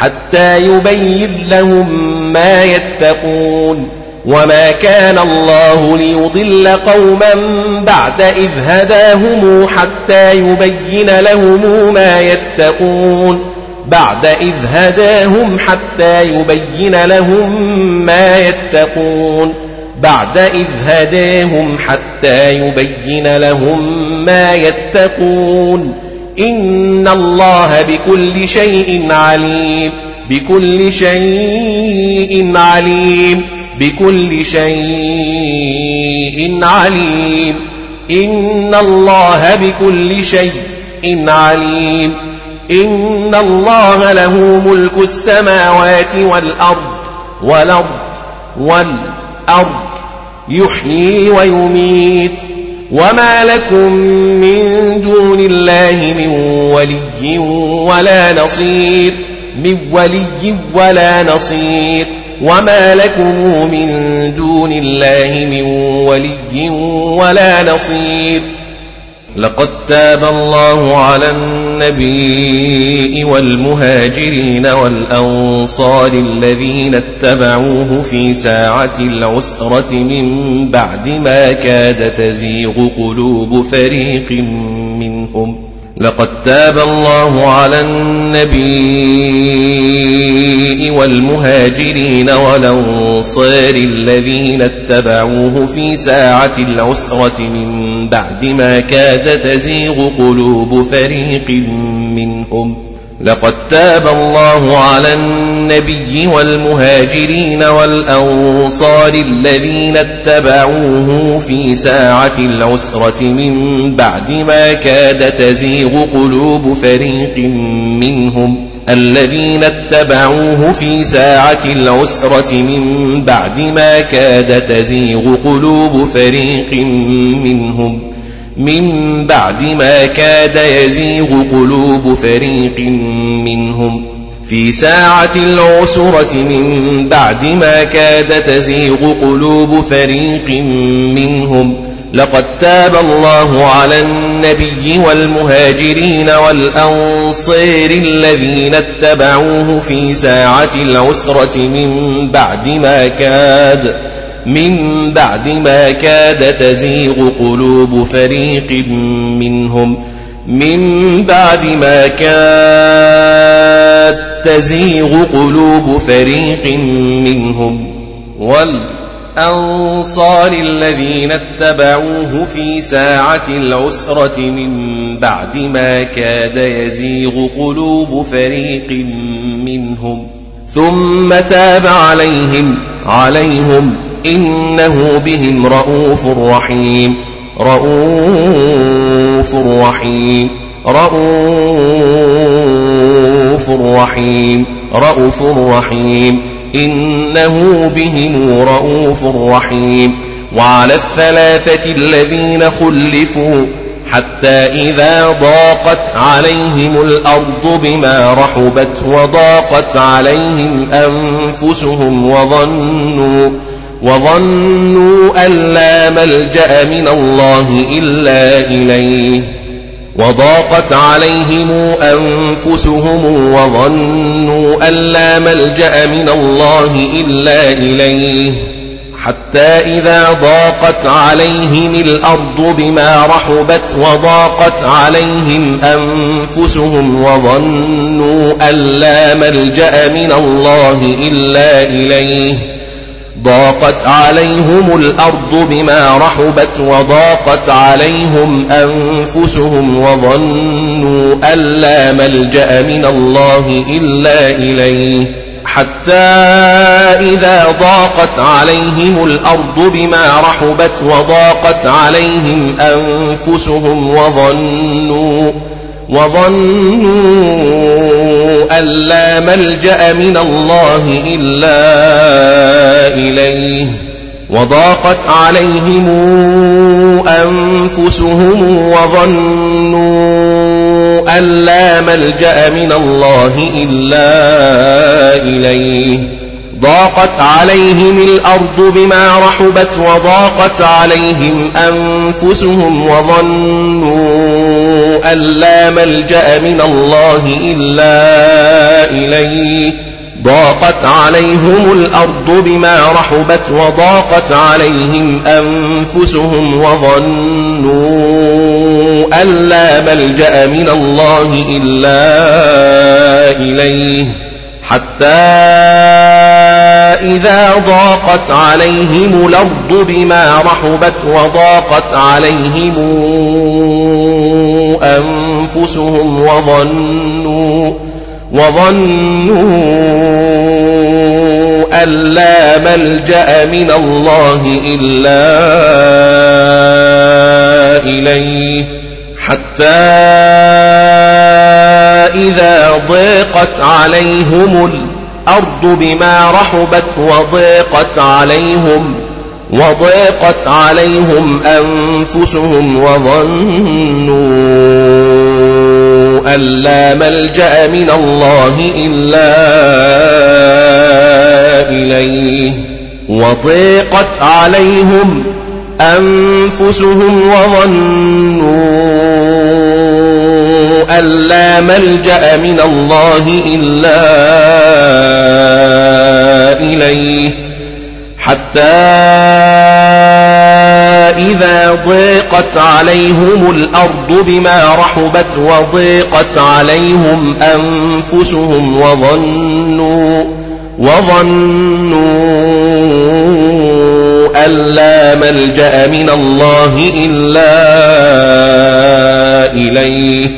حتى يبين لهم ما يتقون وما كان الله ليضل قوما بعد إذ هداهم حتى يبين لهم ما يتقون بعد إذ هداهم حتى يبين لهم ما يتقون بعد إذ هداهم حتى يبين لهم ما يتقون إن الله بكل شيء عليم. بكل شيء عليم. بكل شيء عليم. إن الله بكل شيء عليم. إن الله له ملك السماوات والأرض والأرض والأرض. يحيي ويميت. وما لكم من دون الله من ولي ولا نصير من ولي ولا نصير وما لكم من دون الله من ولي ولا نصير لقد تاب الله على النبي والمهاجرين والأنصار الذين اتبعوه في ساعة العسرة من بعد ما كاد تزيغ قلوب فريق منهم. لقد تاب الله على النبي والمهاجرين والأنصار الذين اتبعوه في ساعة العسرة من بعد ما كاد تزيغ قلوب فريق منهم. لقد تاب الله على النبي والمهاجرين والأنصار الذين اتبعوه في ساعة العسرة من بعد ما كاد تزيغ قلوب فريق منهم الذين اتبعوه في ساعة العسرة من بعد ما كاد تزيغ قلوب فريق منهم من بعد ما كاد يزيغ قلوب فريق منهم. في ساعة العسرة من بعد ما كاد تزيغ قلوب فريق منهم. لقد تاب الله على النبي والمهاجرين والأنصير الذين اتبعوه في ساعة العسرة من بعد ما كاد من بعد ما كاد تزيغ قلوب فريق منهم من بعد ما كاد تزيغ قلوب فريق منهم. والأنصار الذين اتبعوه في ساعة العسرة من بعد ما كاد يزيغ قلوب فريق منهم ثم تاب عليهم عليهم إنه بهم رؤوف رحيم. رؤوف رحيم. رؤوف رحيم. رؤوف رحيم. إنه بهم رؤوف رحيم. وعلى الثلاثة الذين خلفوا حتى إذا ضاقت عليهم الأرض بما رحبت وضاقت عليهم أنفسهم وظنوا وظنوا أن لا ملجأ من الله إلا إليه. وضاقت عليهم أنفسهم وظنوا أن لا ملجأ من الله إلا إليه. حتى إذا ضاقت عليهم الأرض بما رحبت وضاقت عليهم أنفسهم وظنوا أن لا ملجأ من الله إلا إليه. ضاقت عليهم الأرض بما رحبت وضاقت عليهم أنفسهم وظنوا أن لا ملجأ من الله إلا إليه حتى إذا ضاقت عليهم الأرض بما رحبت وضاقت عليهم أنفسهم وظنوا وظنوا أن لا ملجأ من الله إلا إليه وضاقت عليهم أنفسهم وظنوا أن لا ملجأ من الله إلا إليه ضاقت عليهم الأرض بما رحبت وضاقت عليهم أنفسهم وظنوا أن لا ملجأ من الله إلا إليه. ضاقت عليهم الأرض بما رحبت وضاقت عليهم أنفسهم وظنوا أن لا ملجأ من الله إلا إليه. حتى إذا ضاقت عليهم الأرض بما رحبت وضاقت عليهم أنفسهم وظنوا وظنوا أن لا ملجأ من الله إلا إليه. حتى إذا ضيقت عليهم الأرض الأرض بما رحبت وضيقت عليهم وضيقت عليهم أنفسهم وظنوا أن لا ملجأ من الله إلا إليه. وضيقت عليهم أنفسهم وظنوا أن لا ملجأ من الله إلا إليه. حتى إذا ضيقت عليهم الأرض بما رحبت وضيقت عليهم أنفسهم وظنوا وظنوا أن لا ملجأ من الله إلا إليه.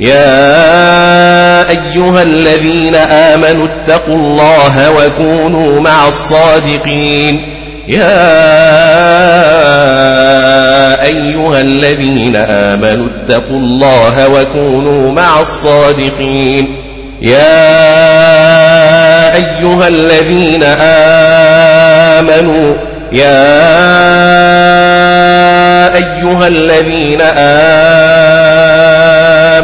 يا أيها الذين آمنوا اتقوا الله وكونوا مع الصادقين. يا أيها الذين آمنوا اتقوا الله وكونوا مع الصادقين. يا أيها الذين آمنوا يا أيها الذين آمنوا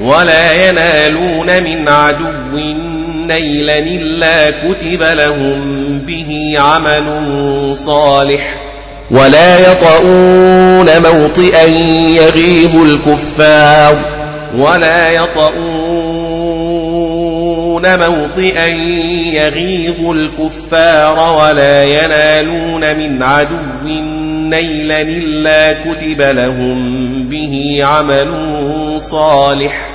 ولا ينالون من عدو نيلا إلا كتب لهم به عمل صالح ولا يطؤون موطئا يغيظ الكفار ولا يطؤون موطئا يغيظ الكفار ولا ينالون من عدو نيلا إلا كتب لهم به عمل صالح.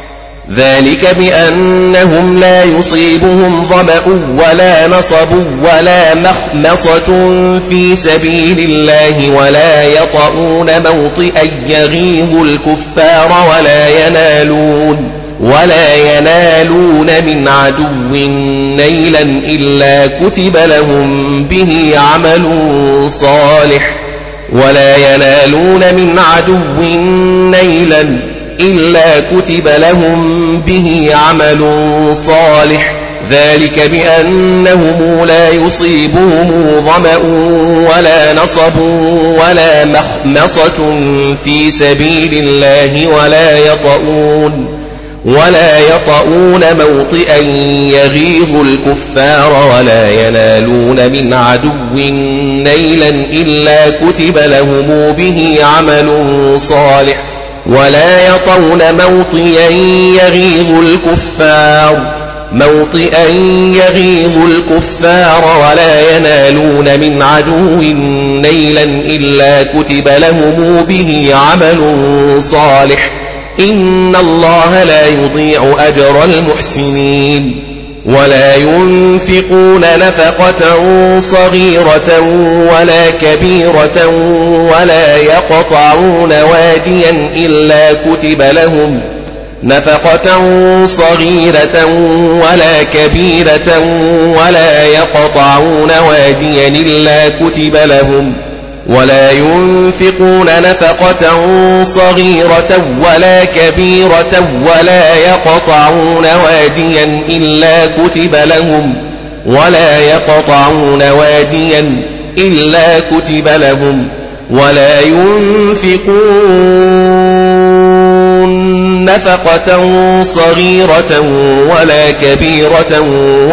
ذلك بأنهم لا يصيبهم ظمأ ولا نصب ولا مخمصة في سبيل الله ولا يطؤون موطئا يغيظ الكفار ولا ينالون ولا ينالون من عدو نيلا إلا كتب لهم به عمل صالح. ولا ينالون من عدو نيلا إلا كتب لهم به عمل صالح. ذلك بأنهم لا يصيبهم ظمأ ولا نصب ولا مخمصة في سبيل الله ولا يطؤون. ولا يطؤون موطئا يغيظ الكفار ولا ينالون من عدو نيلا إلا كتب لهم به عمل صالح ولا يطون موطئا يغيظ الكفار موطئا يغيظ الكفار ولا ينالون من عدو نيلا إلا كتب لهم به عمل صالح إن الله لا يضيع أجر المحسنين ولا ينفقون نفقة صغيرة ولا كبيرة ولا يقطعون واديا إلا كتب لهم نفقة صغيرة ولا كبيرة ولا يقطعون واديا إلا كتب لهم ولا ينفقون نفقة صغيرة ولا كبيرة ولا يقطعون واديا إلا كتب لهم ولا يقطعون واديا إلا كتب لهم ولا ينفقون نفقة صغيرة ولا كبيرة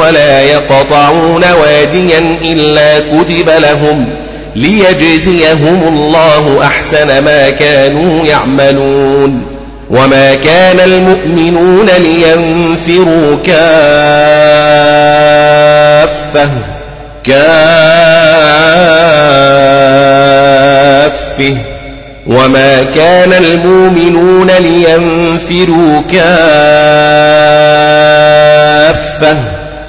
ولا يقطعون واديا إلا كتب لهم ليجزيهم الله أحسن ما كانوا يعملون وما كان المؤمنون لينفروا كافة كافة وما كان المؤمنون لينفروا كافة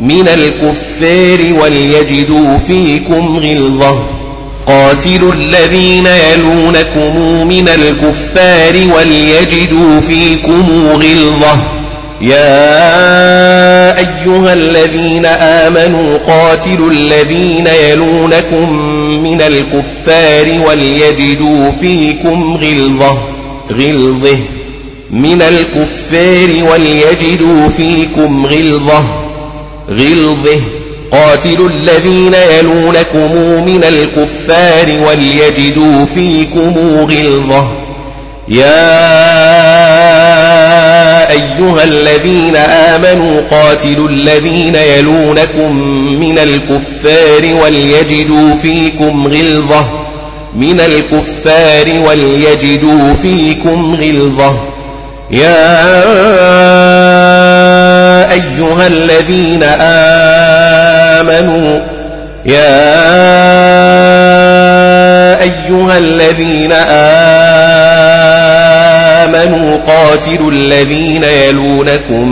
من الكفار وليجدوا فيكم غلظة. قاتلوا الذين يلونكم من الكفار وليجدوا فيكم غلظة. يا أيها الذين آمنوا قاتلوا الذين يلونكم من الكفار وليجدوا فيكم غلظة. غلظة. من الكفار وليجدوا فيكم غلظة. غلظة. قاتلوا الذين يلونكم من الكفار وليجدوا فيكم غلظة. يا أيها الذين آمنوا قاتلوا الذين يلونكم من الكفار وليجدوا فيكم غلظة. من الكفار وليجدوا فيكم غلظة. يا أيها الذين آمنوا يا أيها الذين آمنوا قاتلوا الذين يلونكم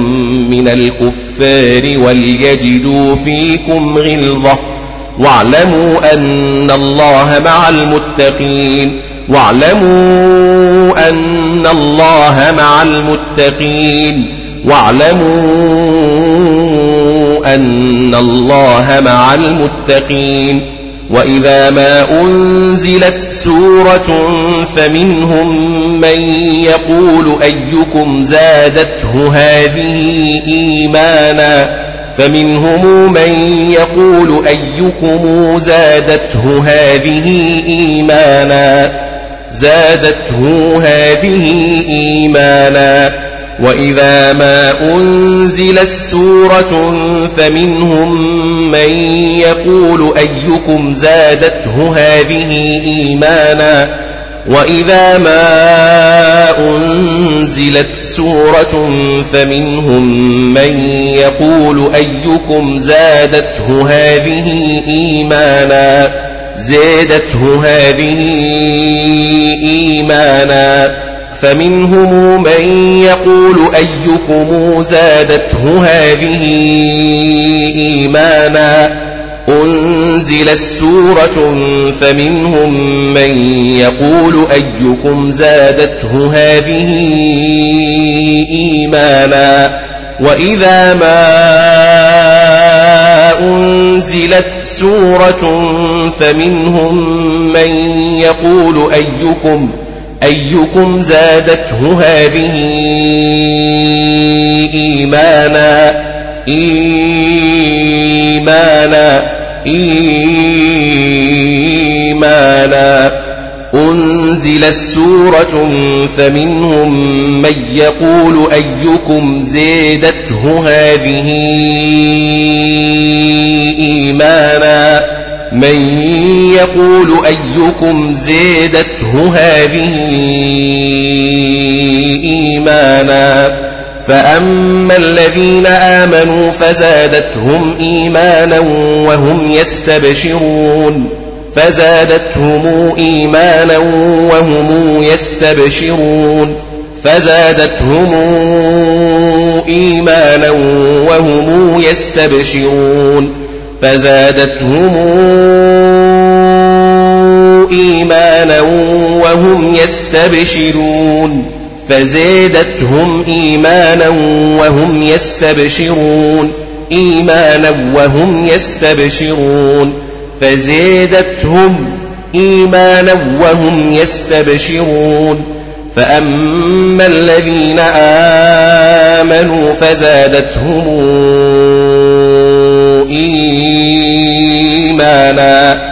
من الكفار وليجدوا فيكم غلظة. واعلموا أن الله مع المتقين. واعلموا أن الله مع المتقين. واعلموا أن الله مع المتقين وإذا ما أنزلت سورة فمنهم من يقول أيكم زادته هذه إيمانا فمنهم من يقول أيكم زادته هذه إيمانا زادته هذه إيمانا وإذا ما أنزلت سورة فمنهم من يقول أيكم زادته هذه إيمانا وإذا ما أنزلت سورة فمنهم من يقول أيكم زادته هذه إيمانا زادته هذه إيمانا فمنهم من يقول أيكم زادته هذه إيمانا أنزل السورة فمنهم من يقول أيكم زادته هذه إيمانا وإذا ما أنزلت سورة فمنهم من يقول أيكم أيكم زادته هذه إيمانا؟ إيمانا. إيمانا. أنزل السورة فمنهم من يقول أيكم زادته هذه إيمانا؟ من يقول أيكم زيدته هذه إيمانا. فأما الذين آمنوا فزادتهم إيمانا وهم يستبشرون. فزادتهم إيمانا وهم يستبشرون. فزادتهم إيمانا وهم يستبشرون. فزادتهم إيمانا وهم يستبشرون فزادتهم إيمانا وهم يستبشرون إيمانا وهم يستبشرون فزادتهم إيمانا وهم يستبشرون فأما الذين آمنوا فزادتهم إيمانا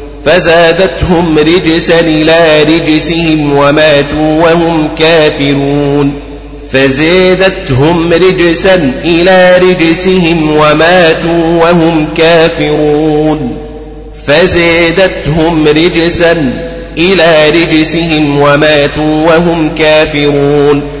فزادتهم رجسا إلى رجسهم وماتوا وهم كافرون. فزادتهم رجسا إلى رجسهم وماتوا وهم كافرون. فزادتهم رجسا إلى رجسهم وماتوا وهم كافرون.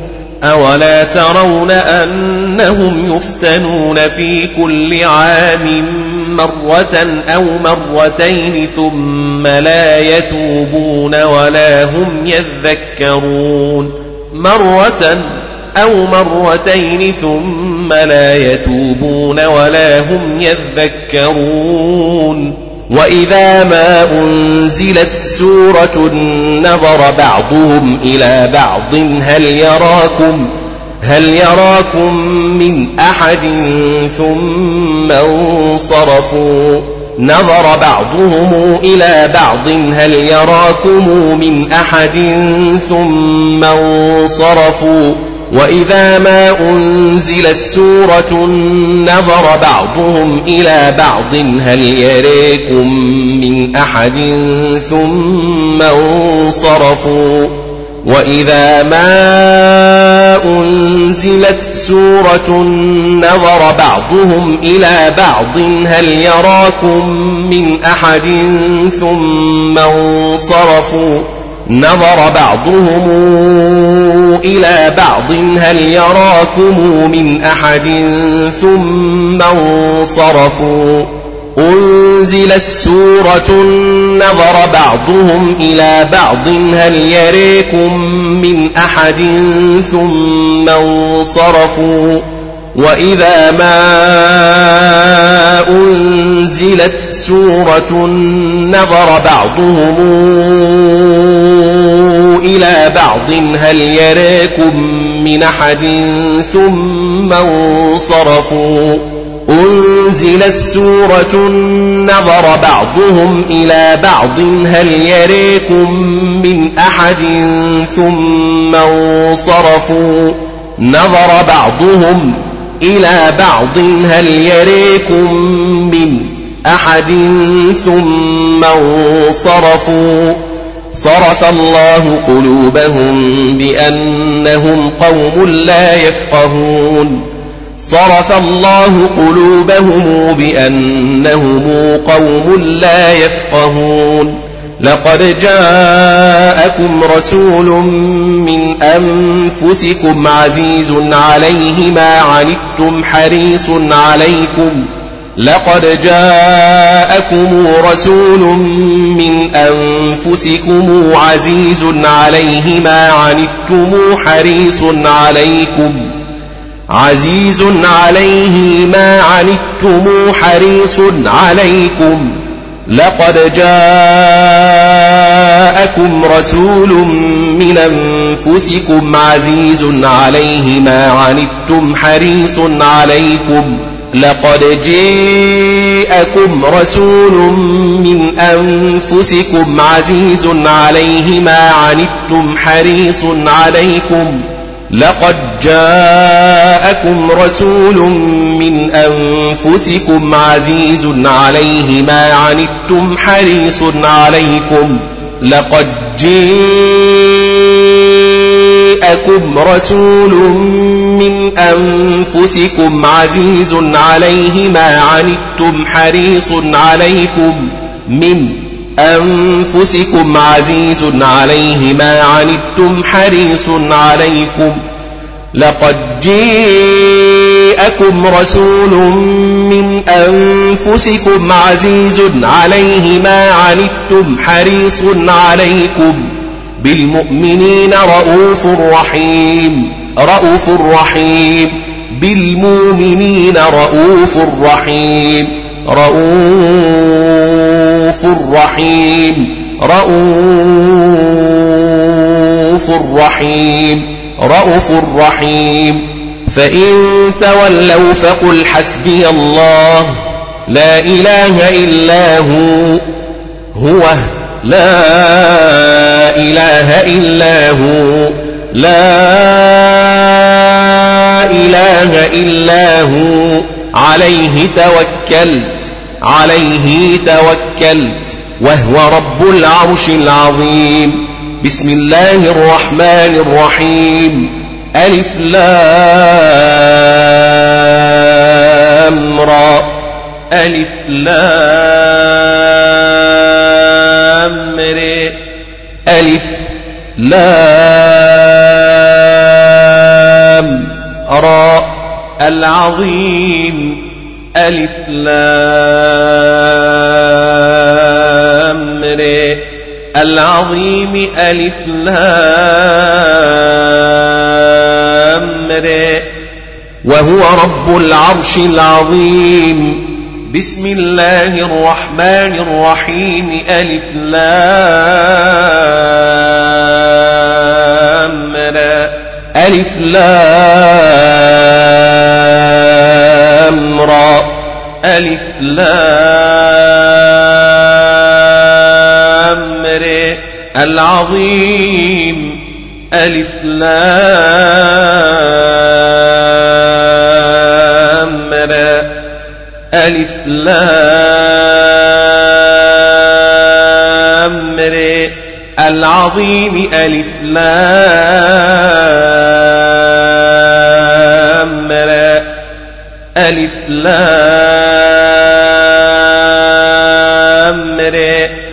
أولا ترون أنهم يفتنون في كل عام مرة أو مرتين ثم لا يتوبون ولا هم يذكرون مرة أو مرتين ثم لا يتوبون ولا هم يذكرون وإذا ما أنزلت سورة نظر بعضهم إلى بعض هل يراكم هل يراكم من أحد ثم انصرفوا؟ نظر بعضهم إلى بعض هل يراكم من أحد ثم انصرفوا؟ وإذا ما أنزلت سورة نظر بعضهم إلى بعض هل يريكم من أحد ثم انصرفوا؟ وإذا ما أنزلت سورة نظر بعضهم إلى بعض هل يراكم من أحد ثم انصرفوا؟ نظر بعضهم إلى بعض هل يراكم من أحد؟ ثم انصرفوا. أنزل السورة نظر بعضهم إلى بعض هل يريكم من أحد؟ ثم انصرفوا. وإذا ما أنزلت سورة نظر بعضهم إلى بعض هل يريكم من أحد ثم انصرفوا أنزل السورة نظر بعضهم إلى بعض هل يريكم من أحد ثم انصرفوا نظر بعضهم إلى بعض هل يريكم من أحد ثم انصرفوا؟ صرف الله قلوبهم بأنهم قوم لا يفقهون. صرف الله قلوبهم بأنهم قوم لا يفقهون. لقد جاءكم رسول من أنفسكم عزيز عليه ما عنتم حريص عليكم. لقد جاءكم رسول من أنفسكم عزيز عليه ما عنتم حريص عليكم. عزيز عليه ما عنتم حريص عليكم. لقد جاءكم رسول من أنفسكم عزيز عليه ما عنتم حريص عليكم. لقد جاءكم رسول من أنفسكم عزيز عليه ما عنتم حريص عليكم. لقد جاءكم رسول من أنفسكم عزيز عليه ما عنتم حريص عليكم. لقد جاءكم رسول من أنفسكم عزيز عليه ما عنتم حريص عليكم. من أنفسكم عزيز عليه ما عنتم حريص عليكم لقد جاءكم رسول من أنفسكم عزيز عليه ما عنتم حريص عليكم بالمؤمنين رؤوف رحيم رؤوف رحيم بالمؤمنين رؤوف رحيم رؤوف رحيم رؤوف رحيم رؤوف رحيم فإن تولوا فقل حسبي الله. لا إله إلا هو. هو. لا إله إلا هو. لا إله إلا هو. عليه توكلت. عليه توكلت وهو رب العرش العظيم. بسم الله الرحمن الرحيم. ألف لام را. ألف لام ر ألف لام را. العظيم. ألف لام العظيم ألف لام وهو رب العرش العظيم. بسم الله الرحمن الرحيم. ألف لام ألف لام را. ألف لام ر. العظيم. ألف لام ر. ألف لام ر. العظيم ألف لام را. ألف لام را.